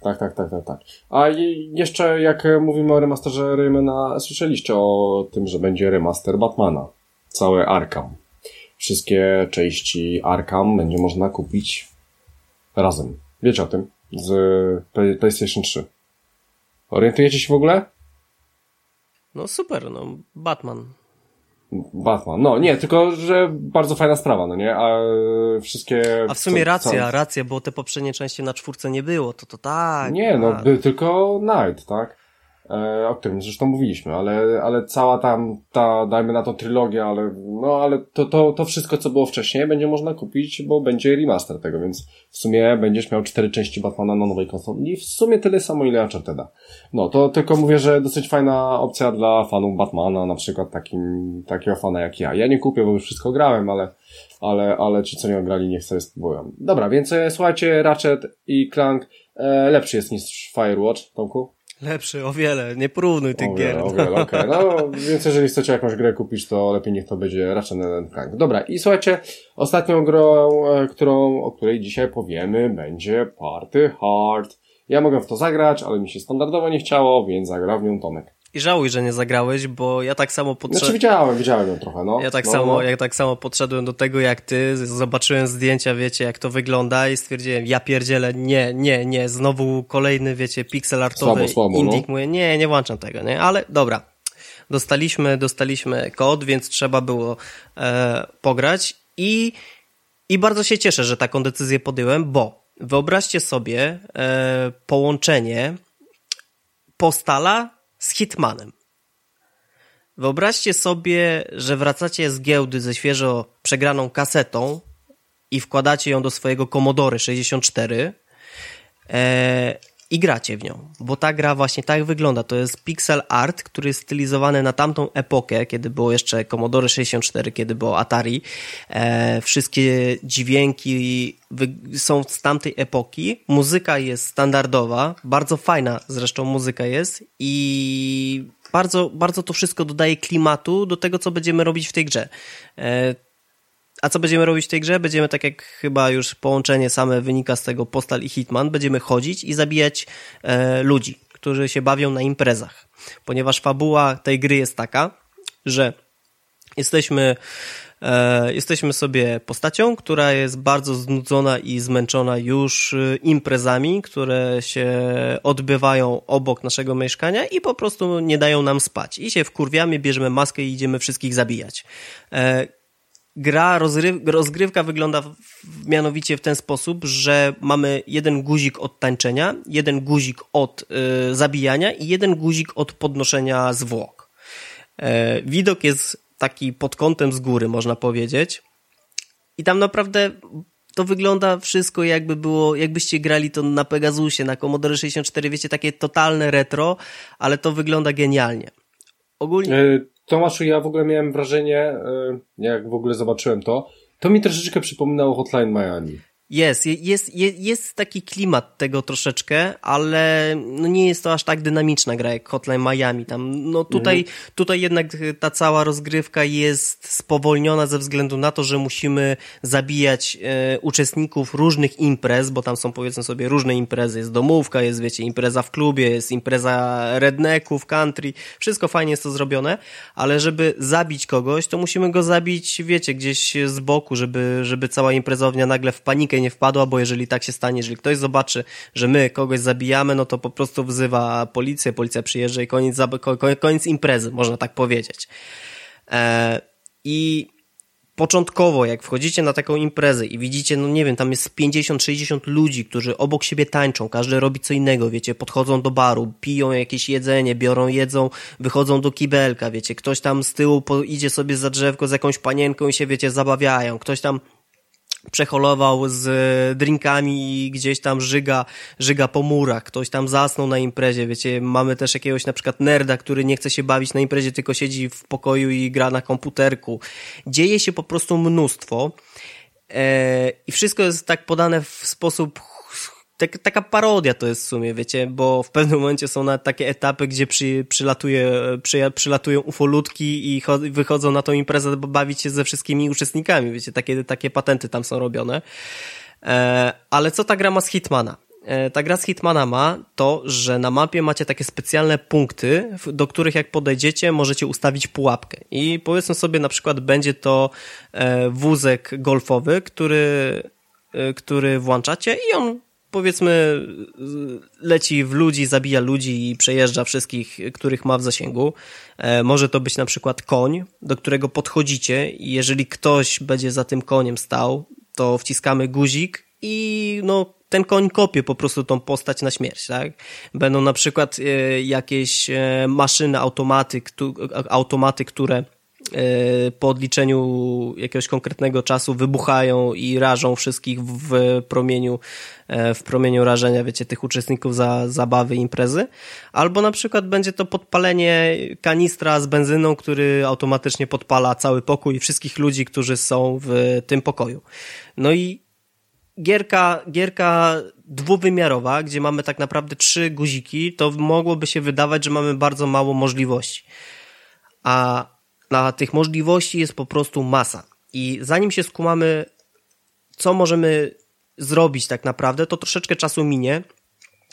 Tak, tak, tak, tak, tak. A jeszcze jak mówimy o remasterze Raymana, słyszeliście o tym, że będzie remaster Batmana. Całe Arkham wszystkie części Arkham będzie można kupić razem. Wiecie o tym? Z PlayStation 3. Orientujecie się w ogóle? No super, no Batman. Batman. No nie, tylko, że bardzo fajna sprawa, no nie? A wszystkie... A w sumie co, racja, co... racja, bo te poprzednie części na czwórce nie było, to to tak. Nie, no tak. był tylko Night, tak? E, o którym zresztą mówiliśmy, ale, ale cała tam, ta, dajmy na to trylogia, ale, no, ale to, to, to wszystko, co było wcześniej, będzie można kupić, bo będzie remaster tego, więc w sumie będziesz miał cztery części Batmana na nowej konsoli i w sumie tyle samo, ile Uncharted'a. No, to tylko mówię, że dosyć fajna opcja dla fanów Batmana, na przykład takim, takiego fana jak ja. Ja nie kupię, bo już wszystko grałem, ale, ale, ale ci, co nie grali, niech sobie spróbują. Dobra, więc e, słuchajcie, Ratchet i Clank e, lepszy jest niż Firewatch, Tomku? Lepszy, o wiele, nie porównuj tych o gier. Wiele, o wiele, okej. Okay. No, więc jeżeli chcecie jakąś grę kupić, to lepiej niech to będzie Ratchet Clank. Dobra, i słuchajcie, ostatnią grą, e, którą, o której dzisiaj powiemy, będzie Party Hard. Ja mogę w to zagrać, ale mi się standardowo nie chciało, więc zagrał w nią Tomek. I żałuj, że nie zagrałeś, bo ja tak samo podszedłem. Znaczy widziałem, widziałem ją trochę, no. Ja tak no, samo, no. jak tak samo podszedłem do tego jak ty, zobaczyłem zdjęcia, wiecie, jak to wygląda i stwierdziłem, ja pierdzielę, nie, nie, nie, znowu kolejny, wiecie, pixel artowy słabo, słabo, indik, no. mówię, nie, nie włączam tego, nie, ale dobra. Dostaliśmy, dostaliśmy kod, więc trzeba było e, pograć i, i bardzo się cieszę, że taką decyzję podjąłem, bo wyobraźcie sobie e, połączenie postala z Hitmanem. Wyobraźcie sobie, że wracacie z giełdy ze świeżo przegraną kasetą i wkładacie ją do swojego Commodore 64 e, i gracie w nią, bo ta gra właśnie tak wygląda. To jest pixel art, który jest stylizowany na tamtą epokę, kiedy było jeszcze Commodore 64, kiedy było Atari. E, wszystkie dźwięki są z tamtej epoki. Muzyka jest standardowa, bardzo fajna zresztą muzyka jest i bardzo, bardzo to wszystko dodaje klimatu do tego, co będziemy robić w tej grze. E, a co będziemy robić w tej grze? Będziemy, tak jak chyba już połączenie same wynika z tego Postal i Hitman, będziemy chodzić i zabijać e, ludzi, którzy się bawią na imprezach. Ponieważ fabuła tej gry jest taka, że jesteśmy e, jesteśmy sobie postacią, która jest bardzo znudzona i zmęczona już e, imprezami, które się odbywają obok naszego mieszkania i po prostu nie dają nam spać. I się wkurwiamy, bierzemy maskę i idziemy wszystkich zabijać. E, gra, rozgrywka wygląda w, mianowicie w ten sposób, że mamy jeden guzik od tańczenia, jeden guzik od y, zabijania i jeden guzik od podnoszenia zwłok. E, widok jest taki pod kątem z góry, można powiedzieć. I tam naprawdę to wygląda wszystko jakby było, jakbyście grali to na Pegasusie, na Commodore 64, wiecie, takie totalne retro, ale to wygląda genialnie. Ogólnie... E, Tomaszu, ja w ogóle miałem wrażenie, e, jak w ogóle zobaczyłem to, to mi troszeczkę przypominało Hotline Miami. Jest, jest, jest, jest taki klimat tego troszeczkę, ale no nie jest to aż tak dynamiczna gra jak Hotline Miami. Tam, no tutaj, mhm. tutaj jednak ta cała rozgrywka jest spowolniona ze względu na to, że musimy zabijać e, uczestników różnych imprez, bo tam są powiedzmy sobie różne imprezy. Jest domówka, jest wiecie, impreza w klubie, jest impreza rednecków, country. Wszystko fajnie jest to zrobione, ale żeby zabić kogoś, to musimy go zabić, wiecie, gdzieś z boku, żeby, żeby cała imprezownia nagle w panikę nie wpadła, bo jeżeli tak się stanie, jeżeli ktoś zobaczy, że my kogoś zabijamy, no to po prostu wzywa policję, policja przyjeżdża i koniec, koniec imprezy, można tak powiedzieć. E, I początkowo, jak wchodzicie na taką imprezę i widzicie, no nie wiem, tam jest 50-60 ludzi, którzy obok siebie tańczą, każdy robi co innego, wiecie, podchodzą do baru, piją jakieś jedzenie, biorą, jedzą, wychodzą do kibelka, wiecie, ktoś tam z tyłu idzie sobie za drzewko z jakąś panienką i się, wiecie, zabawiają, ktoś tam przeholował z drinkami i gdzieś tam żyga, żyga po murach, ktoś tam zasnął na imprezie, wiecie, mamy też jakiegoś na przykład nerda, który nie chce się bawić na imprezie, tylko siedzi w pokoju i gra na komputerku. Dzieje się po prostu mnóstwo e, i wszystko jest tak podane w sposób tak, taka parodia to jest w sumie, wiecie, bo w pewnym momencie są na takie etapy, gdzie przy, przylatuje, przy, przylatują ufolutki i wychodzą na tą imprezę bawić się ze wszystkimi uczestnikami, wiecie, takie, takie patenty tam są robione. E, ale co ta gra ma z Hitmana? E, ta gra z Hitmana ma to, że na mapie macie takie specjalne punkty, do których jak podejdziecie, możecie ustawić pułapkę. I powiedzmy sobie, na przykład będzie to e, wózek golfowy, który, e, który włączacie i on powiedzmy leci w ludzi, zabija ludzi i przejeżdża wszystkich, których ma w zasięgu. E, może to być na przykład koń, do którego podchodzicie i jeżeli ktoś będzie za tym koniem stał, to wciskamy guzik i no ten koń kopie po prostu tą postać na śmierć, tak? Będą na przykład e, jakieś e, maszyny, automaty, automaty, które po odliczeniu jakiegoś konkretnego czasu wybuchają i rażą wszystkich w promieniu, e, w promieniu rażenia, wiecie, tych uczestników za zabawy imprezy. Albo na przykład będzie to podpalenie kanistra z benzyną, który automatycznie podpala cały pokój i wszystkich ludzi, którzy są w tym pokoju. No i gierka, gierka dwuwymiarowa, gdzie mamy tak naprawdę trzy guziki, to mogłoby się wydawać, że mamy bardzo mało możliwości. A na tych możliwości jest po prostu masa. I zanim się skumamy, co możemy zrobić tak naprawdę, to troszeczkę czasu minie,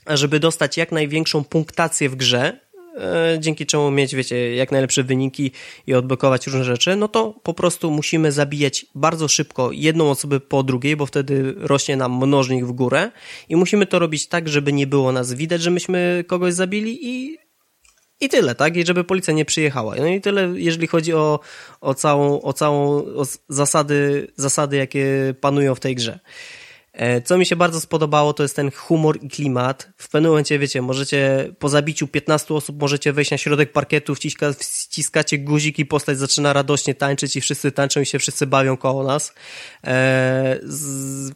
żeby dostać jak największą punktację w grze, e, dzięki czemu mieć, wiecie, jak najlepsze wyniki i odblokować różne rzeczy, no to po prostu musimy zabijać bardzo szybko jedną osobę po drugiej, bo wtedy rośnie nam mnożnik w górę i musimy to robić tak, żeby nie było nas widać, że myśmy kogoś zabili i i tyle, tak? I żeby policja nie przyjechała. No i tyle, jeżeli chodzi o, o całą, o całą o zasady, zasady, jakie panują w tej grze. E, co mi się bardzo spodobało, to jest ten humor i klimat. W pewnym momencie, wiecie, możecie po zabiciu 15 osób możecie wejść na środek parkietu, wciska, wciskacie guzik i postać zaczyna radośnie tańczyć i wszyscy tańczą i się wszyscy bawią koło nas. E,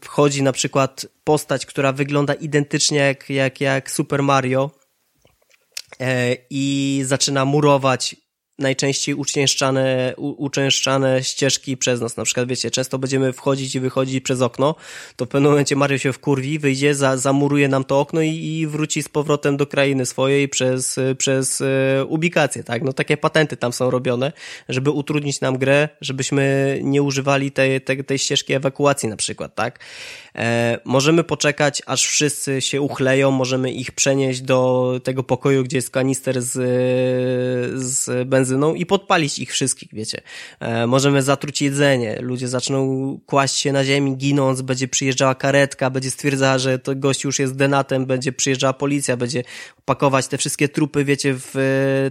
wchodzi na przykład postać, która wygląda identycznie jak, jak, jak Super Mario i zaczyna murować najczęściej uczęszczane, u, uczęszczane ścieżki przez nas. Na przykład, wiecie, często będziemy wchodzić i wychodzić przez okno, to w pewnym momencie Mario się wkurwi, wyjdzie, za, zamuruje nam to okno i, i wróci z powrotem do krainy swojej przez, przez e, ubikację, tak? No takie patenty tam są robione, żeby utrudnić nam grę, żebyśmy nie używali tej, tej, tej ścieżki ewakuacji na przykład, tak? E, możemy poczekać, aż wszyscy się uchleją, możemy ich przenieść do tego pokoju, gdzie jest kanister z, z benzyną i podpalić ich wszystkich, wiecie. E, możemy zatruć jedzenie, ludzie zaczną kłaść się na ziemi, ginąc, będzie przyjeżdżała karetka, będzie stwierdzała, że to gość już jest denatem, będzie przyjeżdżała policja, będzie pakować te wszystkie trupy, wiecie, w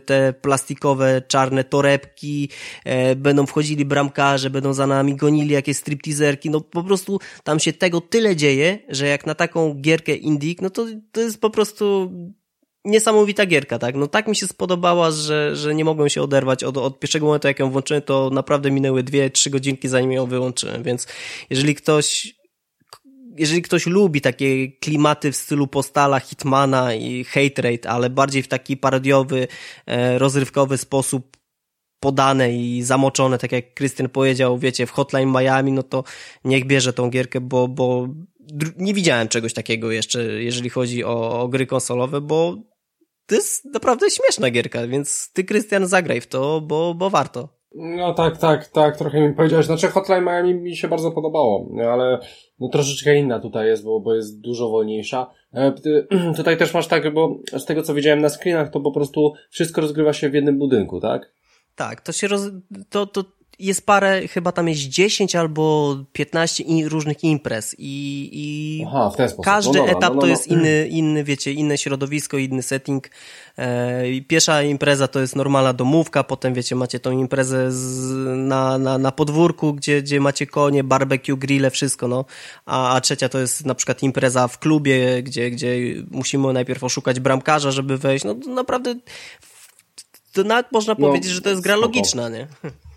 te plastikowe, czarne torebki, e, będą wchodzili bramkarze, będą za nami gonili jakieś stripteaserki, no po prostu tam się tego tyle dzieje, że jak na taką gierkę Indik, no to, to jest po prostu niesamowita gierka, tak? No tak mi się spodobała, że, że nie mogłem się oderwać od, od pierwszego momentu, jak ją włączyłem, to naprawdę minęły dwie, trzy godzinki, zanim ją wyłączyłem, więc jeżeli ktoś jeżeli ktoś lubi takie klimaty w stylu Postala, Hitmana i Hate Rate, ale bardziej w taki parodiowy, e, rozrywkowy sposób podane i zamoczone, tak jak Krystian powiedział, wiecie, w Hotline Miami, no to niech bierze tą gierkę, bo, bo nie widziałem czegoś takiego jeszcze, jeżeli chodzi o, o gry konsolowe, bo to jest naprawdę śmieszna gierka, więc ty, Krystian, zagraj w to, bo, bo warto. No tak, tak, tak, trochę mi powiedziałeś. Znaczy Hotline Miami mi się bardzo podobało, ale no troszeczkę inna tutaj jest, bo, bo jest dużo wolniejsza. E, tutaj też masz tak, bo z tego co widziałem na screenach, to po prostu wszystko rozgrywa się w jednym budynku, tak? Tak, to się roz... to, to jest parę, chyba tam jest 10 albo 15 in, różnych imprez i, i Aha, każdy no dobra, etap no, no, to no. jest inny, inny, wiecie, inne środowisko, inny setting. E, pierwsza impreza to jest normalna domówka, potem wiecie, macie tą imprezę z, na, na, na podwórku, gdzie, gdzie macie konie, barbecue, grille, wszystko, no. A, a trzecia to jest na przykład impreza w klubie, gdzie, gdzie musimy najpierw oszukać bramkarza, żeby wejść. No to naprawdę to nawet można No, powiedzieć, że to jest gra spoko. logiczna, nie?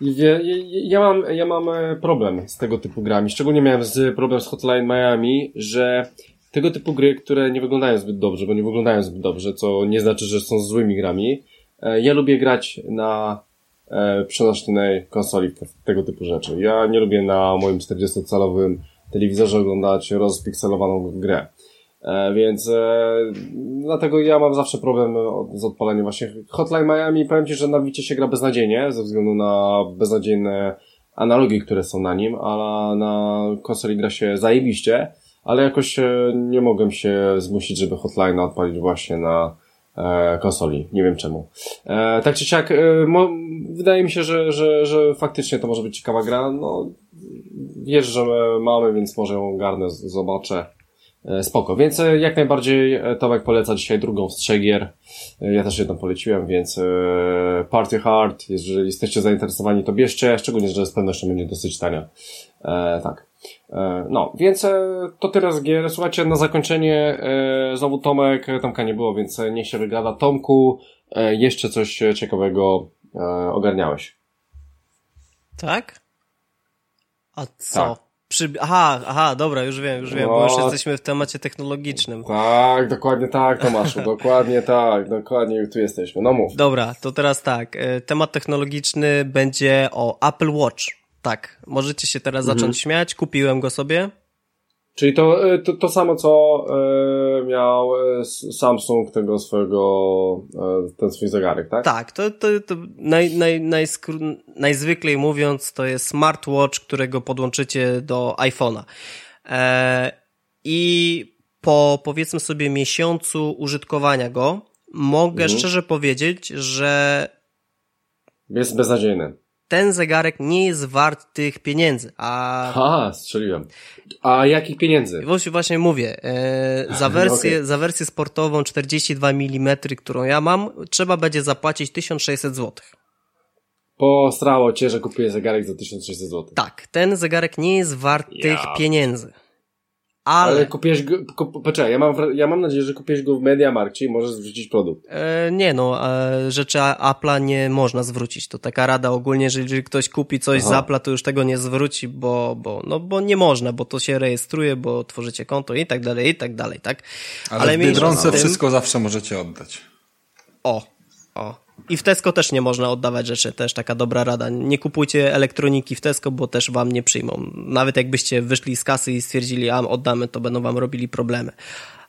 Ja, ja, mam, ja mam e, problem z tego typu grami. Szczególnie miałem z, problem z Hotline Miami, że tego typu gry, które nie wyglądają zbyt dobrze, bo nie wyglądają zbyt dobrze, co nie znaczy, że są złymi grami. e, Ja lubię grać na e, przenośnej konsoli tego typu rzeczy. Ja nie lubię na moim 40-calowym telewizorze oglądać rozpikselowaną grę. E, więc e, dlatego ja mam zawsze problem z odpaleniem właśnie Hotline Miami. Powiem Ci, że na Wicie się gra beznadziejnie ze względu na beznadziejne analogi, które są na nim, a na konsoli gra się zajebiście, ale jakoś e, nie mogłem się zmusić, żeby Hotline odpalić właśnie na konsoli. Nie wiem czemu. Tak czy siak, wydaje mi się, że, że, że faktycznie to może być ciekawa gra. No, wiesz, że mamy, więc może ją garnę, zobaczę. E, Spoko, więc e, jak najbardziej e, Tomek poleca dzisiaj drugą z trzech gier. Ja też jedną poleciłem, więc Party Hard, jeżeli jesteście zainteresowani, to bierzcie, szczególnie, że z pewnością będzie dosyć tania. E, tak. E, no, więc to tyle z gier. Słuchajcie, na zakończenie e, znowu Tomek, Tomka nie było, więc niech się wygada. Tomku, jeszcze coś ciekawego ogarniałeś. Tak? A co? Tak. Przy... Aha, aha, dobra, już wiem, już wiem, bo No. już jesteśmy w temacie technologicznym. Tak, dokładnie tak, Tomaszu, dokładnie tak, dokładnie tu jesteśmy. No mów. Dobra, to teraz tak. e, Temat technologiczny będzie o Apple Watch. Tak, możecie się teraz Mhm. zacząć śmiać. Kupiłem go sobie. Czyli to, e, to, to samo, co e, miał e, Samsung tego swojego, ten swój zegarek, tak? Tak, to, to, to naj, naj, najzwyklej mówiąc, to jest smartwatch, którego podłączycie do iPhone'a. E, I po powiedzmy sobie miesiącu użytkowania go, mogę Mhm. szczerze powiedzieć, że Jest beznadziejny. Ten zegarek nie jest wart tych pieniędzy, a Aha, strzeliłem. A jakich pieniędzy? Właśnie, właśnie mówię, e, za, wersję, Okej. za wersję sportową 42 mm, którą ja mam, trzeba będzie zapłacić 1600 zł. Posrało cię, że kupię zegarek za 1600 zł. Tak, ten zegarek nie jest wart Ja. tych pieniędzy. Ale, Ale kupiłeś go, kup, poczekaj, ja mam, ja mam nadzieję, że kupiłeś go w MediaMarkcie i możesz zwrócić produkt. E, nie no, e, rzeczy Apple'a nie można zwrócić. To taka rada ogólnie, że jeżeli ktoś kupi coś Aha. z Apple'a, to już tego nie zwróci, bo, bo, no, bo nie można, bo to się rejestruje, bo tworzycie konto i tak dalej, i tak dalej, tak? Ale, w mniejsza z Biedronce tym- wszystko zawsze możecie oddać. O, o. I w Tesco też nie można oddawać rzeczy, też taka dobra rada. Nie kupujcie elektroniki w Tesco, bo też wam nie przyjmą. Nawet jakbyście wyszli z kasy i stwierdzili, a oddamy, to będą wam robili problemy.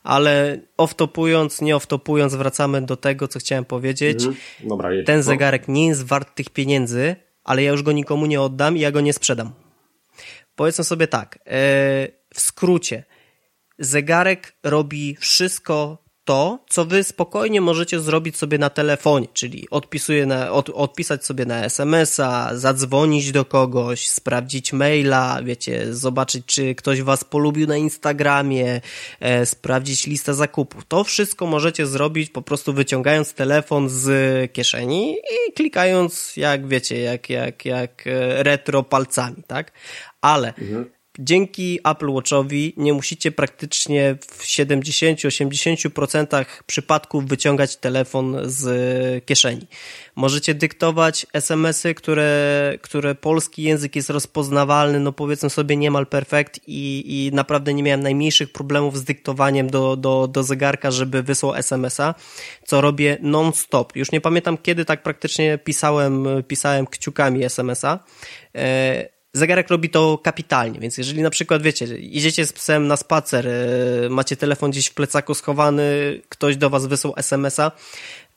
Ale off-topując, nie off-topując, wracamy do tego, co chciałem powiedzieć. Mhm. Dobra. Ten No. zegarek nie jest wart tych pieniędzy, ale ja już go nikomu nie oddam i ja go nie sprzedam. Powiedzmy sobie tak, e, w skrócie, zegarek robi wszystko to, co wy spokojnie możecie zrobić sobie na telefonie, czyli na, od, odpisać sobie na SMS-a, zadzwonić do kogoś, sprawdzić maila, wiecie, zobaczyć, czy ktoś was polubił na Instagramie, e, sprawdzić listę zakupów. To wszystko możecie zrobić po prostu wyciągając telefon z kieszeni i klikając, jak wiecie, jak, jak, jak e, retro palcami, tak? Ale Dzięki Apple Watchowi nie musicie praktycznie w 70-80% przypadków wyciągać telefon z kieszeni. Możecie dyktować SMS-y, które, które polski język jest rozpoznawalny, no powiedzmy sobie niemal perfekt i, i naprawdę nie miałem najmniejszych problemów z dyktowaniem do, do, do zegarka, żeby wysłał SMS-a, co robię non-stop. Już nie pamiętam kiedy tak praktycznie pisałem, pisałem kciukami SMS-a. E, Zegarek robi to kapitalnie, więc jeżeli na przykład, wiecie, idziecie z psem na spacer, e, macie telefon gdzieś w plecaku schowany, ktoś do was wysłał SMS-a,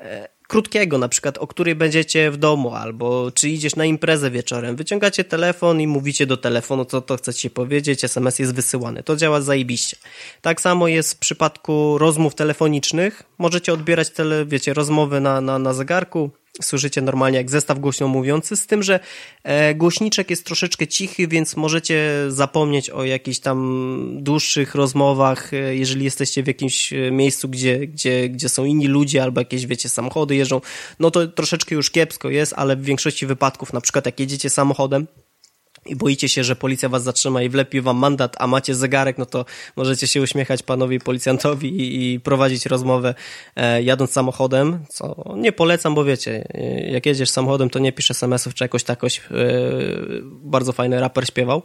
e, krótkiego na przykład, o której będziecie w domu, albo czy idziesz na imprezę wieczorem, wyciągacie telefon i mówicie do telefonu, co to chcecie powiedzieć, SMS jest wysyłany. To działa zajebiście. Tak samo jest w przypadku rozmów telefonicznych. Możecie odbierać, tele, wiecie, rozmowy na, na, na zegarku, słyszycie normalnie jak zestaw głośno mówiący, z tym, że e, głośniczek jest troszeczkę cichy, więc możecie zapomnieć o jakichś tam dłuższych rozmowach, e, jeżeli jesteście w jakimś e, miejscu, gdzie, gdzie, gdzie są inni ludzie albo jakieś, wiecie, samochody jeżdżą, no to troszeczkę już kiepsko jest, ale w większości wypadków, na przykład jak jedziecie samochodem, i boicie się, że policja was zatrzyma i wlepi wam mandat, a macie zegarek, no to możecie się uśmiechać panowi policjantowi i, prowadzić rozmowę e, jadąc samochodem, co nie polecam, bo wiecie, e, jak jedziesz samochodem, to nie pisz SMS-ów czy jakoś takoś, e, bardzo fajny raper śpiewał.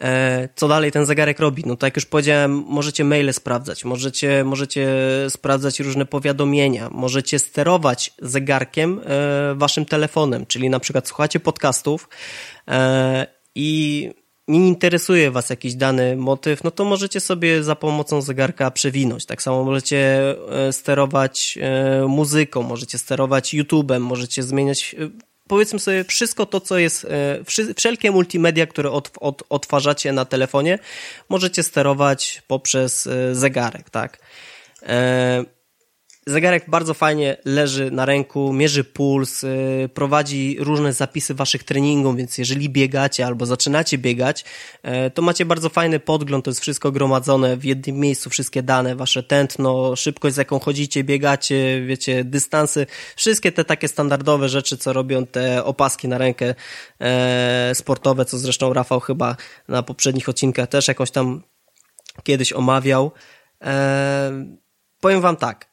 E, co dalej ten zegarek robi? No tak jak już powiedziałem, możecie maile sprawdzać, możecie, możecie sprawdzać różne powiadomienia, możecie sterować zegarkiem e, waszym telefonem, czyli na przykład słuchacie podcastów i nie interesuje was jakiś dany motyw, no to możecie sobie za pomocą zegarka przewinąć. Tak samo możecie e, sterować e, muzyką, możecie sterować YouTube'em, możecie zmieniać e, powiedzmy sobie wszystko to, co jest, wszelkie multimedia, które od, od, odtwarzacie na telefonie, możecie sterować poprzez zegarek, tak. E, Zegarek bardzo fajnie leży na ręku, mierzy puls, yy, prowadzi różne zapisy waszych treningów, więc jeżeli biegacie albo zaczynacie biegać, yy, to macie bardzo fajny podgląd, to jest wszystko gromadzone w jednym miejscu, wszystkie dane, wasze tętno, szybkość z jaką chodzicie, biegacie, wiecie, dystansy, wszystkie te takie standardowe rzeczy, co robią te opaski na rękę yy, sportowe, co zresztą Rafał chyba na poprzednich odcinkach też jakąś tam kiedyś omawiał. Yy, powiem wam tak,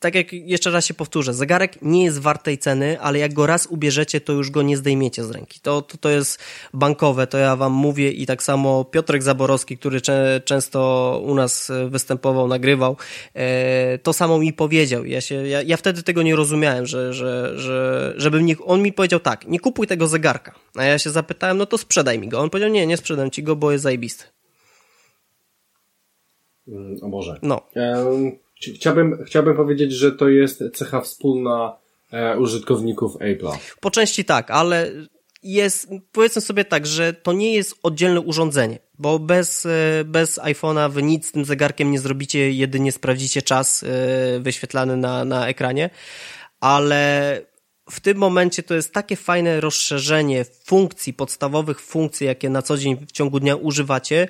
tak jak jeszcze raz się powtórzę, zegarek nie jest wart tej ceny, ale jak go raz ubierzecie, to już go nie zdejmiecie z ręki. To, to, to jest bankowe, to ja wam mówię i tak samo Piotrek Zaborowski, który cze, często u nas występował, nagrywał, e, to samo mi powiedział. Ja, się, ja, ja wtedy tego nie rozumiałem, że, że, że żebym nie, on mi powiedział tak, nie kupuj tego zegarka. A ja się zapytałem, no to sprzedaj mi go. On powiedział, nie, nie sprzedam ci go, bo jest zajebisty. Mm, O Boże. No. Ch- Chciałbym, chciałbym powiedzieć, że to jest cecha wspólna e, użytkowników Apple'a. Po części tak, ale jest, powiedzmy sobie tak, że to nie jest oddzielne urządzenie, bo bez, e, bez iPhone'a wy nic z tym zegarkiem nie zrobicie, jedynie sprawdzicie czas e, wyświetlany na, na ekranie, ale w tym momencie to jest takie fajne rozszerzenie funkcji, podstawowych funkcji, jakie na co dzień w ciągu dnia używacie,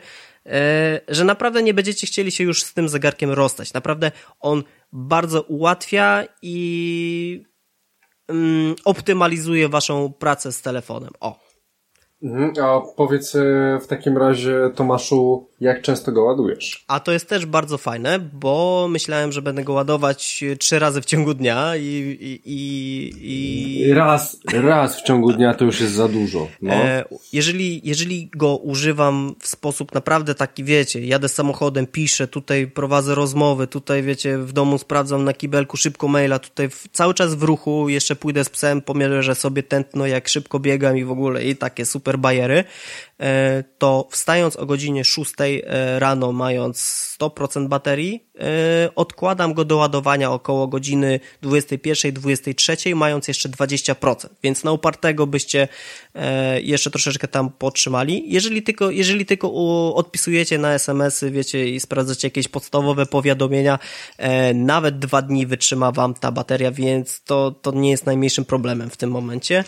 że naprawdę nie będziecie chcieli się już z tym zegarkiem rozstać. Naprawdę on bardzo ułatwia i mm, optymalizuje waszą pracę z telefonem. O. Mhm, a powiedz e, w takim razie, Tomaszu, jak często go ładujesz? A to jest też bardzo fajne, bo myślałem, że będę go ładować trzy razy w ciągu dnia i... i, i, i... Raz, raz w ciągu dnia to już jest za dużo. No. E, jeżeli, jeżeli go używam w sposób naprawdę taki, wiecie, jadę samochodem, piszę, tutaj prowadzę rozmowy, tutaj, wiecie, w domu sprawdzam na kibelku szybko maila, tutaj w, cały czas w ruchu, jeszcze pójdę z psem, pomierzę sobie tętno, jak szybko biegam i w ogóle i takie super bajery, E, to wstając o godzinie 6 e, rano, mając 100% baterii, odkładam go do ładowania około godziny 21-23, mając jeszcze 20%. Więc na upartego byście jeszcze troszeczkę tam potrzymali. Jeżeli tylko, jeżeli tylko odpisujecie na SMS-y, wiecie, i sprawdzacie jakieś podstawowe powiadomienia, nawet dwa dni wytrzyma wam ta bateria, więc to, to nie jest najmniejszym problemem w tym momencie.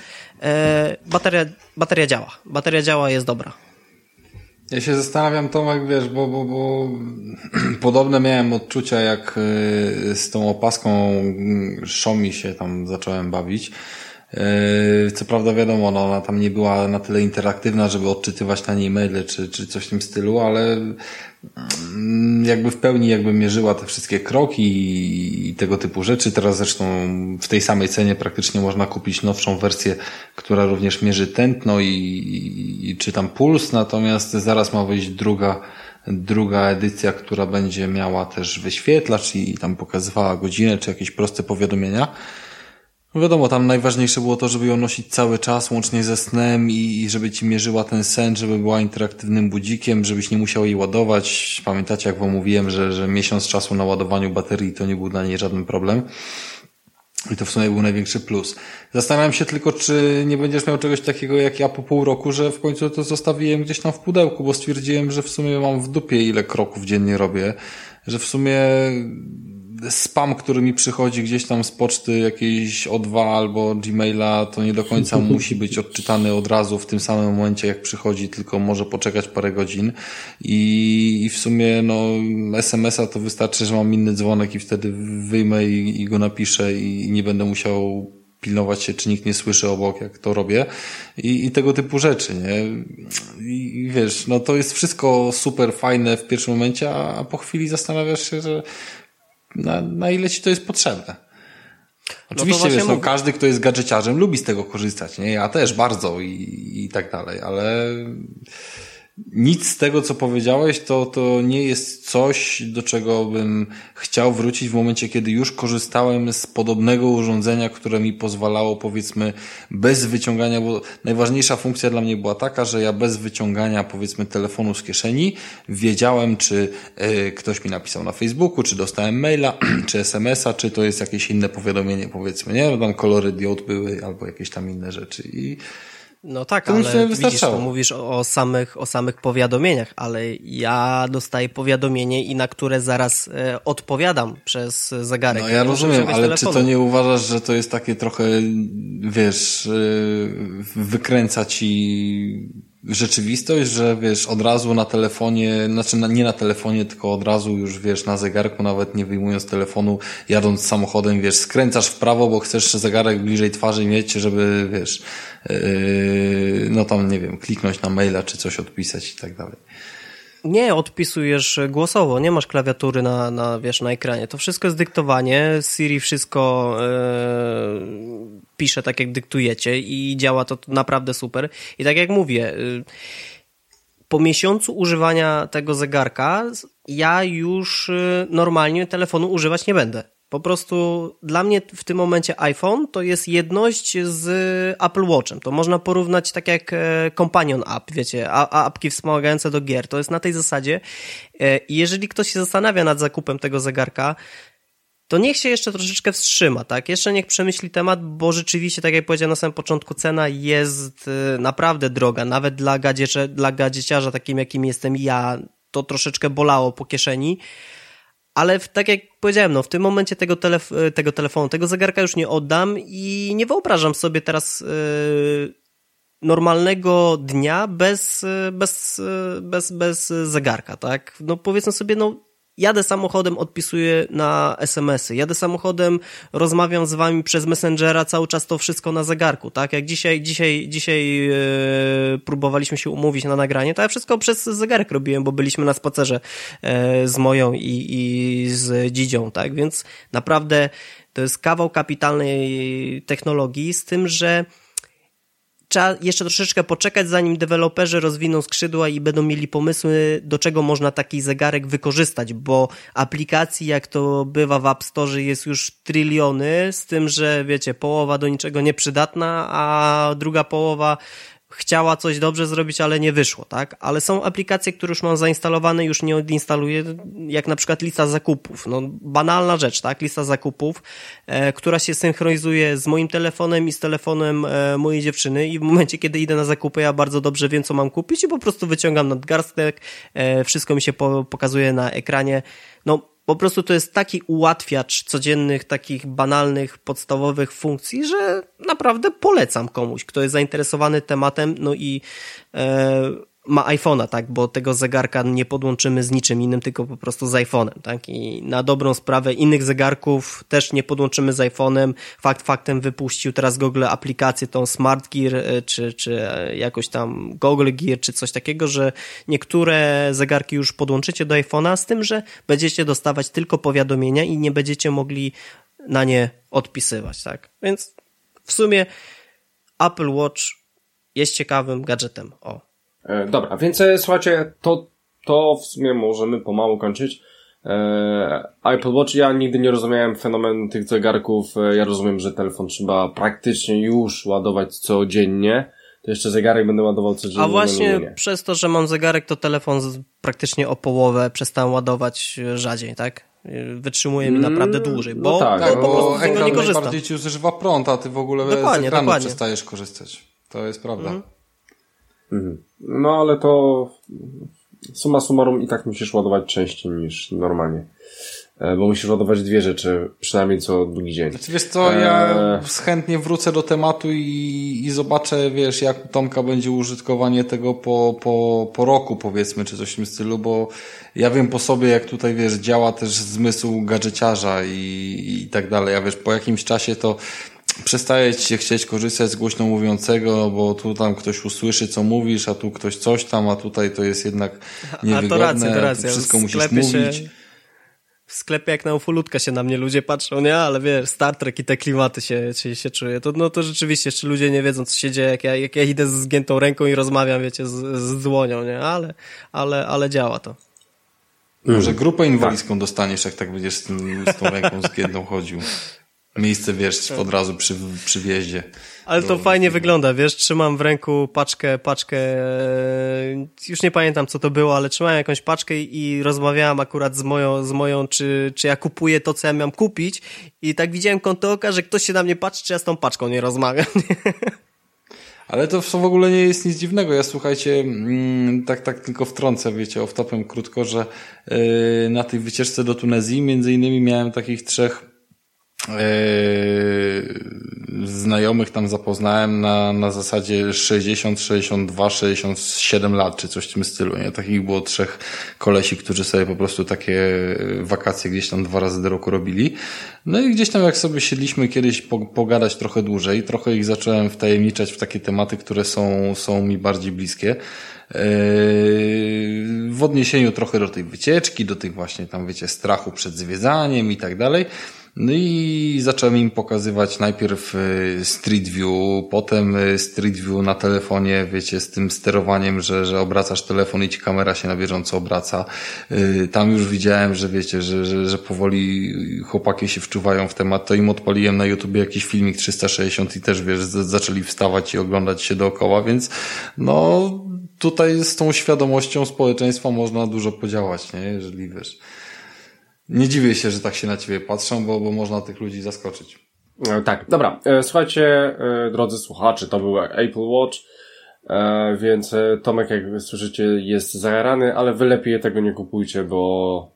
Bateria, bateria działa. Bateria działa, jest dobra. Ja się zastanawiam, Tomek, wiesz, bo, bo, bo podobne miałem odczucia, jak y, z tą opaską mm, się tam zacząłem bawić. Y, co prawda wiadomo, no, ona tam nie była na tyle interaktywna, żeby odczytywać na niej maile czy, czy coś w tym stylu, ale jakby w pełni jakby mierzyła te wszystkie kroki i tego typu rzeczy. Teraz zresztą w tej samej cenie praktycznie można kupić nowszą wersję, która również mierzy tętno i, i, i czy tam puls, natomiast zaraz ma wyjść druga druga edycja, która będzie miała też wyświetlacz i tam pokazywała godzinę czy jakieś proste powiadomienia. No wiadomo, tam najważniejsze było to, żeby ją nosić cały czas, łącznie ze snem i, i żeby ci mierzyła ten sen, żeby była interaktywnym budzikiem, żebyś nie musiał jej ładować. Pamiętacie, jak wam mówiłem, że, że miesiąc czasu na ładowaniu baterii to nie był dla niej żaden problem. I to w sumie był największy plus. Zastanawiam się tylko, czy nie będziesz miał czegoś takiego jak ja po pół roku, że w końcu to zostawiłem gdzieś tam w pudełku, bo stwierdziłem, że w sumie mam w dupie ile kroków dziennie robię, że w sumie spam, który mi przychodzi gdzieś tam z poczty jakiejś O2 albo Gmaila, to nie do końca musi być odczytany od razu w tym samym momencie, jak przychodzi, tylko może poczekać parę godzin. I, i w sumie, no, SMS-a to wystarczy, że mam inny dzwonek i wtedy wyjmę i, i go napiszę i, i nie będę musiał pilnować się, czy nikt nie słyszy obok, jak to robię i, i tego typu rzeczy, nie? I, I, wiesz, no to jest wszystko super fajne w pierwszym momencie, a, a po chwili zastanawiasz się, że na, na ile ci to jest potrzebne. No Oczywiście, no wiesz, no, każdy, kto jest gadżeciarzem, lubi z tego korzystać, nie? Ja też bardzo i, i tak dalej, ale nic z tego, co powiedziałeś, to, to nie jest coś, do czego bym chciał wrócić w momencie, kiedy już korzystałem z podobnego urządzenia, które mi pozwalało, powiedzmy, bez wyciągania, bo najważniejsza funkcja dla mnie była taka, że ja bez wyciągania, powiedzmy, telefonu z kieszeni wiedziałem, czy y, ktoś mi napisał na Facebooku, czy dostałem maila, czy SMS-a, czy to jest jakieś inne powiadomienie, powiedzmy, nie? Tam kolory diod były, albo jakieś tam inne rzeczy i no tak, to ale widzisz, to mówisz o, samych, o samych powiadomieniach, ale ja dostaję powiadomienie i na które zaraz e, odpowiadam przez zegarek. No ja rozumiem, ale telefonu. czy to nie uważasz, że to jest takie trochę, wiesz, e, wykręca ci rzeczywistość, że wiesz, od razu na telefonie, znaczy na, nie na telefonie, tylko od razu już wiesz, na zegarku, nawet nie wyjmując telefonu, jadąc samochodem, wiesz, skręcasz w prawo, bo chcesz zegarek bliżej twarzy mieć, żeby, wiesz, yy, no tam, nie wiem, kliknąć na maila, czy coś odpisać i tak dalej. Nie, odpisujesz głosowo, nie masz klawiatury na, na, wiesz, na ekranie. To wszystko jest dyktowanie, Siri wszystko yy, pisze tak, jak dyktujecie i działa to naprawdę super. I tak jak mówię, yy, po miesiącu używania tego zegarka ja już yy, normalnie telefonu używać nie będę. Po prostu dla mnie w tym momencie iPhone to jest jedność z Apple Watchem. To można porównać tak jak e, Companion App, wiecie, apki wspomagające do gier. To jest na tej zasadzie. E, I jeżeli ktoś się zastanawia nad zakupem tego zegarka, to niech się jeszcze troszeczkę wstrzyma, tak? Jeszcze niech przemyśli temat, bo rzeczywiście, tak jak powiedziałem na samym początku, cena jest e, naprawdę droga. Nawet dla, gadziecie, dla gadzieciarza takim, jakim jestem ja, to troszeczkę bolało po kieszeni ale w, tak jak powiedziałem, no, w tym momencie tego, telef tego telefonu, tego zegarka już nie oddam i nie wyobrażam sobie teraz yy, normalnego dnia bez, bez, bez, bez zegarka, tak? No powiedzmy sobie, no jadę samochodem, odpisuję na SMS-y, jadę samochodem, rozmawiam z wami przez Messengera, cały czas to wszystko na zegarku, tak? Jak dzisiaj, dzisiaj, dzisiaj e, próbowaliśmy się umówić na nagranie, to ja wszystko przez zegarek robiłem, bo byliśmy na spacerze e, z moją i, i z dzidzią, tak? Więc naprawdę to jest kawał kapitalnej technologii, z tym, że trzeba jeszcze troszeczkę poczekać, zanim deweloperzy rozwiną skrzydła i będą mieli pomysły, do czego można taki zegarek wykorzystać, bo aplikacji, jak to bywa w App Store, jest już tryliony, z tym, że wiecie, połowa do niczego nieprzydatna, a druga połowa chciała coś dobrze zrobić, ale nie wyszło, tak? Ale są aplikacje, które już mam zainstalowane, już nie odinstaluję, jak na przykład lista zakupów. No, banalna rzecz, tak? Lista zakupów, e, która się synchronizuje z moim telefonem i z telefonem e, mojej dziewczyny i w momencie, kiedy idę na zakupy, ja bardzo dobrze wiem, co mam kupić i po prostu wyciągam nadgarstek, e, wszystko mi się po, pokazuje na ekranie. No, po prostu to jest taki ułatwiacz codziennych, takich banalnych, podstawowych funkcji, że naprawdę polecam komuś, kto jest zainteresowany tematem, no i e, ma iPhone'a, tak, bo tego zegarka nie podłączymy z niczym innym, tylko po prostu z iPhone'em, tak, i na dobrą sprawę innych zegarków też nie podłączymy z iPhone'em. Fakt faktem wypuścił teraz Google aplikację tą Smart Gear, e, czy, czy e, jakoś tam Google Gear, czy coś takiego, że niektóre zegarki już podłączycie do iPhone'a, z tym, że będziecie dostawać tylko powiadomienia i nie będziecie mogli na nie odpisywać, tak, więc w sumie Apple Watch jest ciekawym gadżetem, o. E, dobra, więc e, słuchajcie, to, to w sumie możemy pomału kończyć. E, Apple Watch, ja nigdy nie rozumiałem fenomenu tych zegarków. E, ja rozumiem, że telefon trzeba praktycznie już ładować codziennie. To jeszcze zegarek będę ładował codziennie. A właśnie no, przez to, że mam zegarek, to telefon praktycznie o połowę przestałem ładować rzadziej, tak? Wytrzymuje mi mm, naprawdę dłużej, bo, no tak, bo, bo po prostu z niego nie korzystam. najbardziej ci zużywa prąd, a ty w ogóle dokładnie, z ekranu dokładnie. przestajesz korzystać. To jest prawda. Mm. Mhm. No ale to suma summarum i tak musisz ładować częściej niż normalnie. E, bo musisz ładować dwie rzeczy, przynajmniej co drugi dzień. Znaczy, wiesz co, ja e, chętnie wrócę do tematu i, i zobaczę, wiesz, jak Tomka będzie użytkowanie tego po, po, po roku, powiedzmy, czy coś w tym stylu, bo ja wiem po sobie, jak tutaj, wiesz, działa też zmysł gadżeciarza i, i tak dalej. Ja wiesz, po jakimś czasie to przestaje ci się chcieć korzystać z głośno mówiącego, bo tu tam ktoś usłyszy, co mówisz, a tu ktoś coś tam, a tutaj to jest jednak niewygodne. A to racja, to racja. Wszystko musisz mówić. Się, w sklepie jak na ufolutka się na mnie ludzie patrzą, nie? Ale wiesz, Star Trek i te klimaty się, się, się czuje. To, no to rzeczywiście, jeszcze ludzie nie wiedzą, co się dzieje, jak ja, jak ja idę z zgiętą ręką i rozmawiam, wiecie, z, z dłonią, nie? Ale, ale, ale działa to. Może grupę inwalidzką tak. dostaniesz, jak tak będziesz z, tym, z tą ręką zgiętą chodził. Miejsce, wiesz, od razu przy, przy wjeździe. Ale to fajnie wygląda, wiesz, trzymam w ręku paczkę, paczkę, e, już nie pamiętam co to było, ale trzymałem jakąś paczkę i rozmawiałem akurat z moją, z moją czy, czy ja kupuję to, co ja miałem kupić i tak widziałem kąto oka, że ktoś się na mnie patrzy, czy ja z tą paczką nie rozmawiam. Ale to w ogóle nie jest nic dziwnego. Ja słuchajcie, mm, tak, tak tylko wtrącę, wiecie, off-topem krótko, że yy, na tej wycieczce do Tunezji między innymi miałem takich trzech znajomych tam zapoznałem na, na zasadzie 60, 62, 67 lat, czy coś w tym stylu. Nie? Takich było trzech kolesi, którzy sobie po prostu takie wakacje gdzieś tam dwa razy do roku robili. No i gdzieś tam jak sobie siedliśmy kiedyś po, pogadać trochę dłużej, trochę ich zacząłem wtajemniczać w takie tematy, które są, są mi bardziej bliskie yy, w odniesieniu trochę do tej wycieczki, do tych właśnie tam, wiecie, strachu przed zwiedzaniem i tak dalej. No i zacząłem im pokazywać najpierw e, Street View, potem e, Street View na telefonie, wiecie, z tym sterowaniem, że, że obracasz telefon i ci kamera się na bieżąco obraca. E, tam już widziałem, że wiecie, że, że, że powoli chłopaki się wczuwają w temat. To im odpaliłem na YouTube jakiś filmik 360 i też, wiesz, zaczęli wstawać i oglądać się dookoła, więc no tutaj z tą świadomością społeczeństwa można dużo podziałać, nie? Jeżeli wiesz nie dziwię się, że tak się na ciebie patrzą, bo, bo można tych ludzi zaskoczyć. E, tak, dobra. E, słuchajcie, e, drodzy słuchacze, to był Apple Watch, więc Tomek, jak słyszycie, jest zajarany, ale wy lepiej tego nie kupujcie, bo...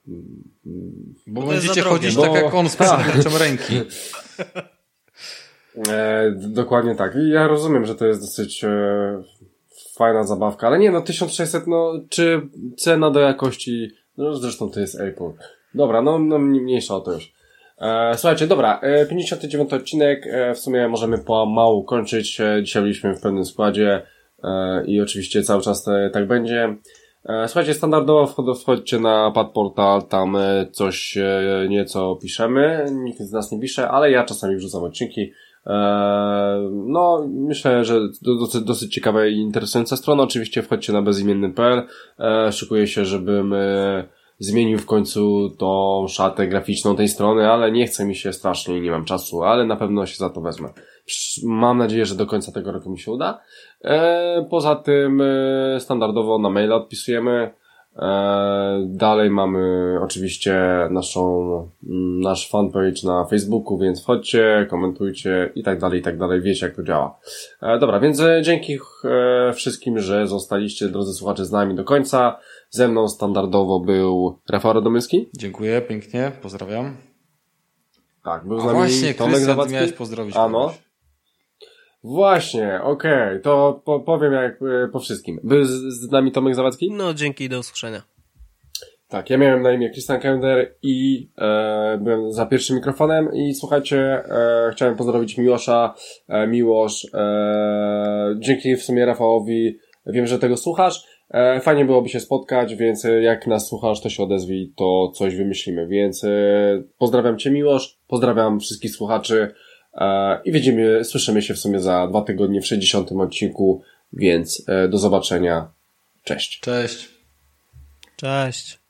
Bo, bo będziecie chodzić bo... tak jak on z przymierzem ręki. E, dokładnie tak. I ja rozumiem, że to jest dosyć e, fajna zabawka, ale nie, no 1600, no czy cena do jakości No zresztą to jest Apple. Dobra, no, no mniejsza o to już. E, słuchajcie, dobra, e, 59 odcinek, e, w sumie możemy pomału kończyć. E, dzisiaj byliśmy w pewnym składzie e, i oczywiście cały czas e, tak będzie. E, słuchajcie, standardowo wchod, wchodźcie na Pad Portal, tam e, coś e, nieco piszemy, nikt z nas nie pisze, ale ja czasami wrzucam odcinki. No, myślę, że dosyć, dosyć ciekawa i interesująca strona. Oczywiście wchodźcie na bezimienny.pl. Szykuję się, żebym zmienił w końcu tą szatę graficzną tej strony, ale nie chce mi się strasznie i nie mam czasu, ale na pewno się za to wezmę. Mam nadzieję, że do końca tego roku mi się uda. E, Poza tym e, standardowo na maila odpisujemy. E, Dalej mamy oczywiście naszą, mm, nasz fanpage na Facebooku, więc wchodźcie, komentujcie i tak dalej, i tak dalej. Wiecie, jak to działa. Dobra, więc dzięki wszystkim, że zostaliście, drodzy słuchacze, z nami do końca. Ze mną standardowo był Rafał Radomyski. Dziękuję pięknie, pozdrawiam. Tak, był z A nami właśnie, Tomek Krystian, Zawadzki. miałeś pozdrowić Ano. kogoś. Właśnie, okej, to po, powiem jak e, po wszystkim. Był z, z nami Tomek Zawadzki? No, dzięki do usłyszenia. Tak, ja miałem na imię Christian Kender i e, byłem za pierwszym mikrofonem i słuchajcie, e, chciałem pozdrowić Miłosza, e, Miłosz, e, dzięki w sumie Rafałowi, wiem, że tego słuchasz, fajnie byłoby się spotkać, więc e, jak nas słuchasz, to się odezwij, to coś wymyślimy, więc e, pozdrawiam Cię Miłosz, pozdrawiam wszystkich słuchaczy e, i widzimy, słyszymy się w sumie za dwa tygodnie w 60 odcinku, więc e, do zobaczenia, cześć. Cześć. Cześć.